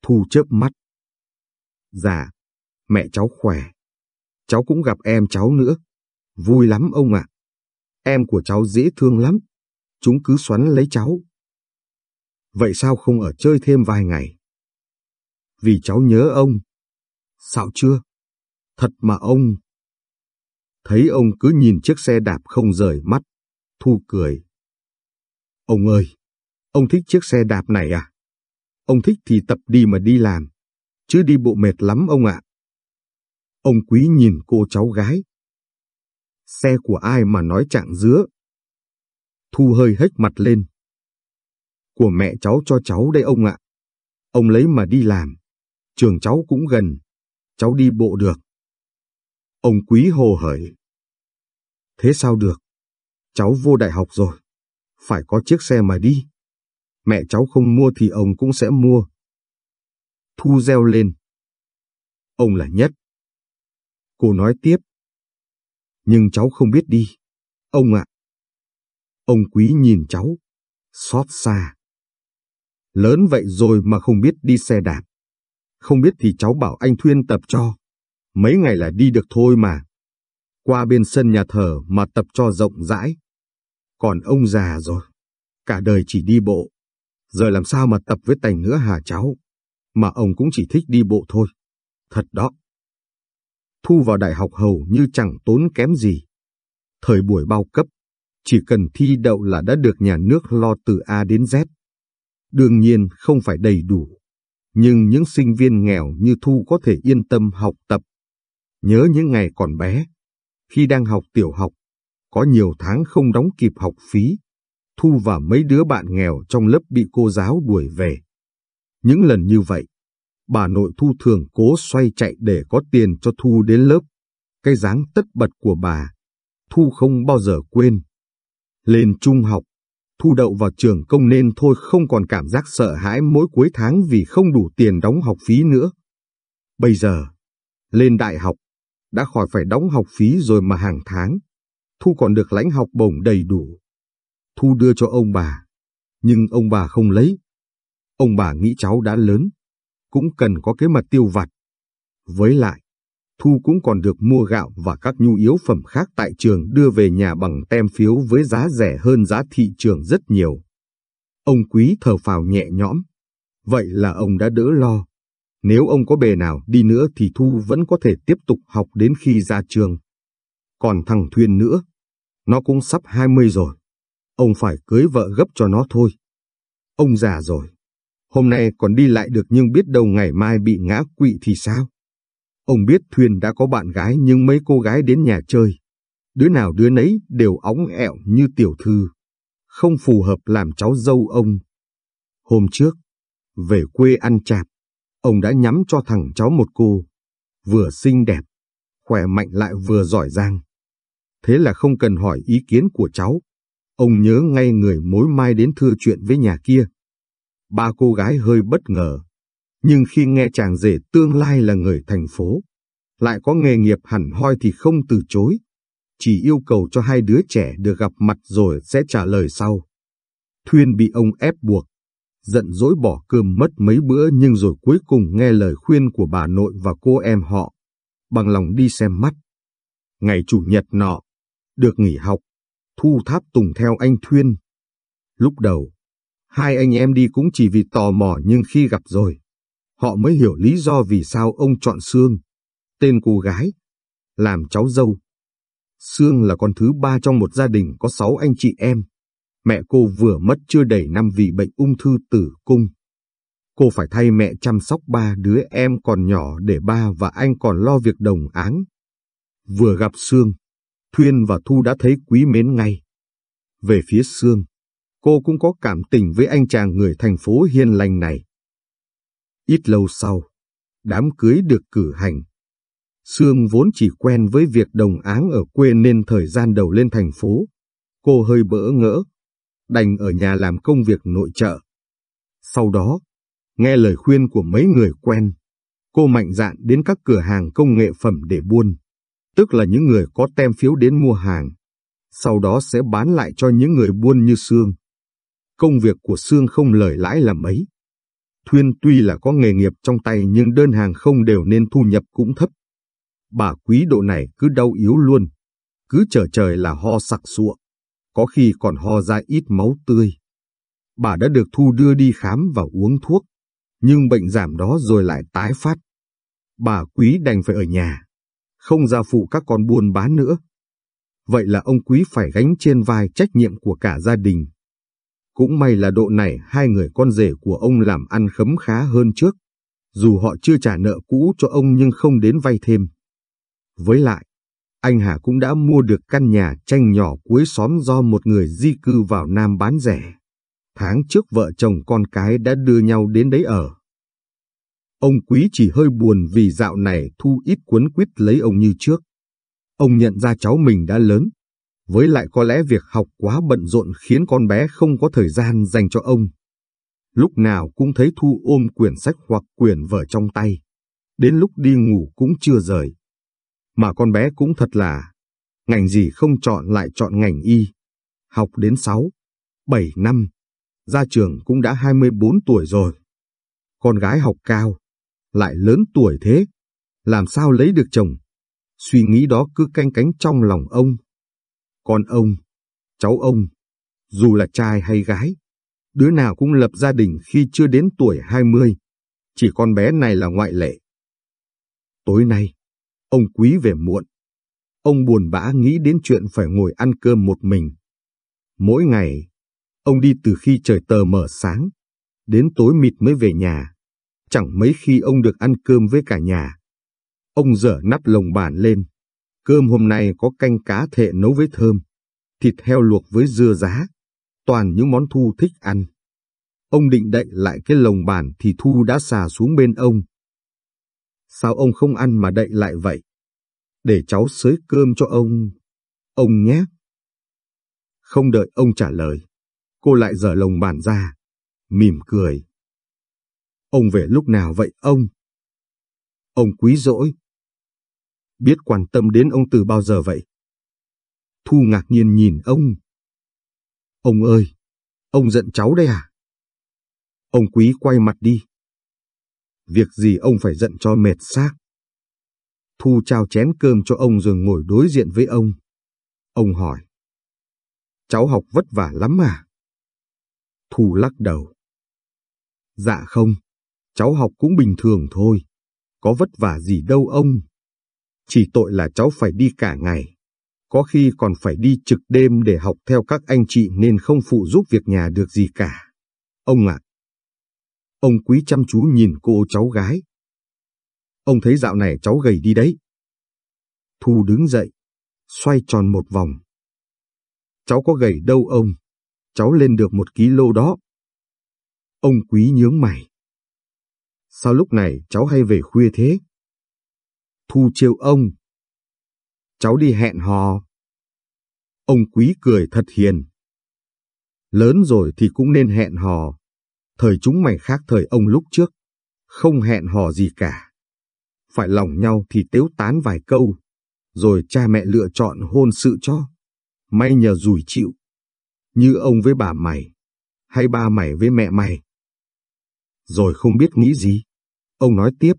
Thu chớp mắt. Dạ, mẹ cháu khỏe. Cháu cũng gặp em cháu nữa. Vui lắm ông ạ. Em của cháu dễ thương lắm. Chúng cứ xoắn lấy cháu. Vậy sao không ở chơi thêm vài ngày? Vì cháu nhớ ông. Sao chưa? Thật mà ông. Thấy ông cứ nhìn chiếc xe đạp không rời mắt. Thu cười. Ông ơi, ông thích chiếc xe đạp này à? Ông thích thì tập đi mà đi làm. Chứ đi bộ mệt lắm ông ạ. Ông quý nhìn cô cháu gái. Xe của ai mà nói trạng dứa? Thu hơi hếch mặt lên. Của mẹ cháu cho cháu đây ông ạ. Ông lấy mà đi làm. Trường cháu cũng gần. Cháu đi bộ được. Ông quý hồ hởi. Thế sao được? Cháu vô đại học rồi. Phải có chiếc xe mà đi. Mẹ cháu không mua thì ông cũng sẽ mua. Thu reo lên. Ông là nhất. Cô nói tiếp. Nhưng cháu không biết đi. Ông ạ. Ông quý nhìn cháu. Xót xa. Lớn vậy rồi mà không biết đi xe đạp. Không biết thì cháu bảo anh Thuyên tập cho. Mấy ngày là đi được thôi mà. Qua bên sân nhà thờ mà tập cho rộng rãi. Còn ông già rồi. Cả đời chỉ đi bộ. Giờ làm sao mà tập với tành nữa hả cháu? Mà ông cũng chỉ thích đi bộ thôi. Thật đó thu vào đại học hầu như chẳng tốn kém gì. Thời buổi bao cấp, chỉ cần thi đậu là đã được nhà nước lo từ A đến Z. Đương nhiên không phải đầy đủ, nhưng những sinh viên nghèo như Thu có thể yên tâm học tập. Nhớ những ngày còn bé, khi đang học tiểu học, có nhiều tháng không đóng kịp học phí, Thu và mấy đứa bạn nghèo trong lớp bị cô giáo đuổi về. Những lần như vậy, bà nội Thu thường cố xoay chạy để có tiền cho Thu đến lớp. Cái dáng tất bật của bà, Thu không bao giờ quên. Lên trung học, Thu đậu vào trường công nên thôi không còn cảm giác sợ hãi mỗi cuối tháng vì không đủ tiền đóng học phí nữa. Bây giờ, lên đại học, đã khỏi phải đóng học phí rồi mà hàng tháng, Thu còn được lãnh học bổng đầy đủ. Thu đưa cho ông bà, nhưng ông bà không lấy. Ông bà nghĩ cháu đã lớn, cũng cần có cái mặt tiêu vặt. Với lại, Thu cũng còn được mua gạo và các nhu yếu phẩm khác tại trường đưa về nhà bằng tem phiếu với giá rẻ hơn giá thị trường rất nhiều. Ông quý thở phào nhẹ nhõm. Vậy là ông đã đỡ lo. Nếu ông có bề nào đi nữa thì Thu vẫn có thể tiếp tục học đến khi ra trường. Còn thằng Thuyên nữa, nó cũng sắp 20 rồi. Ông phải cưới vợ gấp cho nó thôi. Ông già rồi, Hôm nay còn đi lại được nhưng biết đâu ngày mai bị ngã quỵ thì sao? Ông biết Thuyền đã có bạn gái nhưng mấy cô gái đến nhà chơi. Đứa nào đứa nấy đều óng ẹo như tiểu thư. Không phù hợp làm cháu dâu ông. Hôm trước, về quê ăn chạp, ông đã nhắm cho thằng cháu một cô. Vừa xinh đẹp, khỏe mạnh lại vừa giỏi giang. Thế là không cần hỏi ý kiến của cháu. Ông nhớ ngay người mối mai đến thưa chuyện với nhà kia. Ba cô gái hơi bất ngờ, nhưng khi nghe chàng rể tương lai là người thành phố, lại có nghề nghiệp hẳn hoi thì không từ chối. chỉ yêu cầu cho hai đứa trẻ được gặp mặt rồi sẽ trả lời sau. Thuyên bị ông ép buộc, giận dỗi bỏ cơm mất mấy bữa nhưng rồi cuối cùng nghe lời khuyên của bà nội và cô em họ, bằng lòng đi xem mắt. Ngày chủ nhật nọ, được nghỉ học, Thu Tháp tùng theo anh Thuyên. Lúc đầu, hai anh em đi cũng chỉ vì tò mò nhưng khi gặp rồi, họ mới hiểu lý do vì sao ông chọn Sương, tên cô gái, làm cháu dâu. Sương là con thứ ba trong một gia đình có sáu anh chị em. Mẹ cô vừa mất chưa đầy năm vì bệnh ung thư tử cung. Cô phải thay mẹ chăm sóc ba đứa em còn nhỏ để ba và anh còn lo việc đồng áng. Vừa gặp Sương, Thuyên và Thu đã thấy quý mến ngay. Về phía Sương, cô cũng có cảm tình với anh chàng người thành phố hiền lành này. Ít lâu sau, đám cưới được cử hành. Sương vốn chỉ quen với việc đồng áng ở quê nên thời gian đầu lên thành phố, cô hơi bỡ ngỡ, đành ở nhà làm công việc nội trợ. Sau đó, nghe lời khuyên của mấy người quen, cô mạnh dạn đến các cửa hàng công nghệ phẩm để buôn, tức là những người có tem phiếu đến mua hàng, sau đó sẽ bán lại cho những người buôn như Sương. Công việc của Sương không lời lãi là mấy. Thuyên tuy là có nghề nghiệp trong tay nhưng đơn hàng không đều nên thu nhập cũng thấp. Bà quý độ này cứ đau yếu luôn, cứ chờ trời là ho sặc sụa, có khi còn ho ra ít máu tươi. Bà đã được Thu đưa đi khám và uống thuốc, nhưng bệnh giảm đó rồi lại tái phát. Bà quý đành phải ở nhà, không ra phụ các con buôn bán nữa. Vậy là ông quý phải gánh trên vai trách nhiệm của cả gia đình. Cũng may là độ này hai người con rể của ông làm ăn khấm khá hơn trước. Dù họ chưa trả nợ cũ cho ông nhưng không đến vay thêm. Với lại, anh Hà cũng đã mua được căn nhà tranh nhỏ cuối xóm do một người di cư vào Nam bán rẻ. Tháng trước vợ chồng con cái đã đưa nhau đến đấy ở. Ông Quý chỉ hơi buồn vì dạo này Thu ít cuốn quýt lấy ông như trước. Ông nhận ra cháu mình đã lớn, với lại có lẽ việc học quá bận rộn khiến con bé không có thời gian dành cho ông. Lúc nào cũng thấy Thu ôm quyển sách hoặc quyển vở trong tay, đến lúc đi ngủ cũng chưa rời. Mà con bé cũng thật là, ngành gì không chọn lại chọn ngành y. Học đến 6, 7 năm, ra trường cũng đã 24 tuổi rồi. Con gái học cao, lại lớn tuổi thế, làm sao lấy được chồng? Suy nghĩ đó cứ canh cánh trong lòng ông. con ông, cháu ông, dù là trai hay gái, đứa nào cũng lập gia đình khi chưa đến tuổi 20, chỉ con bé này là ngoại lệ. Tối nay, ông quý về muộn. Ông buồn bã nghĩ đến chuyện phải ngồi ăn cơm một mình. Mỗi ngày, ông đi từ khi trời tờ mở sáng, đến tối mịt mới về nhà. Chẳng mấy khi ông được ăn cơm với cả nhà. Ông dở nắp lồng bàn lên. Cơm hôm nay có canh cá thệ nấu với thơm, thịt heo luộc với dưa giá, toàn những món Thu thích ăn. Ông định đậy lại cái lồng bàn thì Thu đã xà xuống bên ông. Sao ông không ăn mà đậy lại vậy? Để cháu xới cơm cho ông. Ông nhé. Không đợi ông trả lời, cô lại dở lồng bàn ra, mỉm cười. Ông về lúc nào vậy ông? Ông quý dỗi. Biết quan tâm đến ông từ bao giờ vậy? Thu ngạc nhiên nhìn ông. Ông ơi, ông giận cháu đây à? Ông quý quay mặt đi. Việc gì ông phải giận cho mệt xác. Thu trao chén cơm cho ông rồi ngồi đối diện với ông. Ông hỏi. Cháu học vất vả lắm à? Thu lắc đầu. Dạ không, cháu học cũng bình thường thôi. Có vất vả gì đâu ông. Chỉ tội là cháu phải đi cả ngày. Có khi còn phải đi trực đêm để học theo các anh chị nên không phụ giúp việc nhà được gì cả. Ông ạ. Ông quý chăm chú nhìn cô cháu gái. Ông thấy dạo này cháu gầy đi đấy. Thu đứng dậy, xoay tròn một vòng. Cháu có gầy đâu ông, cháu lên được một ký lô đó. Ông quý nhướng mày. Sao lúc này cháu hay về khuya thế? Thu chiêu ông. Cháu đi hẹn hò. Ông quý cười thật hiền. Lớn rồi thì cũng nên hẹn hò. Thời chúng mày khác thời ông lúc trước. Không hẹn hò gì cả. Phải lòng nhau thì tếu tán vài câu. rồi cha mẹ lựa chọn hôn sự cho. May nhờ rủi chịu, như ông với bà mày, hay ba mày với mẹ mày. Rồi không biết nghĩ gì, ông nói tiếp.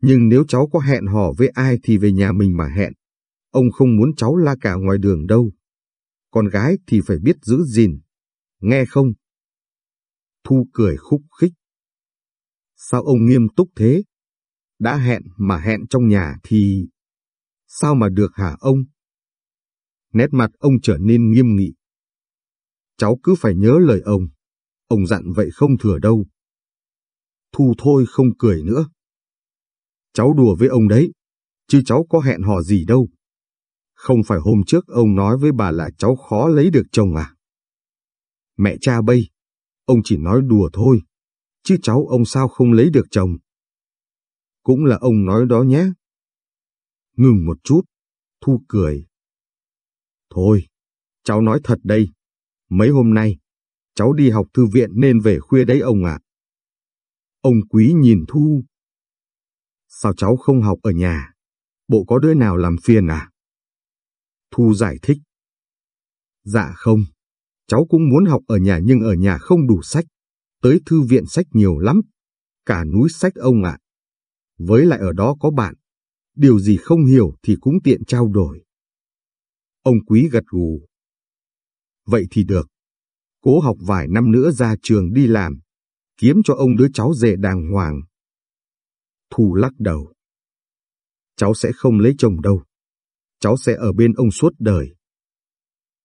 Nhưng nếu cháu có hẹn hò với ai thì về nhà mình mà hẹn. Ông không muốn cháu la cả ngoài đường đâu. Con gái thì phải biết giữ gìn. Nghe không? Thu cười khúc khích. Sao ông nghiêm túc thế? Đã hẹn mà hẹn trong nhà thì... Sao mà được hả ông? Nét mặt ông trở nên nghiêm nghị. Cháu cứ phải nhớ lời ông. Ông dặn vậy không thừa đâu. Thu thôi không cười nữa. Cháu đùa với ông đấy, chứ cháu có hẹn hò gì đâu. Không phải hôm trước ông nói với bà là cháu khó lấy được chồng à? Mẹ cha bây, ông chỉ nói đùa thôi, chứ cháu ông sao không lấy được chồng? Cũng là ông nói đó nhé. Ngừng một chút, Thu cười. Thôi, cháu nói thật đây, mấy hôm nay, cháu đi học thư viện nên về khuya đấy ông ạ. Ông quý nhìn Thu. Sao cháu không học ở nhà? Bộ có đứa nào làm phiền à? Thu giải thích. Dạ không, cháu cũng muốn học ở nhà nhưng ở nhà không đủ sách. Tới thư viện sách nhiều lắm, cả núi sách ông ạ. Với lại ở đó có bạn, điều gì không hiểu thì cũng tiện trao đổi. Ông quý gật gù. Vậy thì được. Cố học vài năm nữa ra trường đi làm, kiếm cho ông đứa cháu rể đàng hoàng. Thu lắc đầu. Cháu sẽ không lấy chồng đâu. Cháu sẽ ở bên ông suốt đời.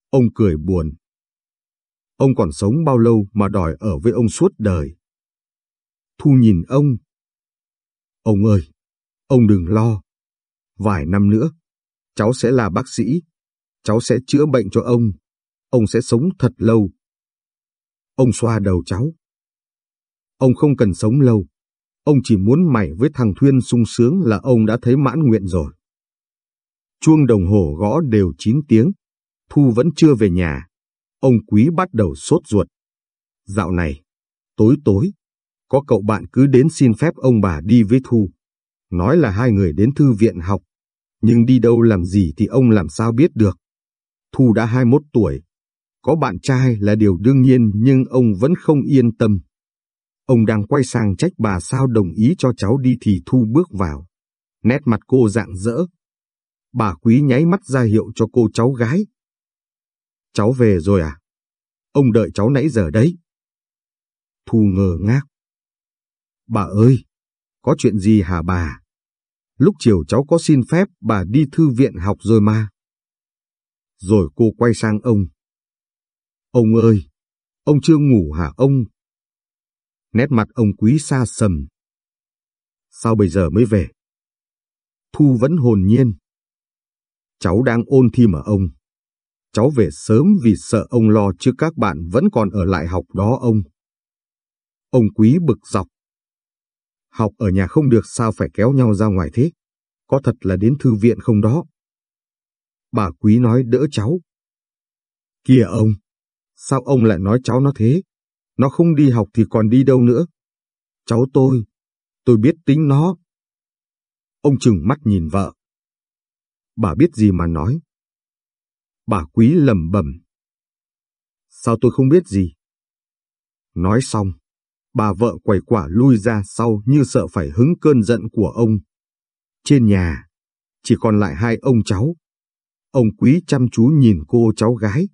Ông cười buồn. Ông còn sống bao lâu mà đòi ở với ông suốt đời. Thu nhìn ông. Ông ơi, ông đừng lo. Vài năm nữa, cháu sẽ là bác sĩ. Cháu sẽ chữa bệnh cho ông. Ông sẽ sống thật lâu. Ông xoa đầu cháu. Ông không cần sống lâu. Ông chỉ muốn mày với thằng Thuyên sung sướng là ông đã thấy mãn nguyện rồi. Chuông đồng hồ gõ đều 9 tiếng. Thu vẫn chưa về nhà. Ông Quý bắt đầu sốt ruột. Dạo này, tối tối, có cậu bạn cứ đến xin phép ông bà đi với Thu. Nói là hai người đến thư viện học. Nhưng đi đâu làm gì thì ông làm sao biết được. Thu đã 21 tuổi. Có bạn trai là điều đương nhiên nhưng ông vẫn không yên tâm. Ông đang quay sang trách bà sao đồng ý cho cháu đi thì Thu bước vào. Nét mặt cô rạng rỡ. Bà quý nháy mắt ra hiệu cho cô cháu gái. Cháu về rồi à? Ông đợi cháu nãy giờ đấy. Thu ngờ ngác. Bà ơi, có chuyện gì hả bà? Lúc chiều cháu có xin phép bà đi thư viện học rồi mà. Rồi cô quay sang ông. Ông ơi, ông chưa ngủ hả ông? Nét mặt ông quý xa sầm. Sao bây giờ mới về? Thu vẫn hồn nhiên. Cháu đang ôn thi mà ông. Cháu về sớm vì sợ ông lo chứ các bạn vẫn còn ở lại học đó ông. Ông quý bực dọc. Học ở nhà không được sao phải kéo nhau ra ngoài thế? Có thật là đến thư viện không đó? Bà quý nói đỡ cháu. Kìa ông, sao ông lại nói cháu nó thế? Nó không đi học thì còn đi đâu nữa. Cháu tôi, tôi biết tính nó. Ông chừng mắt nhìn vợ. Bà biết gì mà nói. Bà quý lầm bẩm. Sao tôi không biết gì? Nói xong, bà vợ quẩy quả lui ra sau như sợ phải hứng cơn giận của ông. Trên nhà, chỉ còn lại hai ông cháu. Ông quý chăm chú nhìn cô cháu gái,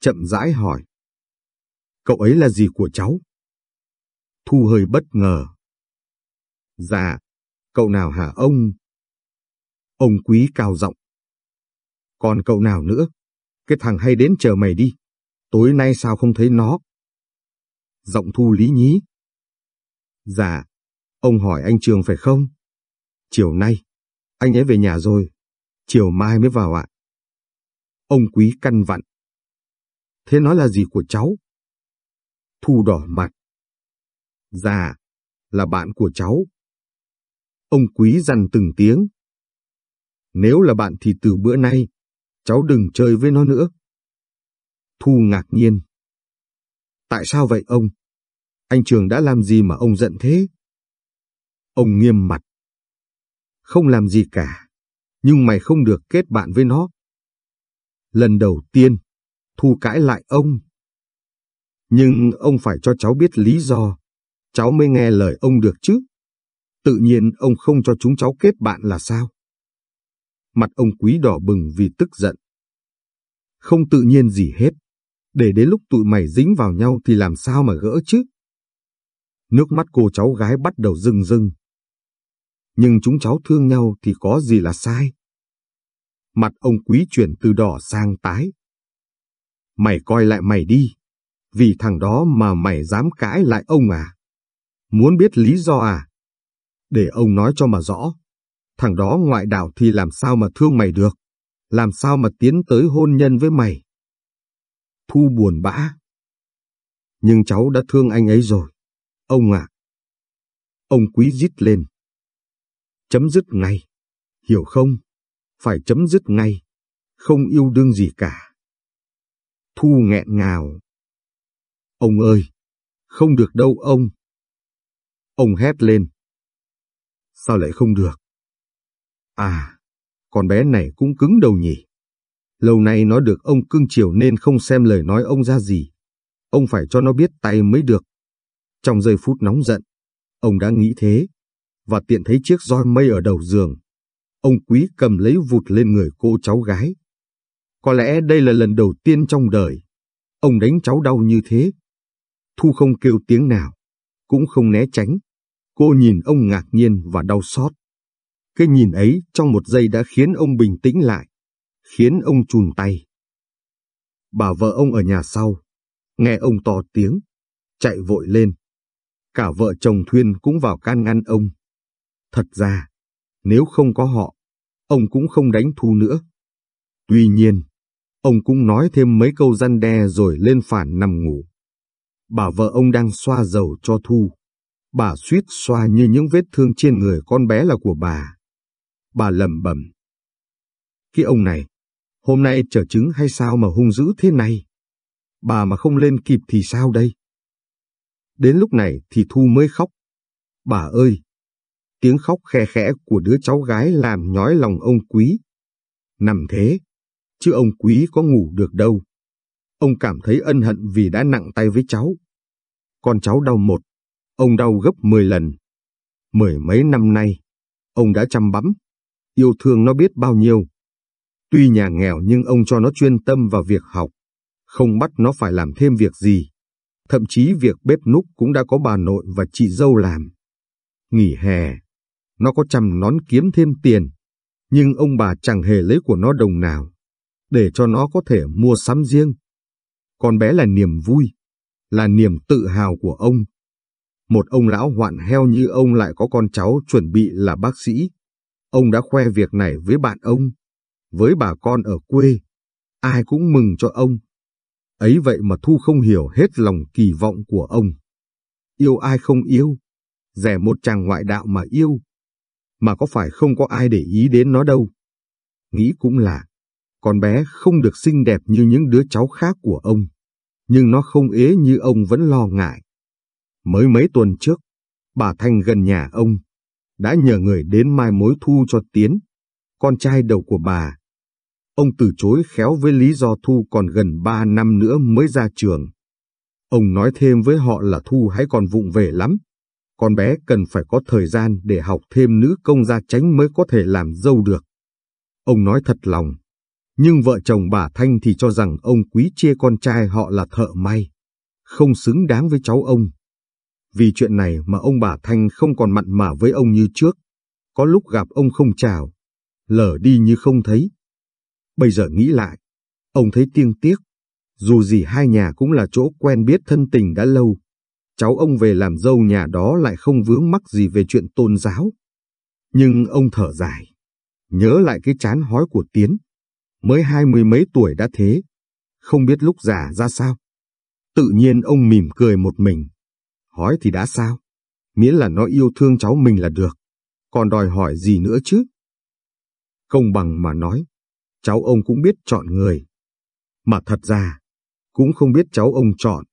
chậm rãi hỏi. Cậu ấy là gì của cháu? Thu hơi bất ngờ. Dạ, cậu nào hả ông? Ông quý cao giọng. Còn cậu nào nữa? Cái thằng hay đến chờ mày đi. Tối nay sao không thấy nó? Giọng thu lý nhí. Dạ, ông hỏi anh Trường phải không? Chiều nay, anh ấy về nhà rồi. Chiều mai mới vào ạ. Ông quý căn vặn. Thế nó là gì của cháu? Thu đỏ mặt. Dạ, là bạn của cháu. Ông quý dằn từng tiếng. Nếu là bạn thì từ bữa nay, cháu đừng chơi với nó nữa. Thu ngạc nhiên. Tại sao vậy ông? Anh Trường đã làm gì mà ông giận thế? Ông nghiêm mặt. Không làm gì cả. nhưng mày không được kết bạn với nó. Lần đầu tiên, Thu cãi lại ông. Nhưng ông phải cho cháu biết lý do, cháu mới nghe lời ông được chứ. Tự nhiên ông không cho chúng cháu kết bạn là sao? Mặt ông quý đỏ bừng vì tức giận. Không tự nhiên gì hết, để đến lúc tụi mày dính vào nhau thì làm sao mà gỡ chứ? Nước mắt cô cháu gái bắt đầu rưng rưng. Nhưng chúng cháu thương nhau thì có gì là sai? Mặt ông quý chuyển từ đỏ sang tái. Mày coi lại mày đi, vì thằng đó mà mày dám cãi lại ông à? Muốn biết lý do à? Để ông nói cho mà rõ. Thằng đó ngoại đạo thì làm sao mà thương mày được? Làm sao mà tiến tới hôn nhân với mày? Thu buồn bã. Nhưng cháu đã thương anh ấy rồi. Ông ạ. Ông quý rít lên. Chấm dứt ngay. Hiểu không? Phải chấm dứt ngay. Không yêu đương gì cả. Thu nghẹn ngào. Ông ơi! Không được đâu ông. Ông hét lên. Sao lại không được? À, con bé này cũng cứng đầu nhỉ. Lâu nay nó được ông cưng chiều nên không xem lời nói ông ra gì. Ông phải cho nó biết tay mới được. Trong giây phút nóng giận, ông đã nghĩ thế, và tiện thấy chiếc roi mây ở đầu giường. Ông quý cầm lấy vụt lên người cô cháu gái. Có lẽ đây là lần đầu tiên trong đời, ông đánh cháu đau như thế. Thu không kêu tiếng nào, cũng không né tránh. Cô nhìn ông ngạc nhiên và đau xót. Cái nhìn ấy trong một giây đã khiến ông bình tĩnh lại, khiến ông chùn tay. Bà vợ ông ở nhà sau, nghe ông to tiếng, chạy vội lên. Cả vợ chồng Thuyên cũng vào can ngăn ông. Thật ra, nếu không có họ, ông cũng không đánh Thu nữa. Tuy nhiên, ông cũng nói thêm mấy câu răn đe rồi lên phản nằm ngủ. Bà vợ ông đang xoa dầu cho Thu. Bà suýt xoa như những vết thương trên người con bé là của bà. Bà lẩm bẩm. Cái ông này, hôm nay trở trứng hay sao mà hung dữ thế này? Bà mà không lên kịp thì sao đây? Đến lúc này thì Thu mới khóc. Bà ơi! Tiếng khóc khe khẽ của đứa cháu gái làm nhói lòng ông quý. Nằm thế, chứ ông quý có ngủ được đâu. Ông cảm thấy ân hận vì đã nặng tay với cháu. Con cháu đau một, ông đau gấp mười lần. Mười mấy năm nay, ông đã chăm bắm, yêu thương nó biết bao nhiêu. Tuy nhà nghèo nhưng ông cho nó chuyên tâm vào việc học, không bắt nó phải làm thêm việc gì. Thậm chí việc bếp núc cũng đã có bà nội và chị dâu làm. Nghỉ hè, nó có chăm nón kiếm thêm tiền, nhưng ông bà chẳng hề lấy của nó đồng nào, để cho nó có thể mua sắm riêng. Con bé là niềm vui, là niềm tự hào của ông. Một ông lão hoạn heo như ông lại có con cháu chuẩn bị là bác sĩ. Ông đã khoe việc này với bạn ông, với bà con ở quê. Ai cũng mừng cho ông. Ấy vậy mà Thu không hiểu hết lòng kỳ vọng của ông. Yêu ai không yêu, rẻ một chàng ngoại đạo mà yêu. Mà có phải không có ai để ý đến nó đâu. Nghĩ cũng là, con bé không được xinh đẹp như những đứa cháu khác của ông nhưng nó không ế như ông vẫn lo ngại. Mới mấy tuần trước, bà Thanh gần nhà ông, đã nhờ người đến mai mối thu cho Tiến, con trai đầu của bà. Ông từ chối khéo với lý do Thu còn gần ba năm nữa mới ra trường. Ông nói thêm với họ là Thu hãy còn vụng về lắm. Con bé cần phải có thời gian để học thêm nữ công gia tránh mới có thể làm dâu được. Ông nói thật lòng, nhưng vợ chồng bà Thanh thì cho rằng ông quý chia con trai họ là thợ may, không xứng đáng với cháu ông. Vì chuyện này mà ông bà Thanh không còn mặn mà với ông như trước, có lúc gặp ông không chào, lờ đi như không thấy. Bây giờ nghĩ lại, ông thấy tiêng tiếc, dù gì hai nhà cũng là chỗ quen biết thân tình đã lâu, cháu ông về làm dâu nhà đó lại không vướng mắc gì về chuyện tôn giáo. Nhưng ông thở dài, nhớ lại cái chán hói của Tiến, mới hai mươi mấy tuổi đã thế, không biết lúc già ra sao. Tự nhiên ông mỉm cười một mình, hỏi thì đã sao, miễn là nó yêu thương cháu mình là được, còn đòi hỏi gì nữa chứ. Công bằng mà nói, cháu ông cũng biết chọn người. Mà thật ra, cũng không biết cháu ông chọn,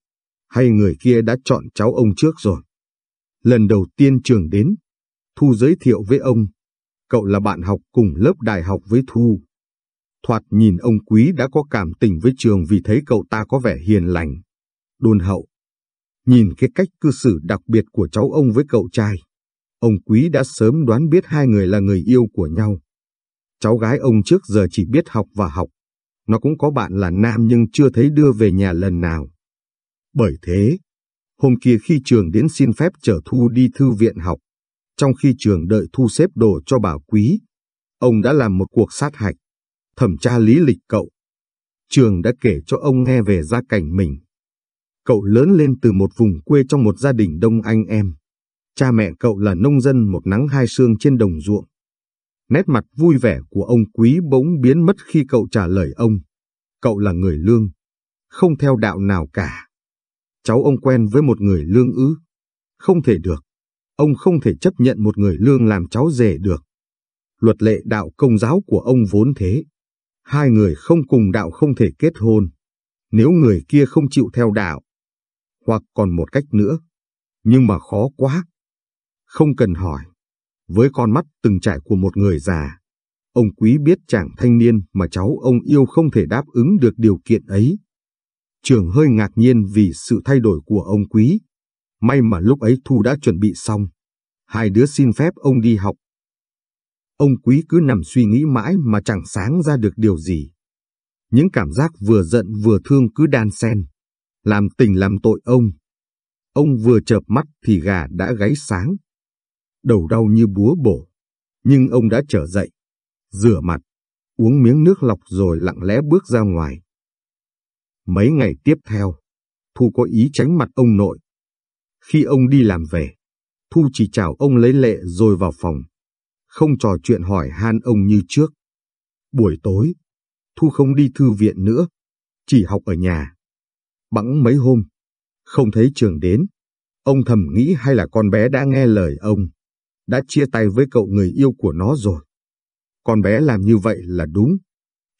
hay người kia đã chọn cháu ông trước rồi. Lần đầu tiên trường đến, Thu giới thiệu với ông, cậu là bạn học cùng lớp đại học với Thu. Thoạt nhìn ông Quý đã có cảm tình với Trường vì thấy cậu ta có vẻ hiền lành, đôn hậu. Nhìn cái cách cư xử đặc biệt của cháu ông với cậu trai, ông Quý đã sớm đoán biết hai người là người yêu của nhau. Cháu gái ông trước giờ chỉ biết học và học. Nó cũng có bạn là nam nhưng chưa thấy đưa về nhà lần nào. Bởi thế, hôm kia khi trường đến xin phép chở Thu đi thư viện học, trong khi trường đợi thu xếp đồ cho bà quý, ông đã làm một cuộc sát hạch, thẩm tra lý lịch cậu. Trường đã kể cho ông nghe về gia cảnh mình. Cậu lớn lên từ một vùng quê trong một gia đình đông anh em. Cha mẹ cậu là nông dân một nắng hai sương trên đồng ruộng. Nét mặt vui vẻ của ông quý bỗng biến mất khi cậu trả lời ông. Cậu là người lương, không theo đạo nào cả. Cháu ông quen với một người lương ư? Không thể được. Ông không thể chấp nhận một người lương làm cháu rể được. Luật lệ đạo công giáo của ông vốn thế. Hai người không cùng đạo không thể kết hôn. Nếu người kia không chịu theo đạo. Hoặc còn một cách nữa. Nhưng mà khó quá. Không cần hỏi. Với con mắt từng trải của một người già, ông quý biết chàng thanh niên mà cháu ông yêu không thể đáp ứng được điều kiện ấy. Trường hơi ngạc nhiên vì sự thay đổi của ông quý. May mà lúc ấy Thu đã chuẩn bị xong. Hai đứa xin phép ông đi học. Ông quý cứ nằm suy nghĩ mãi mà chẳng sáng ra được điều gì. Những cảm giác vừa giận vừa thương cứ đan xen, làm tình làm tội ông. Ông vừa chợp mắt thì gà đã gáy sáng. Đầu đau như búa bổ, nhưng ông đã trở dậy, rửa mặt, uống miếng nước lọc rồi lặng lẽ bước ra ngoài. Mấy ngày tiếp theo, Thu có ý tránh mặt ông nội. Khi ông đi làm về, Thu chỉ chào ông lấy lệ rồi vào phòng. Không trò chuyện hỏi han ông như trước. Buổi tối, Thu không đi thư viện nữa, chỉ học ở nhà. Bẵng mấy hôm, không thấy trường đến. Ông thầm nghĩ hay là con bé đã nghe lời ông, đã chia tay với cậu người yêu của nó rồi. Con bé làm như vậy là đúng,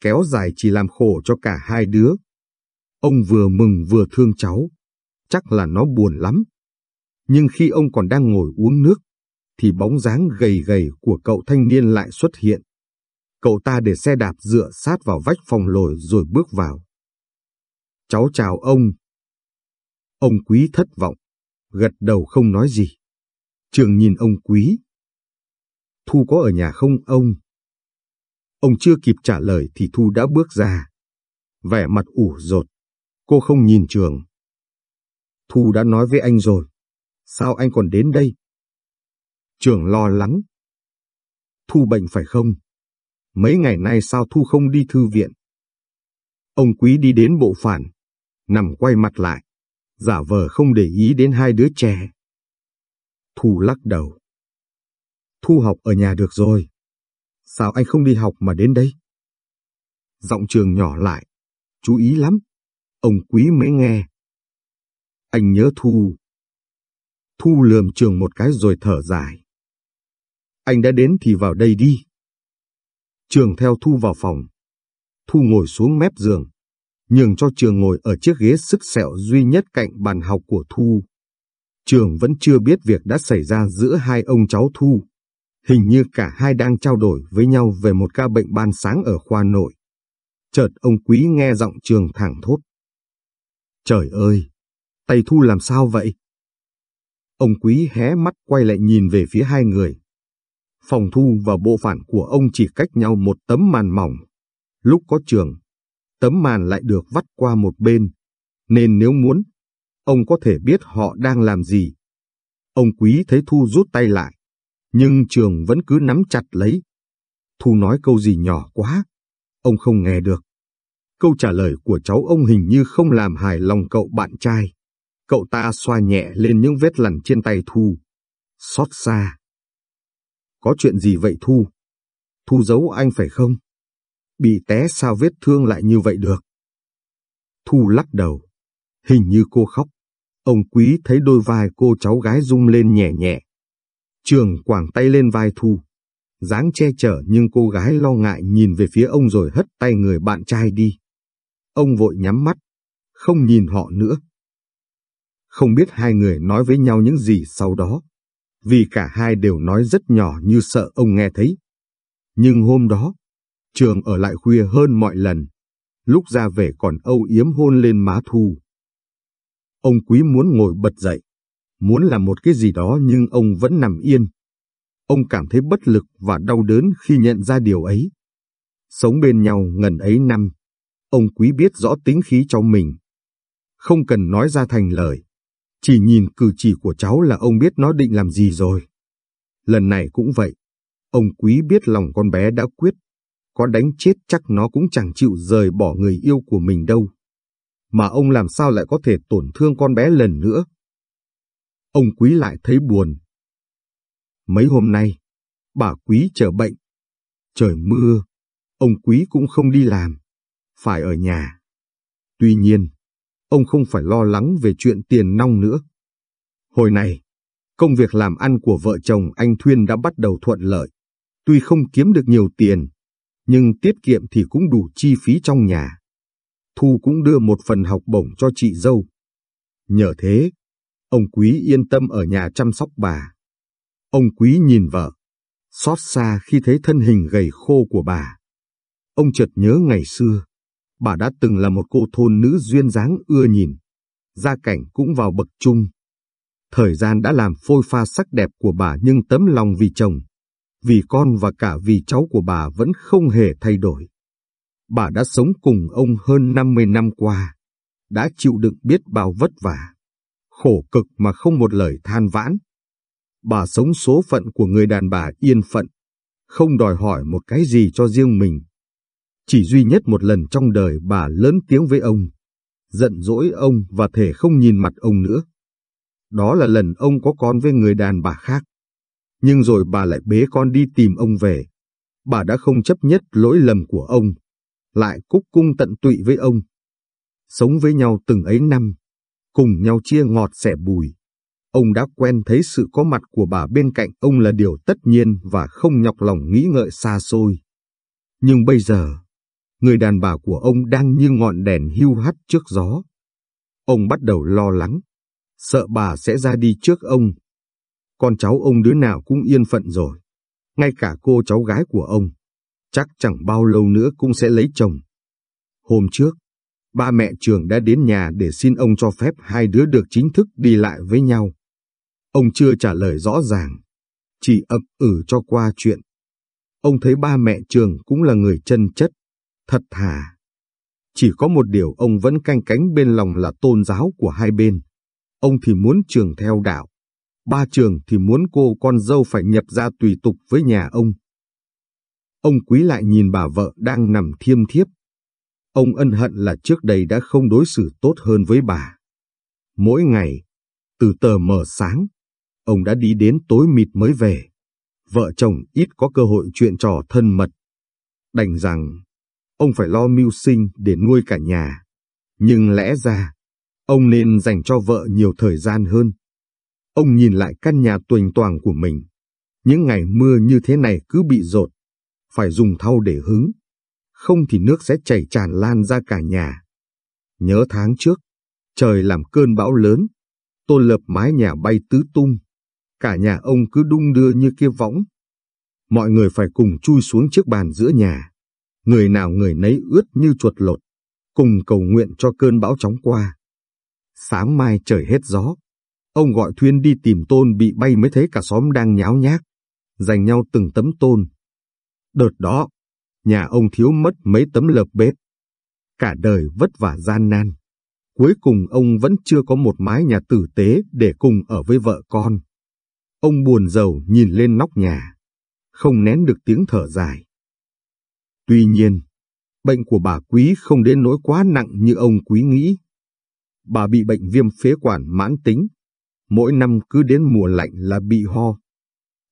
kéo dài chỉ làm khổ cho cả hai đứa. Ông vừa mừng vừa thương cháu, chắc là nó buồn lắm. Nhưng khi ông còn đang ngồi uống nước, thì bóng dáng gầy gầy của cậu thanh niên lại xuất hiện. Cậu ta để xe đạp dựa sát vào vách phòng lồi rồi bước vào. Cháu chào ông. Ông quý thất vọng, gật đầu không nói gì. Trường nhìn ông quý. Thu có ở nhà không ông? Ông chưa kịp trả lời thì Thu đã bước ra. Vẻ mặt ủ rột. Cô không nhìn trường. Thu đã nói với anh rồi. Sao anh còn đến đây? Trường lo lắng. Thu bệnh phải không? Mấy ngày nay sao Thu không đi thư viện? Ông Quý đi đến bộ phản, nằm quay mặt lại, giả vờ không để ý đến hai đứa trẻ. Thu lắc đầu. Thu học ở nhà được rồi. Sao anh không đi học mà đến đây? Giọng trường nhỏ lại. Chú ý lắm. Ông Quý mới nghe. Anh nhớ Thu. Thu lườm trường một cái rồi thở dài. Anh đã đến thì vào đây đi. Trường theo Thu vào phòng. Thu ngồi xuống mép giường, nhường cho Trường ngồi ở chiếc ghế sức sẹo duy nhất cạnh bàn học của Thu. Trường vẫn chưa biết việc đã xảy ra giữa hai ông cháu Thu. Hình như cả hai đang trao đổi với nhau về một ca bệnh ban sáng ở khoa nội. Chợt ông Quý nghe giọng Trường thẳng thốt. Trời ơi, tay Thu làm sao vậy? Ông Quý hé mắt quay lại nhìn về phía hai người. Phòng thu và bộ phản của ông chỉ cách nhau một tấm màn mỏng. Lúc có trường, tấm màn lại được vắt qua một bên, nên nếu muốn, ông có thể biết họ đang làm gì. Ông Quý thấy Thu rút tay lại, nhưng trường vẫn cứ nắm chặt lấy. Thu nói câu gì nhỏ quá, ông không nghe được. Câu trả lời của cháu ông hình như không làm hài lòng cậu bạn trai. Cậu ta xoa nhẹ lên những vết lằn trên tay Thu. Xót xa. Có chuyện gì vậy Thu? Thu giấu anh phải không? Bị té sao vết thương lại như vậy được? Thu lắc đầu. Hình như cô khóc. Ông quý thấy đôi vai cô cháu gái rung lên nhẹ nhẹ. Trường quảng tay lên vai Thu. dáng che chở nhưng cô gái lo ngại nhìn về phía ông rồi hất tay người bạn trai đi. Ông vội nhắm mắt, không nhìn họ nữa. Không biết hai người nói với nhau những gì sau đó, vì cả hai đều nói rất nhỏ như sợ ông nghe thấy. Nhưng hôm đó, trường ở lại khuya hơn mọi lần, lúc ra về còn âu yếm hôn lên má Thu. Ông Quý muốn ngồi bật dậy, muốn làm một cái gì đó nhưng ông vẫn nằm yên. Ông cảm thấy bất lực và đau đớn khi nhận ra điều ấy. Sống bên nhau ngần ấy năm, ông Quý biết rõ tính khí cháu mình. Không cần nói ra thành lời, chỉ nhìn cử chỉ của cháu là ông biết nó định làm gì rồi. Lần này cũng vậy, ông Quý biết lòng con bé đã quyết, có đánh chết chắc nó cũng chẳng chịu rời bỏ người yêu của mình đâu. Mà ông làm sao lại có thể tổn thương con bé lần nữa? Ông Quý lại thấy buồn. Mấy hôm nay, bà Quý trở bệnh. Trời mưa, ông Quý cũng không đi làm, phải ở nhà. Tuy nhiên, ông không phải lo lắng về chuyện tiền nong nữa. Hồi này, công việc làm ăn của vợ chồng anh Thuyên đã bắt đầu thuận lợi. Tuy không kiếm được nhiều tiền, nhưng tiết kiệm thì cũng đủ chi phí trong nhà. Thu cũng đưa một phần học bổng cho chị dâu. Nhờ thế, ông Quý yên tâm ở nhà chăm sóc bà. Ông Quý nhìn vợ, xót xa khi thấy thân hình gầy khô của bà. Ông chợt nhớ ngày xưa, bà đã từng là một cô thôn nữ duyên dáng ưa nhìn. Gia cảnh cũng vào bậc trung. Thời gian đã làm phôi pha sắc đẹp của bà nhưng tấm lòng vì chồng, vì con và cả vì cháu của bà vẫn không hề thay đổi. Bà đã sống cùng ông hơn 50 năm qua, đã chịu đựng biết bao vất vả, khổ cực mà không một lời than vãn. Bà sống số phận của người đàn bà yên phận, không đòi hỏi một cái gì cho riêng mình. Chỉ duy nhất một lần trong đời bà lớn tiếng với ông, giận dỗi ông và thể không nhìn mặt ông nữa. Đó là lần ông có con với người đàn bà khác. Nhưng rồi bà lại bế con đi tìm ông về. Bà đã không chấp nhất lỗi lầm của ông, lại cúc cung tận tụy với ông. Sống với nhau từng ấy năm, cùng nhau chia ngọt sẻ bùi. Ông đã quen thấy sự có mặt của bà bên cạnh ông là điều tất nhiên và không nhọc lòng nghĩ ngợi xa xôi. Nhưng bây giờ, người đàn bà của ông đang như ngọn đèn hưu hắt trước gió. Ông bắt đầu lo lắng, sợ bà sẽ ra đi trước ông. Con cháu ông đứa nào cũng yên phận rồi, ngay cả cô cháu gái của ông, chắc chẳng bao lâu nữa cũng sẽ lấy chồng. Hôm trước, ba mẹ trường đã đến nhà để xin ông cho phép hai đứa được chính thức đi lại với nhau. Ông chưa trả lời rõ ràng, chỉ ậm ừ cho qua chuyện. Ông thấy ba mẹ trường cũng là người chân chất, thật thà. Chỉ có một điều ông vẫn canh cánh bên lòng là tôn giáo của hai bên. Ông thì muốn trường theo đạo, ba trường thì muốn cô con dâu phải nhập ra tùy tục với nhà ông. Ông quý lại nhìn bà vợ đang nằm thiêm thiếp. Ông ân hận là trước đây đã không đối xử tốt hơn với bà. Mỗi ngày, từ tờ mờ sáng, ông đã đi đến tối mịt mới về. Vợ chồng ít có cơ hội chuyện trò thân mật. Đành rằng, ông phải lo mưu sinh để nuôi cả nhà. Nhưng lẽ ra, ông nên dành cho vợ nhiều thời gian hơn. Ông nhìn lại căn nhà tuềnh toàng của mình. Những ngày mưa như thế này cứ bị rột, phải dùng thau để hứng. Không thì nước sẽ chảy tràn lan ra cả nhà. Nhớ tháng trước, trời làm cơn bão lớn, tôn lập mái nhà bay tứ tung. Cả nhà ông cứ đung đưa như kia võng. Mọi người phải cùng chui xuống chiếc bàn giữa nhà. Người nào người nấy ướt như chuột lột, cùng cầu nguyện cho cơn bão chóng qua. Sáng mai trời hết gió, ông gọi Thuyên đi tìm tôn bị bay mới thấy cả xóm đang nháo nhác, giành nhau từng tấm tôn. Đợt đó, nhà ông thiếu mất mấy tấm lợp bếp. Cả đời vất vả gian nan. Cuối cùng ông vẫn chưa có một mái nhà tử tế để cùng ở với vợ con. Ông buồn giàu nhìn lên nóc nhà, không nén được tiếng thở dài. Tuy nhiên, bệnh của bà Quý không đến nỗi quá nặng như ông Quý nghĩ. Bà bị bệnh viêm phế quản mãn tính, mỗi năm cứ đến mùa lạnh là bị ho.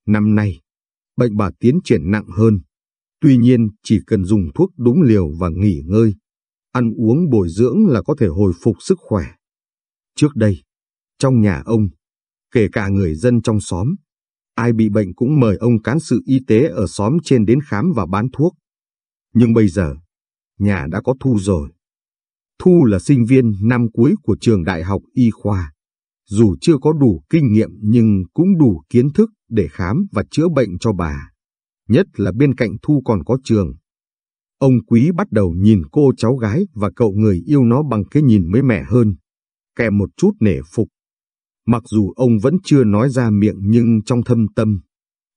Năm nay, bệnh bà tiến triển nặng hơn. Tuy nhiên, chỉ cần dùng thuốc đúng liều và nghỉ ngơi, ăn uống bồi dưỡng là có thể hồi phục sức khỏe. Trước đây, trong nhà ông, kể cả người dân trong xóm, ai bị bệnh cũng mời ông cán sự y tế ở xóm trên đến khám và bán thuốc. Nhưng bây giờ, nhà đã có Thu rồi. Thu là sinh viên năm cuối của trường đại học y khoa. Dù chưa có đủ kinh nghiệm nhưng cũng đủ kiến thức để khám và chữa bệnh cho bà. nhất là bên cạnh Thu còn có trường. Ông Quý bắt đầu nhìn cô cháu gái và cậu người yêu nó bằng cái nhìn mới mẻ hơn, kèm một chút nể phục. Mặc dù ông vẫn chưa nói ra miệng nhưng trong thâm tâm,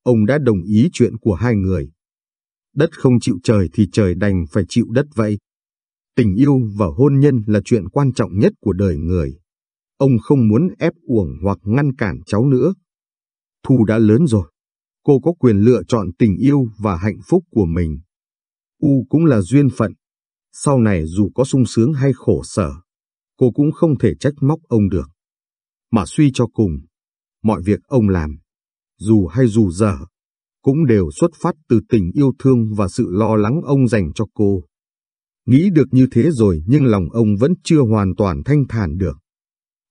ông đã đồng ý chuyện của hai người. Đất không chịu trời thì trời đành phải chịu đất vậy. Tình yêu và hôn nhân là chuyện quan trọng nhất của đời người. Ông không muốn ép uổng hoặc ngăn cản cháu nữa. Thu đã lớn rồi. Cô có quyền lựa chọn tình yêu và hạnh phúc của mình. U cũng là duyên phận. Sau này dù có sung sướng hay khổ sở, cô cũng không thể trách móc ông được. Mà suy cho cùng, mọi việc ông làm, dù hay dù dở, cũng đều xuất phát từ tình yêu thương và sự lo lắng ông dành cho cô. Nghĩ được như thế rồi nhưng lòng ông vẫn chưa hoàn toàn thanh thản được.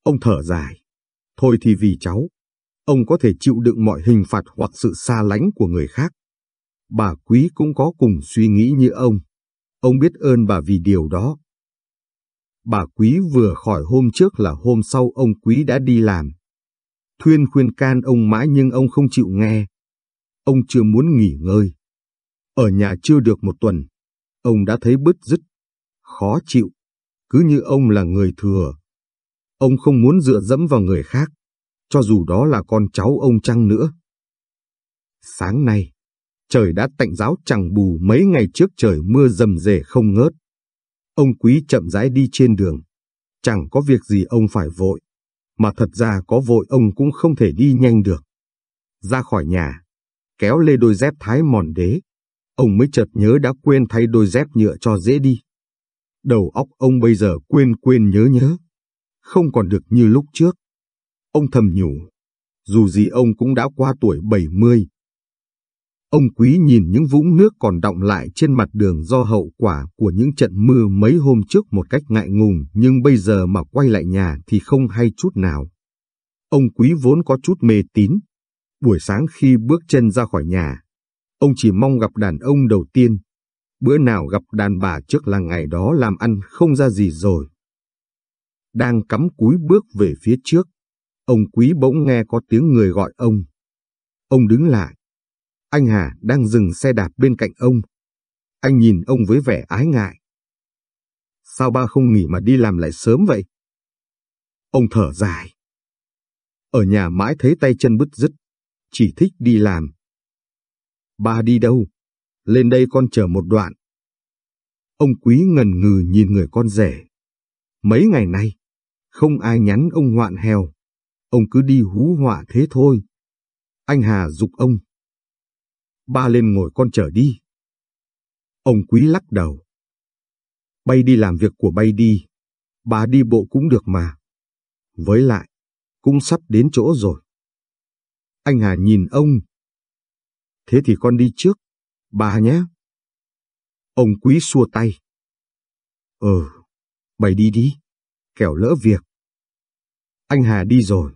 Ông thở dài. Thôi thì vì cháu, ông có thể chịu đựng mọi hình phạt hoặc sự xa lánh của người khác. Bà Quý cũng có cùng suy nghĩ như ông. Ông biết ơn bà vì điều đó. Bà Quý vừa khỏi hôm trước là hôm sau ông Quý đã đi làm. Thuyên khuyên can ông mãi nhưng ông không chịu nghe. Ông chưa muốn nghỉ ngơi. Ở nhà chưa được một tuần, ông đã thấy bứt rứt, khó chịu, cứ như ông là người thừa. Ông không muốn dựa dẫm vào người khác, cho dù đó là con cháu ông chăng nữa. Sáng nay, trời đã tạnh giáo chẳng bù mấy ngày trước trời mưa rầm rề không ngớt. Ông quý chậm rãi đi trên đường. Chẳng có việc gì ông phải vội, mà thật ra có vội ông cũng không thể đi nhanh được. Ra khỏi nhà, kéo lê đôi dép thái mòn đế, ông mới chợt nhớ đã quên thay đôi dép nhựa cho dễ đi. Đầu óc ông bây giờ quên quên nhớ nhớ, không còn được như lúc trước. Ông thầm nhủ, dù gì ông cũng đã qua tuổi 70. Ông quý nhìn những vũng nước còn đọng lại trên mặt đường do hậu quả của những trận mưa mấy hôm trước một cách ngại ngùng nhưng bây giờ mà quay lại nhà thì không hay chút nào. Ông quý vốn có chút mê tín. Buổi sáng khi bước chân ra khỏi nhà, ông chỉ mong gặp đàn ông đầu tiên. Bữa nào gặp đàn bà trước là ngày đó làm ăn không ra gì rồi. Đang cắm cúi bước về phía trước, Ông quý bỗng nghe có tiếng người gọi ông. Ông đứng lại. Anh Hà đang dừng xe đạp bên cạnh ông. Anh nhìn ông với vẻ ái ngại. Sao ba không nghỉ mà đi làm lại sớm vậy? Ông thở dài. Ở nhà mãi thấy tay chân bứt rứt, chỉ thích đi làm. Ba đi đâu? Lên đây con chờ một đoạn. Ông quý ngần ngừ nhìn người con rể. Mấy ngày nay, không ai nhắn ông hoạn heo. Ông cứ đi hú họa thế thôi. Anh Hà dục ông. Ba lên ngồi con chở đi. Ông quý lắc đầu. Bay đi làm việc của bay đi. Bà đi bộ cũng được mà. Với lại, cũng sắp đến chỗ rồi. Anh Hà nhìn ông. Thế thì con đi trước, bà nhé. Ông quý xua tay. Ờ, ừ, bày đi đi, kẻo lỡ việc. Anh Hà đi rồi.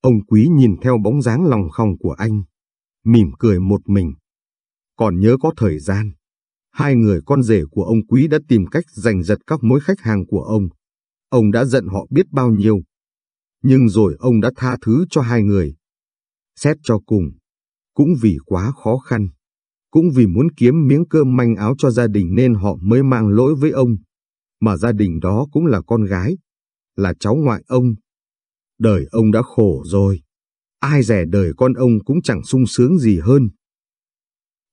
Ông quý nhìn theo bóng dáng lòng khòng của anh, mỉm cười một mình. Còn nhớ có thời gian, hai người con rể của ông quý đã tìm cách giành giật các mối khách hàng của ông. Ông đã giận họ biết bao nhiêu. Nhưng rồi ông đã tha thứ cho hai người. Xét cho cùng, cũng vì quá khó khăn, cũng vì muốn kiếm miếng cơm manh áo cho gia đình nên họ mới mang lỗi với ông. Mà gia đình đó cũng là con gái, là cháu ngoại ông, Đời ông đã khổ rồi. Ai rẻ đời con ông cũng chẳng sung sướng gì hơn.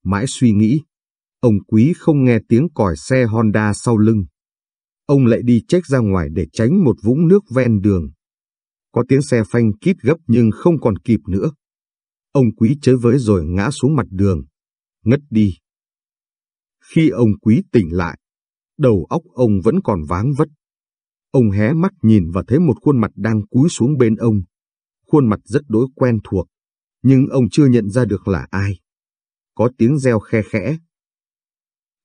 Mãi suy nghĩ, ông quý không nghe tiếng còi xe Honda sau lưng. Ông lại đi check ra ngoài để tránh một vũng nước ven đường. Có tiếng xe phanh kít gấp nhưng không còn kịp nữa. Ông quý chới với rồi ngã xuống mặt đường, ngất đi. Khi ông quý tỉnh lại, đầu óc ông vẫn còn váng vất. Ông hé mắt nhìn và thấy một khuôn mặt đang cúi xuống bên ông. Khuôn mặt rất đối quen thuộc, nhưng ông chưa nhận ra được là ai. Có tiếng reo khe khẽ.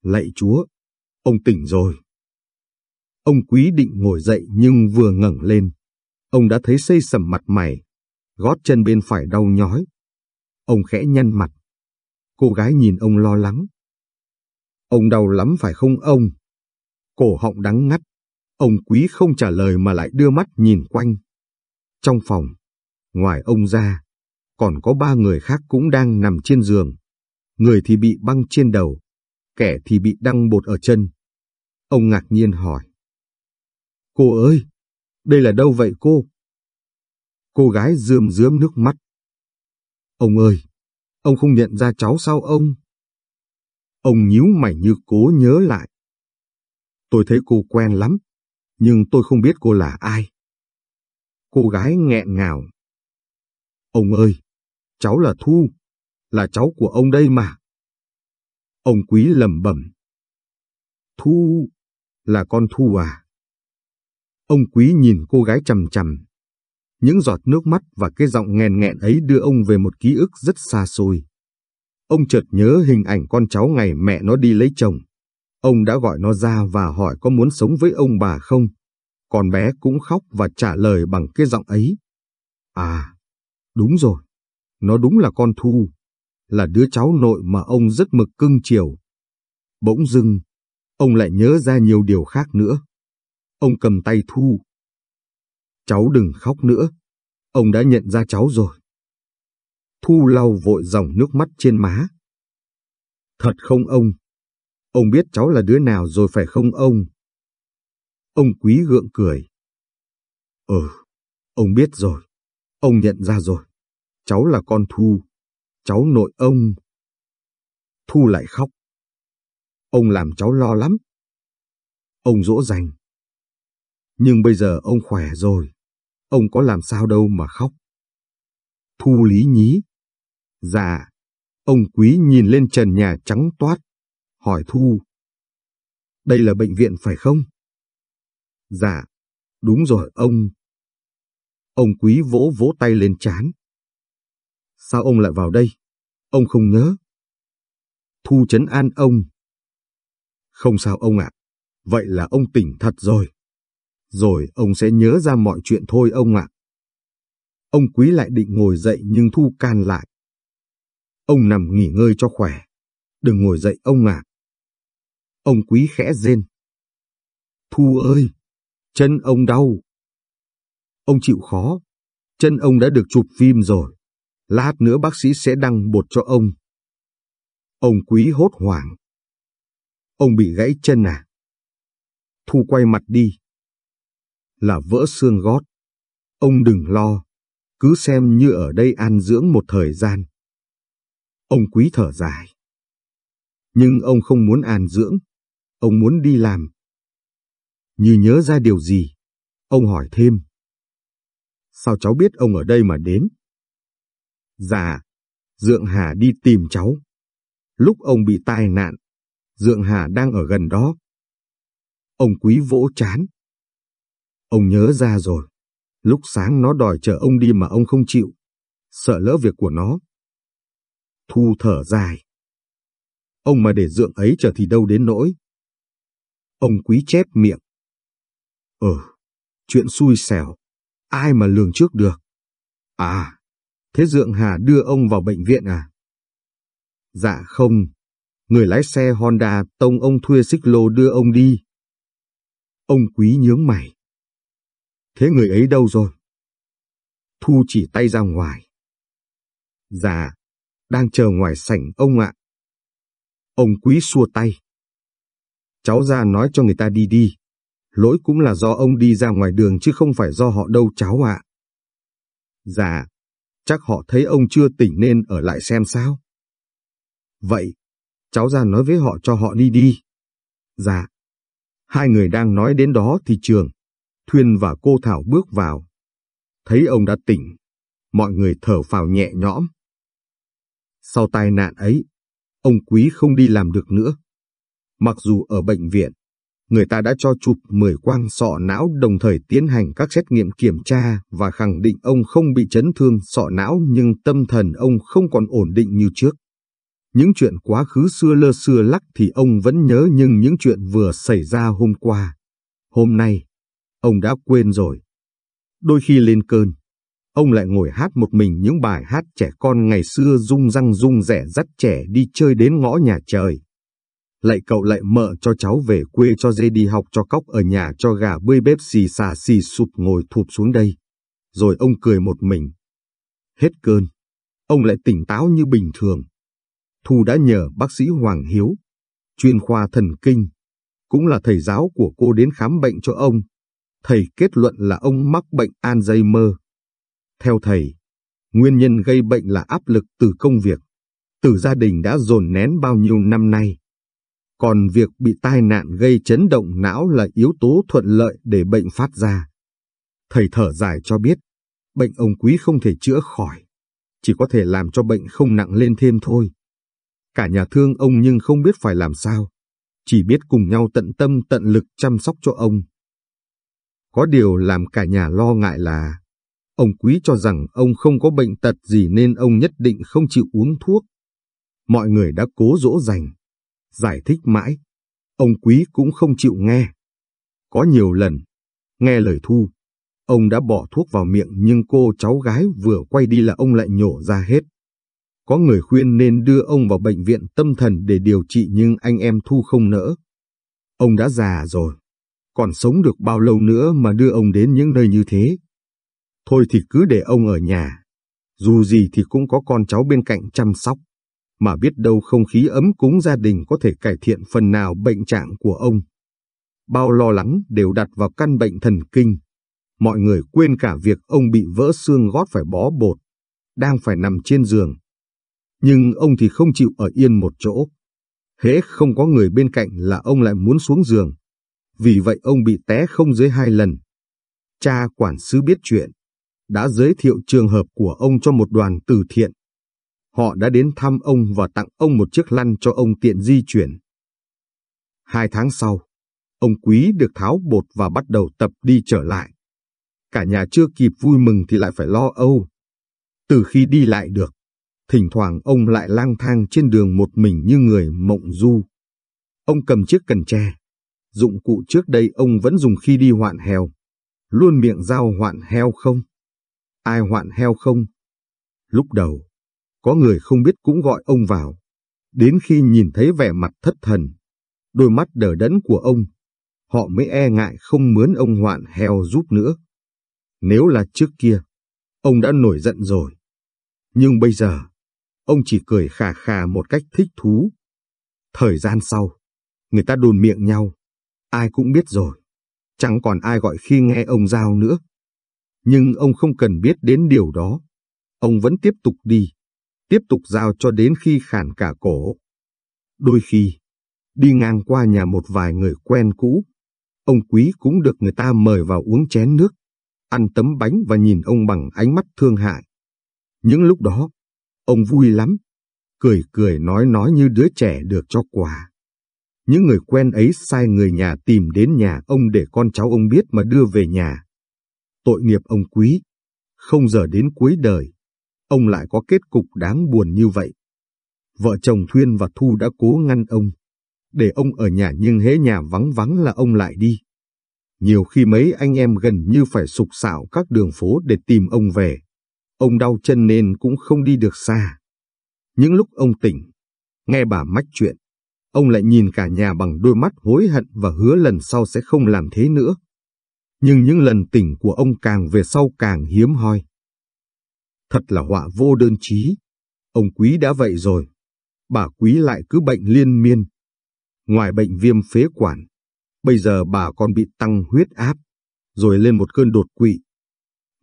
Lạy chúa, ông tỉnh rồi. Ông quý định ngồi dậy nhưng vừa ngẩng lên. Ông đã thấy xây sầm mặt mày, gót chân bên phải đau nhói. Ông khẽ nhăn mặt. Cô gái nhìn ông lo lắng. Ông đau lắm phải không ông? Cổ họng đắng ngắt, Ông quý không trả lời mà lại đưa mắt nhìn quanh. Trong phòng, ngoài ông ra, còn có ba người khác cũng đang nằm trên giường. người thì bị băng trên đầu, kẻ thì bị đăng bột ở chân. Ông ngạc nhiên hỏi. Cô ơi, đây là đâu vậy cô? Cô gái rơm rớm nước mắt. Ông ơi, ông không nhận ra cháu sao ông? Ông nhíu mày như cố nhớ lại. Tôi thấy cô quen lắm, nhưng tôi không biết cô là ai. Cô gái nghẹn ngào. Ông ơi, cháu là Thu, là cháu của ông đây mà. Ông quý lầm bẩm. Thu, là con Thu à? Ông quý nhìn cô gái chầm chầm. Những giọt nước mắt và cái giọng nghèn nghẹn ấy đưa ông về một ký ức rất xa xôi. Ông chợt nhớ hình ảnh con cháu ngày mẹ nó đi lấy chồng. Ông đã gọi nó ra và hỏi có muốn sống với ông bà không. Con bé cũng khóc và trả lời bằng cái giọng ấy. À, đúng rồi, nó đúng là con Thu, là đứa cháu nội mà ông rất mực cưng chiều. Bỗng dưng, ông lại nhớ ra nhiều điều khác nữa. Ông cầm tay Thu. Cháu đừng khóc nữa, ông đã nhận ra cháu rồi. Thu lau vội dòng nước mắt trên má. Thật không ông? Ông biết cháu là đứa nào rồi phải không ông? Ông quý gượng cười. Ừ, ông biết rồi. Ông nhận ra rồi. Cháu là con Thu. Cháu nội ông. Thu lại khóc. Ông làm cháu lo lắm. Ông dỗ dành. Nhưng bây giờ ông khỏe rồi. Ông có làm sao đâu mà khóc. Thu lý nhí. Dạ. Ông quý nhìn lên trần nhà trắng toát. Hỏi Thu. Đây là bệnh viện phải không? Dạ. Đúng rồi, ông. Ông quý vỗ vỗ tay lên chán. Sao ông lại vào đây? Ông không nhớ. Thu chấn an ông. Không sao ông ạ. Vậy là ông tỉnh thật rồi. Rồi ông sẽ nhớ ra mọi chuyện thôi ông ạ. Ông quý lại định ngồi dậy nhưng Thu can lại. Ông nằm nghỉ ngơi cho khỏe. Đừng ngồi dậy ông ạ. Ông quý khẽ rên. Thu ơi, chân ông đau. Ông chịu khó. Chân ông đã được chụp phim rồi. Lát nữa bác sĩ sẽ đăng bột cho ông. Ông quý hốt hoảng. Ông bị gãy chân à? Thu quay mặt đi. Là vỡ xương gót. Ông đừng lo, cứ xem như ở đây an dưỡng một thời gian. Ông quý thở dài. Nhưng ông không muốn an dưỡng, ông muốn đi làm. Như nhớ ra điều gì, ông hỏi thêm. Sao cháu biết ông ở đây mà đến? Dạ, Dượng Hà đi tìm cháu. Lúc ông bị tai nạn, Dượng Hà đang ở gần đó. Ông quý vỗ chán. Ông nhớ ra rồi. Lúc sáng nó đòi chờ ông đi mà ông không chịu. Sợ lỡ việc của nó. Thu thở dài. Ông mà để dượng ấy chờ thì đâu đến nỗi. Ông quý chép miệng. Ờ, chuyện xui xẻo. Ai mà lường trước được. À, Thế Dượng Hà đưa ông vào bệnh viện à? Dạ không, người lái xe Honda tông ông thuê xích lô đưa ông đi. Ông quý nhướng mày. Thế người ấy đâu rồi? Thu chỉ tay ra ngoài. Dạ, đang chờ ngoài sảnh ông ạ. Ông quý xua tay. Cháu ra nói cho người ta đi đi. Lỗi cũng là do ông đi ra ngoài đường chứ không phải do họ đâu cháu ạ. Dạ, Chắc họ thấy ông chưa tỉnh nên ở lại xem sao. Vậy, cháu ra nói với họ cho họ đi đi. Dạ. Hai người đang nói đến đó thì trường, Thuyên và cô Thảo bước vào. Thấy ông đã tỉnh, mọi người thở phào nhẹ nhõm. Sau tai nạn ấy, ông Quý không đi làm được nữa. Mặc dù ở bệnh viện, người ta đã cho chụp 10 quang sọ não đồng thời tiến hành các xét nghiệm kiểm tra và khẳng định ông không bị chấn thương sọ não nhưng tâm thần ông không còn ổn định như trước. Những chuyện quá khứ xưa lơ xưa lắc thì ông vẫn nhớ nhưng những chuyện vừa xảy ra hôm qua, hôm nay, ông đã quên rồi. Đôi khi lên cơn, ông lại ngồi hát một mình những bài hát trẻ con ngày xưa rung răng rung rẻ dắt trẻ đi chơi đến ngõ nhà trời lại cậu lại mợ cho cháu về quê cho dê đi học cho cóc ở nhà cho gà bươi bếp xì xà xì sụp ngồi thụp xuống đây. Rồi ông cười một mình. Hết cơn, ông lại tỉnh táo như bình thường. Thu đã nhờ bác sĩ Hoàng Hiếu, chuyên khoa thần kinh, cũng là thầy giáo của cô đến khám bệnh cho ông. Thầy kết luận là ông mắc bệnh Alzheimer. Theo thầy, nguyên nhân gây bệnh là áp lực từ công việc, từ gia đình đã dồn nén bao nhiêu năm nay. Còn việc bị tai nạn gây chấn động não là yếu tố thuận lợi để bệnh phát ra. Thầy thở dài cho biết, bệnh ông quý không thể chữa khỏi, chỉ có thể làm cho bệnh không nặng lên thêm thôi. Cả nhà thương ông nhưng không biết phải làm sao, chỉ biết cùng nhau tận tâm tận lực chăm sóc cho ông. Có điều làm cả nhà lo ngại là, ông quý cho rằng ông không có bệnh tật gì nên ông nhất định không chịu uống thuốc. Mọi người đã cố dỗ dành, giải thích mãi, ông quý cũng không chịu nghe. Có nhiều lần, nghe lời Thu, ông đã bỏ thuốc vào miệng nhưng cô cháu gái vừa quay đi là ông lại nhổ ra hết. Có người khuyên nên đưa ông vào bệnh viện tâm thần để điều trị nhưng anh em Thu không nỡ. Ông đã già rồi, còn sống được bao lâu nữa mà đưa ông đến những nơi như thế. Thôi thì cứ để ông ở nhà, dù gì thì cũng có con cháu bên cạnh chăm sóc mà biết đâu không khí ấm cúng gia đình có thể cải thiện phần nào bệnh trạng của ông. Bao lo lắng đều đặt vào căn bệnh thần kinh. Mọi người quên cả việc ông bị vỡ xương gót phải bó bột, đang phải nằm trên giường. Nhưng ông thì không chịu ở yên một chỗ. Hễ không có người bên cạnh là ông lại muốn xuống giường. Vì vậy ông bị té không dưới hai lần. Cha quản sứ biết chuyện, đã giới thiệu trường hợp của ông cho một đoàn từ thiện họ đã đến thăm ông và tặng ông một chiếc lăn cho ông tiện di chuyển. Hai tháng sau, ông Quý được tháo bột và bắt đầu tập đi trở lại. Cả nhà chưa kịp vui mừng thì lại phải lo âu. Từ khi đi lại được, thỉnh thoảng ông lại lang thang trên đường một mình như người mộng du. Ông cầm chiếc cần tre, dụng cụ trước đây ông vẫn dùng khi đi hoạn heo, luôn miệng giao hoạn heo không? Ai hoạn heo không? Lúc đầu, có người không biết cũng gọi ông vào. Đến khi nhìn thấy vẻ mặt thất thần, đôi mắt đờ đẫn của ông, họ mới e ngại không mướn ông hoạn heo giúp nữa. Nếu là trước kia, ông đã nổi giận rồi. Nhưng bây giờ, ông chỉ cười khà khà một cách thích thú. Thời gian sau, người ta đồn miệng nhau, ai cũng biết rồi. Chẳng còn ai gọi khi nghe ông giao nữa. Nhưng ông không cần biết đến điều đó. Ông vẫn tiếp tục đi tiếp tục giao cho đến khi khản cả cổ. Đôi khi, đi ngang qua nhà một vài người quen cũ, ông quý cũng được người ta mời vào uống chén nước, ăn tấm bánh và nhìn ông bằng ánh mắt thương hại. Những lúc đó, ông vui lắm, cười cười nói nói như đứa trẻ được cho quà. Những người quen ấy sai người nhà tìm đến nhà ông để con cháu ông biết mà đưa về nhà. Tội nghiệp ông quý, không giờ đến cuối đời, ông lại có kết cục đáng buồn như vậy. Vợ chồng Thuyên và Thu đã cố ngăn ông, để ông ở nhà nhưng hễ nhà vắng vắng là ông lại đi. Nhiều khi mấy anh em gần như phải sục sạo các đường phố để tìm ông về. Ông đau chân nên cũng không đi được xa. Những lúc ông tỉnh, nghe bà mách chuyện, ông lại nhìn cả nhà bằng đôi mắt hối hận và hứa lần sau sẽ không làm thế nữa. Nhưng những lần tỉnh của ông càng về sau càng hiếm hoi. Thật là họa vô đơn chí. Ông quý đã vậy rồi. Bà quý lại cứ bệnh liên miên. Ngoài bệnh viêm phế quản, bây giờ bà còn bị tăng huyết áp, rồi lên một cơn đột quỵ.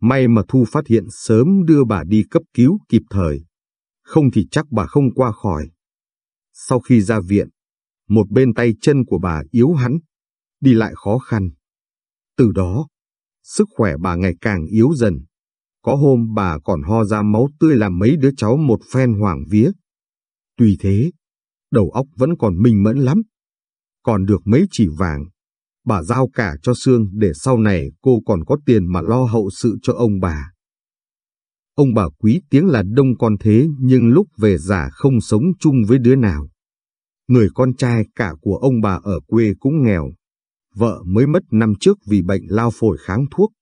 May mà Thu phát hiện sớm đưa bà đi cấp cứu kịp thời. Không thì chắc bà không qua khỏi. Sau khi ra viện, một bên tay chân của bà yếu hẳn, đi lại khó khăn. Từ đó, sức khỏe bà ngày càng yếu dần. Có hôm bà còn ho ra máu tươi làm mấy đứa cháu một phen hoảng vía. Tuy thế, đầu óc vẫn còn minh mẫn lắm. Còn được mấy chỉ vàng, bà giao cả cho Sương để sau này cô còn có tiền mà lo hậu sự cho ông bà. Ông bà quý tiếng là đông con thế nhưng lúc về già không sống chung với đứa nào. Người con trai cả của ông bà ở quê cũng nghèo. Vợ mới mất năm trước vì bệnh lao phổi kháng thuốc,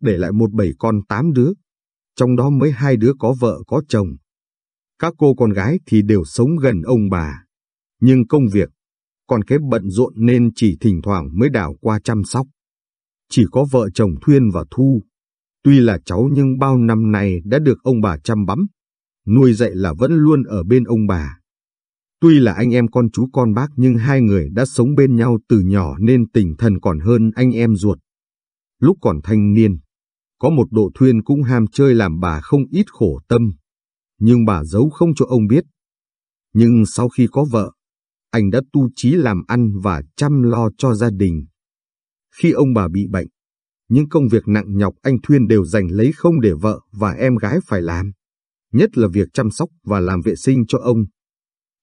để lại một bảy con tám đứa trong đó mới hai đứa có vợ có chồng. Các cô con gái thì đều sống gần ông bà, nhưng công việc, còn cái bận rộn nên chỉ thỉnh thoảng mới đảo qua chăm sóc. Chỉ có vợ chồng Thuyên và Thu, tuy là cháu nhưng bao năm nay đã được ông bà chăm bắm, nuôi dạy là vẫn luôn ở bên ông bà. Tuy là anh em con chú con bác nhưng hai người đã sống bên nhau từ nhỏ nên tình thân còn hơn anh em ruột. Lúc còn thanh niên, có một độ thuyên cũng ham chơi làm bà không ít khổ tâm, nhưng bà giấu không cho ông biết. Nhưng sau khi có vợ, anh đã tu trí làm ăn và chăm lo cho gia đình. Khi ông bà bị bệnh, những công việc nặng nhọc anh Thuyên đều dành lấy không để vợ và em gái phải làm, nhất là việc chăm sóc và làm vệ sinh cho ông.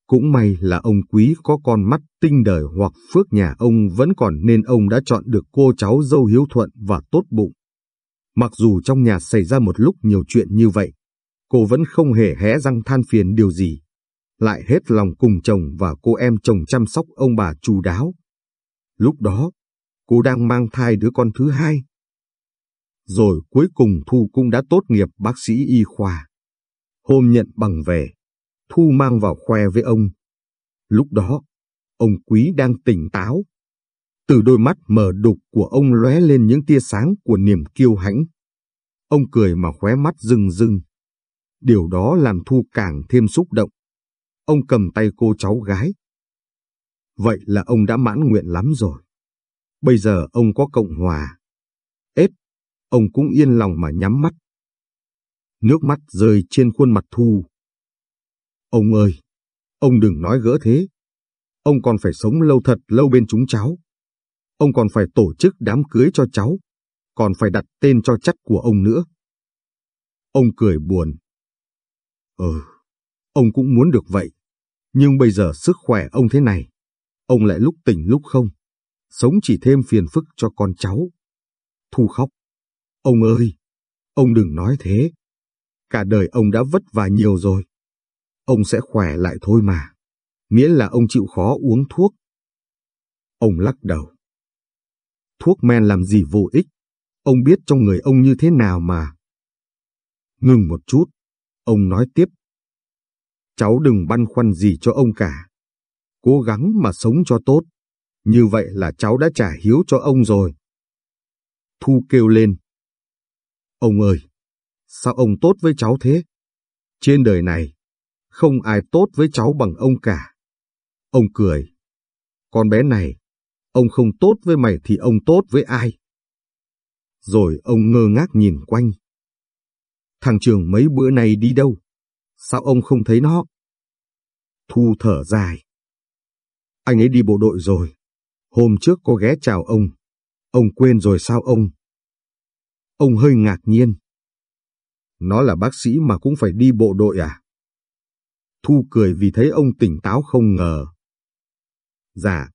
Cũng may là ông quý có con mắt tinh đời hoặc phước nhà ông vẫn còn nên ông đã chọn được cô cháu dâu hiếu thuận và tốt bụng. Mặc dù trong nhà xảy ra một lúc nhiều chuyện như vậy, cô vẫn không hề hé răng than phiền điều gì. Lại hết lòng cùng chồng và cô em chồng chăm sóc ông bà chu đáo. Lúc đó, cô đang mang thai đứa con thứ hai. Rồi cuối cùng Thu cũng đã tốt nghiệp bác sĩ y khoa. Hôm nhận bằng về, Thu mang vào khoe với ông. Lúc đó, ông Quý đang tỉnh táo. Từ đôi mắt mờ đục của ông lóe lên những tia sáng của niềm kiêu hãnh. Ông cười mà khóe mắt rưng rưng. Điều đó làm Thu càng thêm xúc động. Ông cầm tay cô cháu gái. Vậy là ông đã mãn nguyện lắm rồi. Bây giờ ông có Cộng Hòa. Ết, ông cũng yên lòng mà nhắm mắt. Nước mắt rơi trên khuôn mặt Thu. Ông ơi, ông đừng nói gỡ thế. Ông còn phải sống lâu thật lâu bên chúng cháu. Ông còn phải tổ chức đám cưới cho cháu, còn phải đặt tên cho chất của ông nữa. Ông cười buồn. Ừ, ông cũng muốn được vậy. Nhưng bây giờ sức khỏe ông thế này, ông lại lúc tỉnh lúc không. Sống chỉ thêm phiền phức cho con cháu. Thu khóc. Ông ơi, ông đừng nói thế. Cả đời ông đã vất vả nhiều rồi ông sẽ khỏe lại thôi mà, miễn là ông chịu khó uống thuốc. Ông lắc đầu. Thuốc men làm gì vô ích, ông biết trong người ông như thế nào mà. Ngừng một chút, ông nói tiếp. Cháu đừng băn khoăn gì cho ông cả. Cố gắng mà sống cho tốt. Như vậy là cháu đã trả hiếu cho ông rồi. Thu kêu lên. Ông ơi, sao ông tốt với cháu thế? Trên đời này, không ai tốt với cháu bằng ông cả. Ông cười. Con bé này, ông không tốt với mày thì ông tốt với ai? Rồi ông ngơ ngác nhìn quanh. Thằng Trường mấy bữa nay đi đâu? Sao ông không thấy nó? Thu thở dài. Anh ấy đi bộ đội rồi. Hôm trước có ghé chào ông. Ông quên rồi sao ông? Ông hơi ngạc nhiên. Nó là bác sĩ mà cũng phải đi bộ đội à? Thu cười vì thấy ông tỉnh táo không ngờ. Dạ,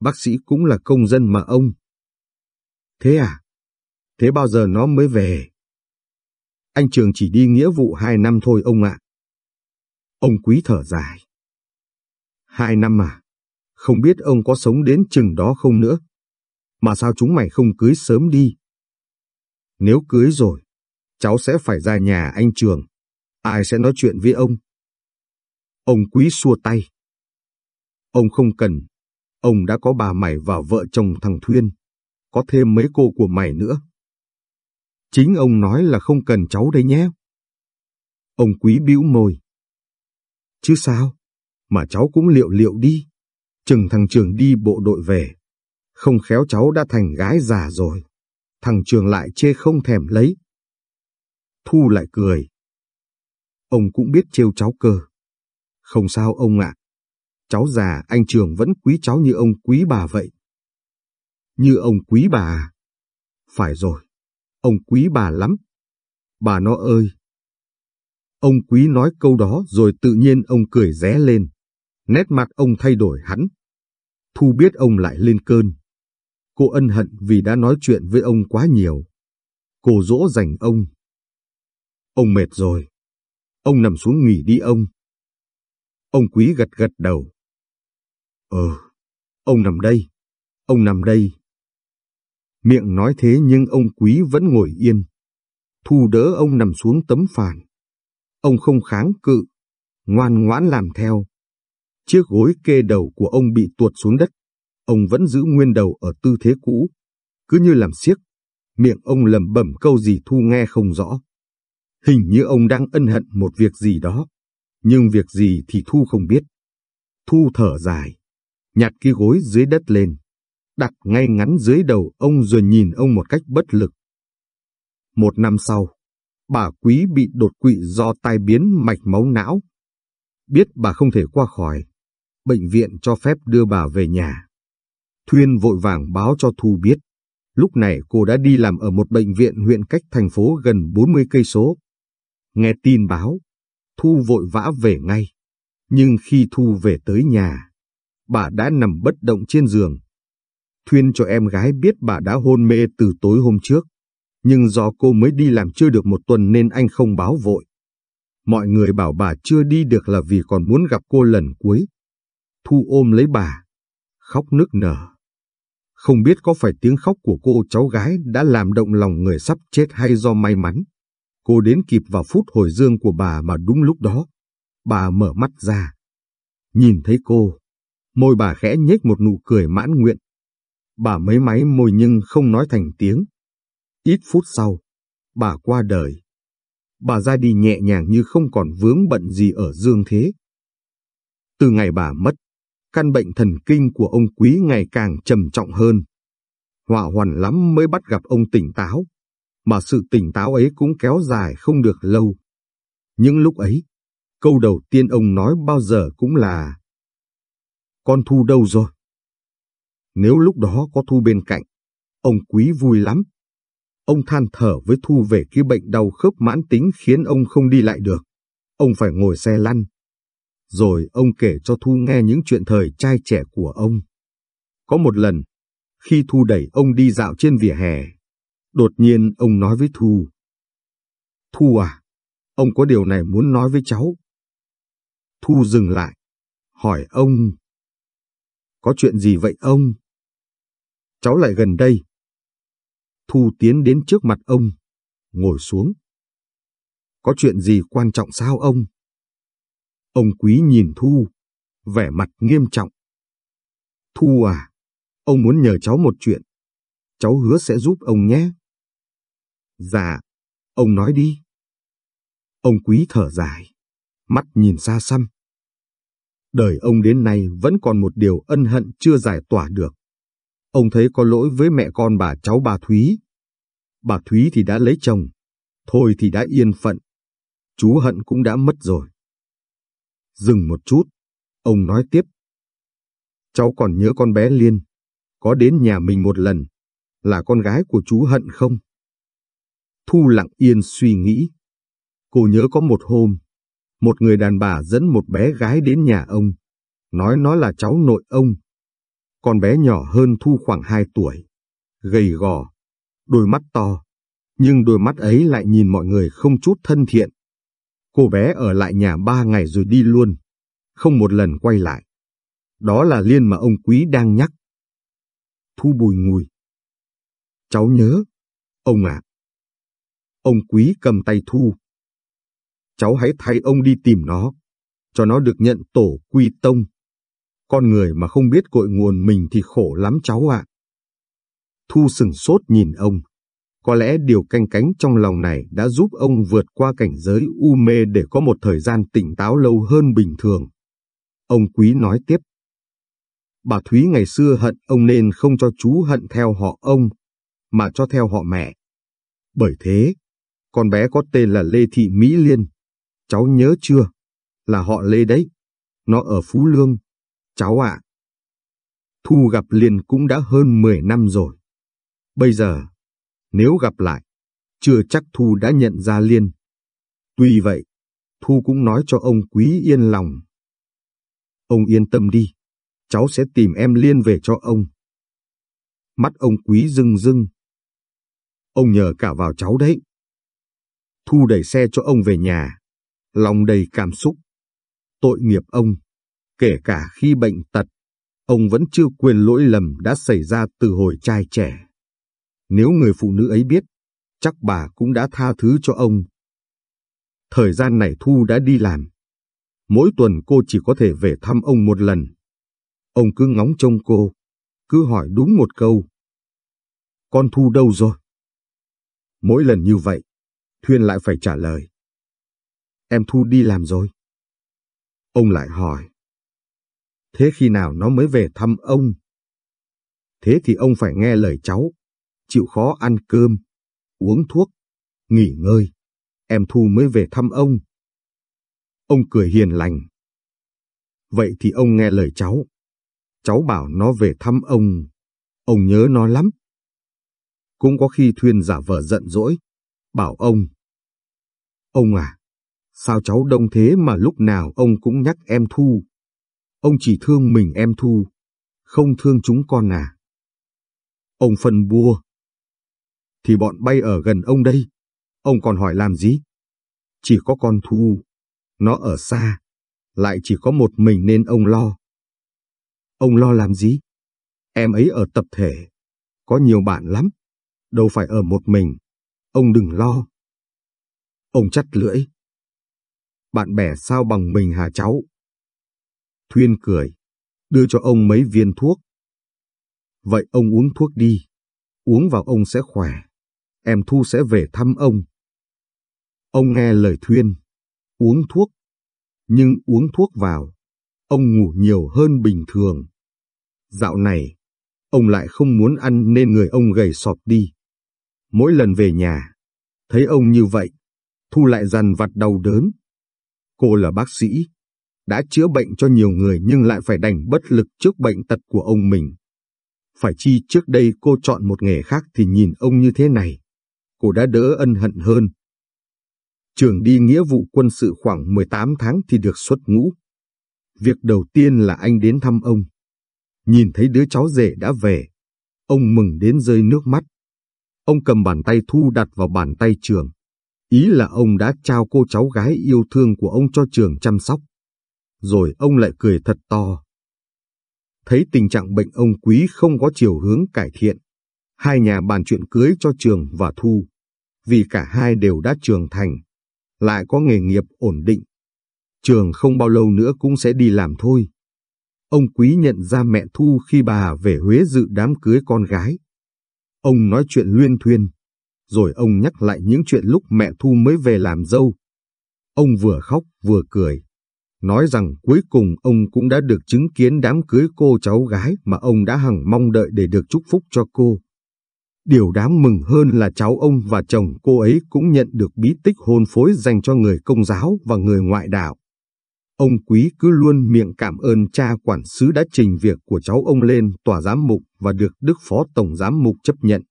bác sĩ cũng là công dân mà ông. Thế à? Thế bao giờ nó mới về? Anh Trường chỉ đi nghĩa vụ hai năm thôi ông ạ. Ông quý thở dài. Hai năm à? Không biết ông có sống đến chừng đó không nữa? Mà sao chúng mày không cưới sớm đi? Nếu cưới rồi, cháu sẽ phải ra nhà anh Trường. Ai sẽ nói chuyện với ông? Ông quý xua tay. Ông không cần. Ông đã có bà mày và vợ chồng thằng Thuyên. Có thêm mấy cô của mày nữa. Chính ông nói là không cần cháu đây nhé. Ông quý bĩu môi. Chứ sao? Mà cháu cũng liệu liệu đi. Chừng thằng Trường đi bộ đội về. Không khéo cháu đã thành gái già rồi. Thằng Trường lại chê không thèm lấy. Thu lại cười. Ông cũng biết trêu cháu cơ. Không sao ông ạ. Cháu già anh Trường vẫn quý cháu như ông quý bà vậy. Như ông quý bà à? Phải rồi, ông quý bà lắm. Bà nó ơi! Ông quý nói câu đó rồi tự nhiên ông cười ré lên. Nét mặt ông thay đổi hẳn. Thu biết ông lại lên cơn. Cô ân hận vì đã nói chuyện với ông quá nhiều. Cô dỗ dành ông. Ông mệt rồi. Ông nằm xuống nghỉ đi ông. Ông quý gật gật đầu. Ờ, ông nằm đây, ông nằm đây. Miệng nói thế nhưng ông quý vẫn ngồi yên. Thu đỡ ông nằm xuống tấm phản. Ông không kháng cự, ngoan ngoãn làm theo. Chiếc gối kê đầu của ông bị tuột xuống đất. Ông vẫn giữ nguyên đầu ở tư thế cũ, cứ như làm siếc. Miệng ông lẩm bẩm câu gì Thu nghe không rõ. Hình như ông đang ân hận một việc gì đó nhưng việc gì thì Thu không biết. Thu thở dài, nhặt cái gối dưới đất lên, đặt ngay ngắn dưới đầu ông rồi nhìn ông một cách bất lực. Một năm sau, bà Quý bị đột quỵ do tai biến mạch máu não. Biết bà không thể qua khỏi, bệnh viện cho phép đưa bà về nhà. Thuyên vội vàng báo cho Thu biết. Lúc này cô đã đi làm ở một bệnh viện huyện cách thành phố gần 40 cây số. Nghe tin báo, Thu vội vã về ngay. Nhưng khi Thu về tới nhà, bà đã nằm bất động trên giường. Thuyên cho em gái biết bà đã hôn mê từ tối hôm trước. Nhưng do cô mới đi làm chưa được một tuần nên anh không báo vội. Mọi người bảo bà chưa đi được là vì còn muốn gặp cô lần cuối. Thu ôm lấy bà, khóc nức nở. Không biết có phải tiếng khóc của cô cháu gái đã làm động lòng người sắp chết hay do may mắn. Cô đến kịp vào phút hồi dương của bà mà đúng lúc đó. Bà mở mắt ra. Nhìn thấy cô, môi bà khẽ nhếch một nụ cười mãn nguyện. Bà mấy máy môi nhưng không nói thành tiếng. Ít phút sau, bà qua đời. Bà ra đi nhẹ nhàng như không còn vướng bận gì ở dương thế. Từ ngày bà mất, căn bệnh thần kinh của ông Quý ngày càng trầm trọng hơn. Họa hoàn lắm mới bắt gặp ông tỉnh táo, mà sự tỉnh táo ấy cũng kéo dài không được lâu. Những lúc ấy, câu đầu tiên ông nói bao giờ cũng là Con Thu đâu rồi? Nếu lúc đó có Thu bên cạnh, ông Quý vui lắm. Ông than thở với Thu về cái bệnh đau khớp mãn tính khiến ông không đi lại được. Ông phải ngồi xe lăn, rồi ông kể cho Thu nghe những chuyện thời trai trẻ của ông. Có một lần, khi Thu đẩy ông đi dạo trên vỉa hè, đột nhiên ông nói với Thu. Thu à, ông có điều này muốn nói với cháu. Thu dừng lại, hỏi ông. Có chuyện gì vậy ông? Cháu lại gần đây. Thu tiến đến trước mặt ông, ngồi xuống. Có chuyện gì quan trọng sao ông? Ông quý nhìn Thu, vẻ mặt nghiêm trọng. Thu à, ông muốn nhờ cháu một chuyện. Cháu hứa sẽ giúp ông nhé. Dạ, ông nói đi. Ông quý thở dài, mắt nhìn xa xăm. Đời ông đến nay vẫn còn một điều ân hận chưa giải tỏa được. Ông thấy có lỗi với mẹ con bà cháu bà Thúy. Bà Thúy thì đã lấy chồng, thôi thì đã yên phận. Chú Hận cũng đã mất rồi. Dừng một chút, ông nói tiếp. Cháu còn nhớ con bé Liên, có đến nhà mình một lần, là con gái của chú Hận không? Thu lặng yên suy nghĩ. Cô nhớ có một hôm, một người đàn bà dẫn một bé gái đến nhà ông, nói nó là cháu nội ông. Con bé nhỏ hơn Thu khoảng 2 tuổi, gầy gò, đôi mắt to, nhưng đôi mắt ấy lại nhìn mọi người không chút thân thiện. Cô bé ở lại nhà ba ngày rồi đi luôn, không một lần quay lại. Đó là Liên mà ông Quý đang nhắc. Thu bùi ngùi. Cháu nhớ, ông ạ. Ông Quý cầm tay Thu. Cháu hãy thay ông đi tìm nó, cho nó được nhận tổ quy tông. Con người mà không biết cội nguồn mình thì khổ lắm cháu ạ. Thu sừng sốt nhìn ông. Có lẽ điều canh cánh trong lòng này đã giúp ông vượt qua cảnh giới u mê để có một thời gian tỉnh táo lâu hơn bình thường. Ông Quý nói tiếp. Bà Thúy ngày xưa hận ông nên không cho chú hận theo họ ông, mà cho theo họ mẹ. Bởi thế, con bé có tên là Lê Thị Mỹ Liên. Cháu nhớ chưa? Là họ Lê đấy. Nó ở Phú Lương. Cháu ạ. Thu gặp Liên cũng đã hơn 10 năm rồi. Bây giờ, nếu gặp lại, chưa chắc Thu đã nhận ra Liên. Tuy vậy, Thu cũng nói cho ông Quý yên lòng. Ông yên tâm đi, cháu sẽ tìm em Liên về cho ông. Mắt ông Quý rưng rưng. Ông nhờ cả vào cháu đấy. Thu đẩy xe cho ông về nhà, lòng đầy cảm xúc. Tội nghiệp ông, kể cả khi bệnh tật, ông vẫn chưa quên lỗi lầm đã xảy ra từ hồi trai trẻ. Nếu người phụ nữ ấy biết, chắc bà cũng đã tha thứ cho ông. Thời gian này Thu đã đi làm. Mỗi tuần cô chỉ có thể về thăm ông một lần. Ông cứ ngóng trông cô, cứ hỏi đúng một câu. Con Thu đâu rồi? Mỗi lần như vậy, Thuyên lại phải trả lời. Em Thu đi làm rồi. Ông lại hỏi. Thế khi nào nó mới về thăm ông? Thế thì ông phải nghe lời cháu, chịu khó ăn cơm, uống thuốc, nghỉ ngơi. Em Thu mới về thăm ông. Ông cười hiền lành. Vậy thì ông nghe lời cháu. Cháu bảo nó về thăm ông. Ông nhớ nó lắm. Cũng có khi Thuyên giả vờ giận dỗi, bảo ông. Ông à, sao cháu đông thế mà lúc nào ông cũng nhắc em Thu? Ông chỉ thương mình em Thu, không thương chúng con à? Ông phân bua. Thì bọn bay ở gần ông đây, ông còn hỏi làm gì? Chỉ có con Thu, nó ở xa, lại chỉ có một mình nên ông lo. Ông lo làm gì? Em ấy ở tập thể, có nhiều bạn lắm, đâu phải ở một mình. Ông đừng lo. Ông chắt lưỡi. Bạn bè sao bằng mình hả cháu? Thuyên cười, đưa cho ông mấy viên thuốc. Vậy ông uống thuốc đi, uống vào ông sẽ khỏe. Em Thu sẽ về thăm ông. Ông nghe lời Thuyên, uống thuốc, nhưng uống thuốc vào, ông ngủ nhiều hơn bình thường. Dạo này, ông lại không muốn ăn nên người ông gầy sọp đi. Mỗi lần về nhà, thấy ông như vậy, Thu lại dằn vặt đau đớn. Cô là bác sĩ, đã chữa bệnh cho nhiều người nhưng lại phải đành bất lực trước bệnh tật của ông mình. Phải chi trước đây cô chọn một nghề khác thì nhìn ông như thế này, cô đã đỡ ân hận hơn. Trường đi nghĩa vụ quân sự khoảng 18 tháng thì được xuất ngũ. Việc đầu tiên là anh đến thăm ông. Nhìn thấy đứa cháu rể đã về, ông mừng đến rơi nước mắt. Ông cầm bàn tay Thu đặt vào bàn tay trường. Ý là ông đã trao cô cháu gái yêu thương của ông cho trường chăm sóc. Rồi ông lại cười thật to. Thấy tình trạng bệnh ông quý không có chiều hướng cải thiện. Hai nhà bàn chuyện cưới cho trường và Thu. Vì cả hai đều đã trưởng thành. Lại có nghề nghiệp ổn định. Trường không bao lâu nữa cũng sẽ đi làm thôi. Ông quý nhận ra mẹ Thu khi bà về Huế dự đám cưới con gái. Ông nói chuyện luyên thuyên, rồi ông nhắc lại những chuyện lúc mẹ Thu mới về làm dâu. Ông vừa khóc vừa cười, nói rằng cuối cùng ông cũng đã được chứng kiến đám cưới cô cháu gái mà ông đã hằng mong đợi để được chúc phúc cho cô. Điều đáng mừng hơn là cháu ông và chồng cô ấy cũng nhận được bí tích hôn phối dành cho người công giáo và người ngoại đạo. Ông Quý cứ luôn miệng cảm ơn cha quản sứ đã trình việc của cháu ông lên tòa giám mục và được Đức Phó Tổng Giám mục chấp nhận.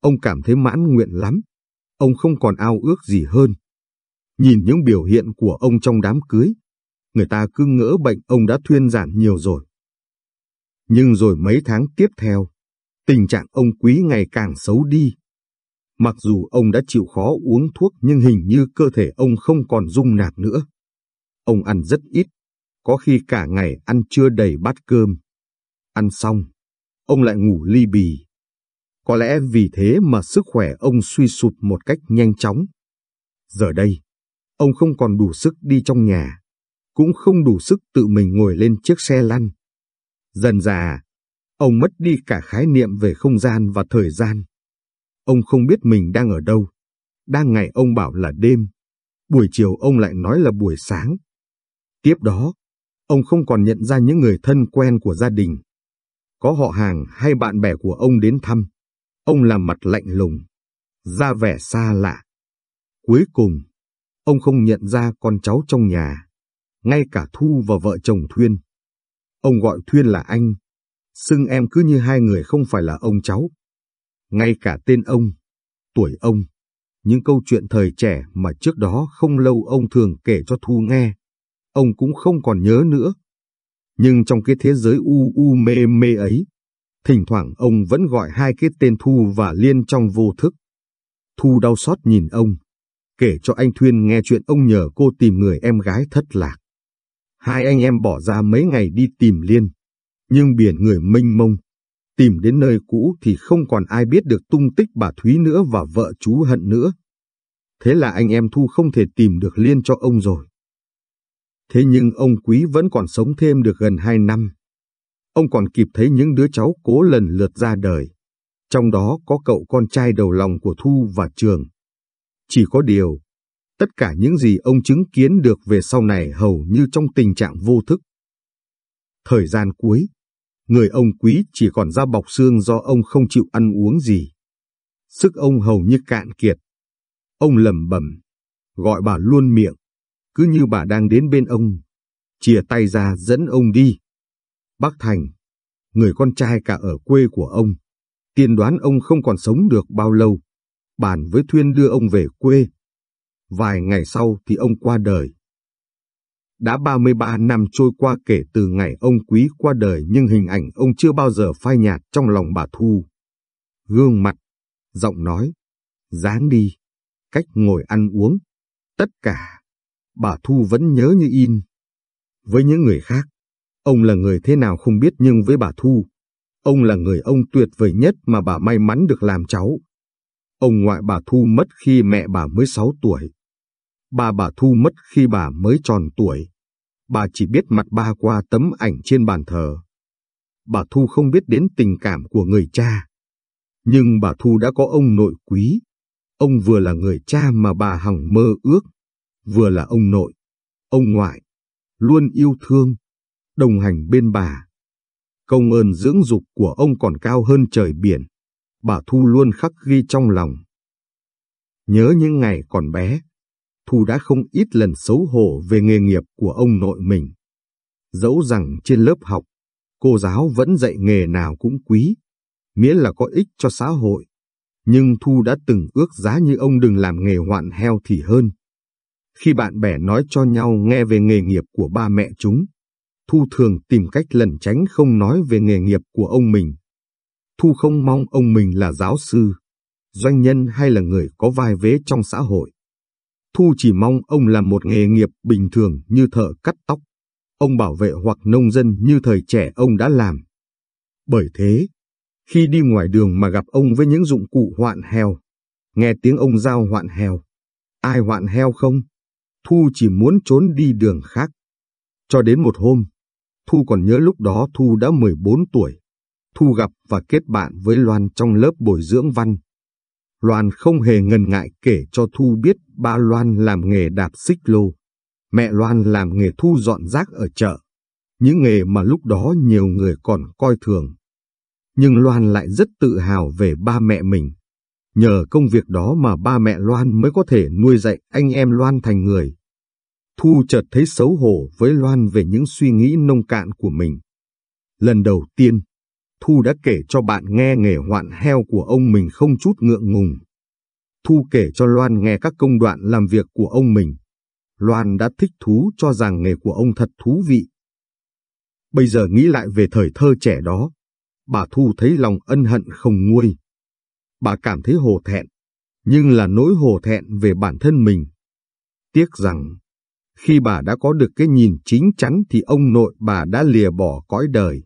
Ông cảm thấy mãn nguyện lắm. Ông không còn ao ước gì hơn. Nhìn những biểu hiện của ông trong đám cưới, người ta cứ ngỡ bệnh ông đã thuyên giảm nhiều rồi. Nhưng rồi mấy tháng tiếp theo, tình trạng ông Quý ngày càng xấu đi. Mặc dù ông đã chịu khó uống thuốc nhưng hình như cơ thể ông không còn dung nạp nữa. Ông ăn rất ít, có khi cả ngày ăn chưa đầy bát cơm. Ăn xong, ông lại ngủ ly bì. Có lẽ vì thế mà sức khỏe ông suy sụp một cách nhanh chóng. Giờ đây, ông không còn đủ sức đi trong nhà, cũng không đủ sức tự mình ngồi lên chiếc xe lăn. Dần dà, ông mất đi cả khái niệm về không gian và thời gian. Ông không biết mình đang ở đâu. Đang ngày ông bảo là đêm, buổi chiều ông lại nói là buổi sáng. Tiếp đó, ông không còn nhận ra những người thân quen của gia đình. Có họ hàng hay bạn bè của ông đến thăm. Ông làm mặt lạnh lùng, ra vẻ xa lạ. Cuối cùng, ông không nhận ra con cháu trong nhà, ngay cả Thu và vợ chồng Thuyên. Ông gọi Thuyên là anh, xưng em cứ như hai người không phải là ông cháu. Ngay cả tên ông, tuổi ông, những câu chuyện thời trẻ mà trước đó không lâu ông thường kể cho Thu nghe ông cũng không còn nhớ nữa. Nhưng trong cái thế giới u u mê mê ấy, thỉnh thoảng ông vẫn gọi hai cái tên Thu và Liên trong vô thức. Thu đau xót nhìn ông, kể cho anh Thuyên nghe chuyện ông nhờ cô tìm người em gái thất lạc. Hai anh em bỏ ra mấy ngày đi tìm Liên, nhưng biển người mênh mông. Tìm đến nơi cũ thì không còn ai biết được tung tích bà Thúy nữa và vợ chú Hận nữa. Thế là anh em Thu không thể tìm được Liên cho ông rồi. Thế nhưng ông Quý vẫn còn sống thêm được gần hai năm. Ông còn kịp thấy những đứa cháu cố lần lượt ra đời. Trong đó có cậu con trai đầu lòng của Thu và Trường. Chỉ có điều, tất cả những gì ông chứng kiến được về sau này hầu như trong tình trạng vô thức. Thời gian cuối, người ông quý chỉ còn da bọc xương do ông không chịu ăn uống gì. Sức ông hầu như cạn kiệt. Ông lầm bầm, gọi bà luôn miệng, cứ như bà đang đến bên ông, chìa tay ra dẫn ông đi. Bác Thành, người con trai cả ở quê của ông, tiên đoán ông không còn sống được bao lâu, bàn với Thuyên đưa ông về quê. Vài ngày sau thì ông qua đời. Đã 33 năm trôi qua kể từ ngày ông quý qua đời nhưng hình ảnh ông chưa bao giờ phai nhạt trong lòng bà Thu. Gương mặt, giọng nói, dáng đi, cách ngồi ăn uống, tất cả, bà Thu vẫn nhớ như in. Với những người khác, ông là người thế nào không biết nhưng với bà Thu, ông là người ông tuyệt vời nhất mà bà may mắn được làm cháu. Ông ngoại bà Thu mất khi mẹ bà mới 6 tuổi. Ba bà Thu mất khi bà mới tròn tuổi. Bà chỉ biết mặt ba qua tấm ảnh trên bàn thờ. Bà Thu không biết đến tình cảm của người cha. Nhưng bà Thu đã có ông nội quý. Ông vừa là người cha mà bà hằng mơ ước, vừa là ông nội, ông ngoại, luôn yêu thương, đồng hành bên bà. Công ơn dưỡng dục của ông còn cao hơn trời biển bà Thu luôn khắc ghi trong lòng. Nhớ những ngày còn bé, Thu đã không ít lần xấu hổ về nghề nghiệp của ông nội mình. Dẫu rằng trên lớp học, cô giáo vẫn dạy nghề nào cũng quý, miễn là có ích cho xã hội. Nhưng Thu đã từng ước giá như ông đừng làm nghề hoạn heo thì hơn. Khi bạn bè nói cho nhau nghe về nghề nghiệp của ba mẹ chúng, Thu thường tìm cách lẩn tránh không nói về nghề nghiệp của ông mình. Thu không mong ông mình là giáo sư, doanh nhân hay là người có vai vế trong xã hội. Thu chỉ mong ông làm một nghề nghiệp bình thường như thợ cắt tóc, ông bảo vệ hoặc nông dân như thời trẻ ông đã làm. Bởi thế, khi đi ngoài đường mà gặp ông với những dụng cụ hoạn heo, nghe tiếng ông giao hoạn heo, ai hoạn heo không? Thu chỉ muốn trốn đi đường khác. Cho đến một hôm, Thu còn nhớ lúc đó Thu đã 14 tuổi. Thu gặp và kết bạn với Loan trong lớp bồi dưỡng văn. Loan không hề ngần ngại kể cho Thu biết ba Loan làm nghề đạp xích lô. Mẹ Loan làm nghề thu dọn rác ở chợ. Những nghề mà lúc đó nhiều người còn coi thường. Nhưng Loan lại rất tự hào về ba mẹ mình. Nhờ công việc đó mà ba mẹ Loan mới có thể nuôi dạy anh em Loan thành người. Thu chợt thấy xấu hổ với Loan về những suy nghĩ nông cạn của mình. Lần đầu tiên, Thu đã kể cho bạn nghe nghề hoạn heo của ông mình không chút ngượng ngùng. Thu kể cho Loan nghe các công đoạn làm việc của ông mình. Loan đã thích thú cho rằng nghề của ông thật thú vị. Bây giờ nghĩ lại về thời thơ trẻ đó, bà Thu thấy lòng ân hận không nguôi. Bà cảm thấy hổ thẹn, nhưng là nỗi hổ thẹn về bản thân mình. Tiếc rằng, khi bà đã có được cái nhìn chính chắn thì ông nội bà đã lìa bỏ cõi đời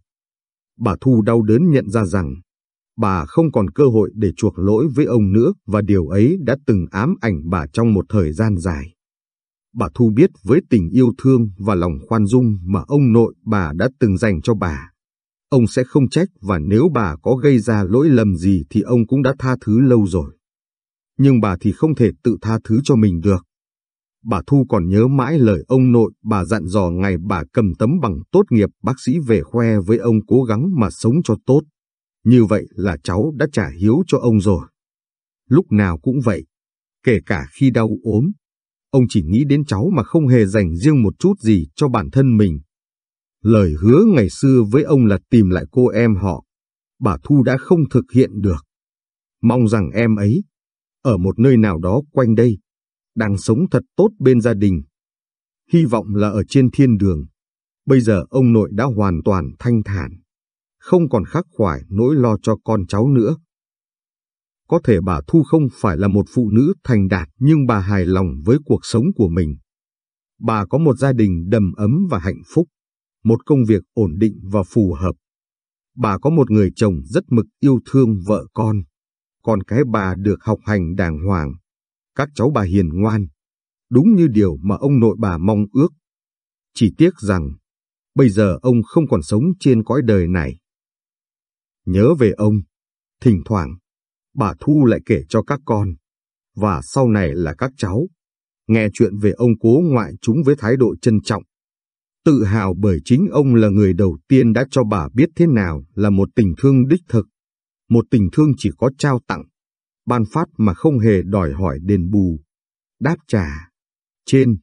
bà Thu đau đớn nhận ra rằng bà không còn cơ hội để chuộc lỗi với ông nữa và điều ấy đã từng ám ảnh bà trong một thời gian dài. Bà Thu biết với tình yêu thương và lòng khoan dung mà ông nội bà đã từng dành cho bà. Ông sẽ không trách và nếu bà có gây ra lỗi lầm gì thì ông cũng đã tha thứ lâu rồi. Nhưng bà thì không thể tự tha thứ cho mình được. Bà Thu còn nhớ mãi lời ông nội bà dặn dò ngày bà cầm tấm bằng tốt nghiệp bác sĩ về khoe với ông cố gắng mà sống cho tốt. Như vậy là cháu đã trả hiếu cho ông rồi. Lúc nào cũng vậy, kể cả khi đau ốm. Ông chỉ nghĩ đến cháu mà không hề dành riêng một chút gì cho bản thân mình. Lời hứa ngày xưa với ông là tìm lại cô em họ. Bà Thu đã không thực hiện được. Mong rằng em ấy, ở một nơi nào đó quanh đây, đang sống thật tốt bên gia đình. Hy vọng là ở trên thiên đường. Bây giờ ông nội đã hoàn toàn thanh thản, không còn khắc khoải nỗi lo cho con cháu nữa. Có thể bà Thu không phải là một phụ nữ thành đạt nhưng bà hài lòng với cuộc sống của mình. Bà có một gia đình đầm ấm và hạnh phúc, một công việc ổn định và phù hợp. Bà có một người chồng rất mực yêu thương vợ con, con cái bà được học hành đàng hoàng, các cháu bà hiền ngoan, đúng như điều mà ông nội bà mong ước. Chỉ tiếc rằng, bây giờ ông không còn sống trên cõi đời này. Nhớ về ông, thỉnh thoảng, bà Thu lại kể cho các con, và sau này là các cháu, nghe chuyện về ông cố ngoại chúng với thái độ trân trọng tự hào bởi chính ông là người đầu tiên đã cho bà biết thế nào là một tình thương đích thực. Một tình thương chỉ có trao tặng, ban phát mà không hề đòi hỏi đền bù. Đáp trả. Trên,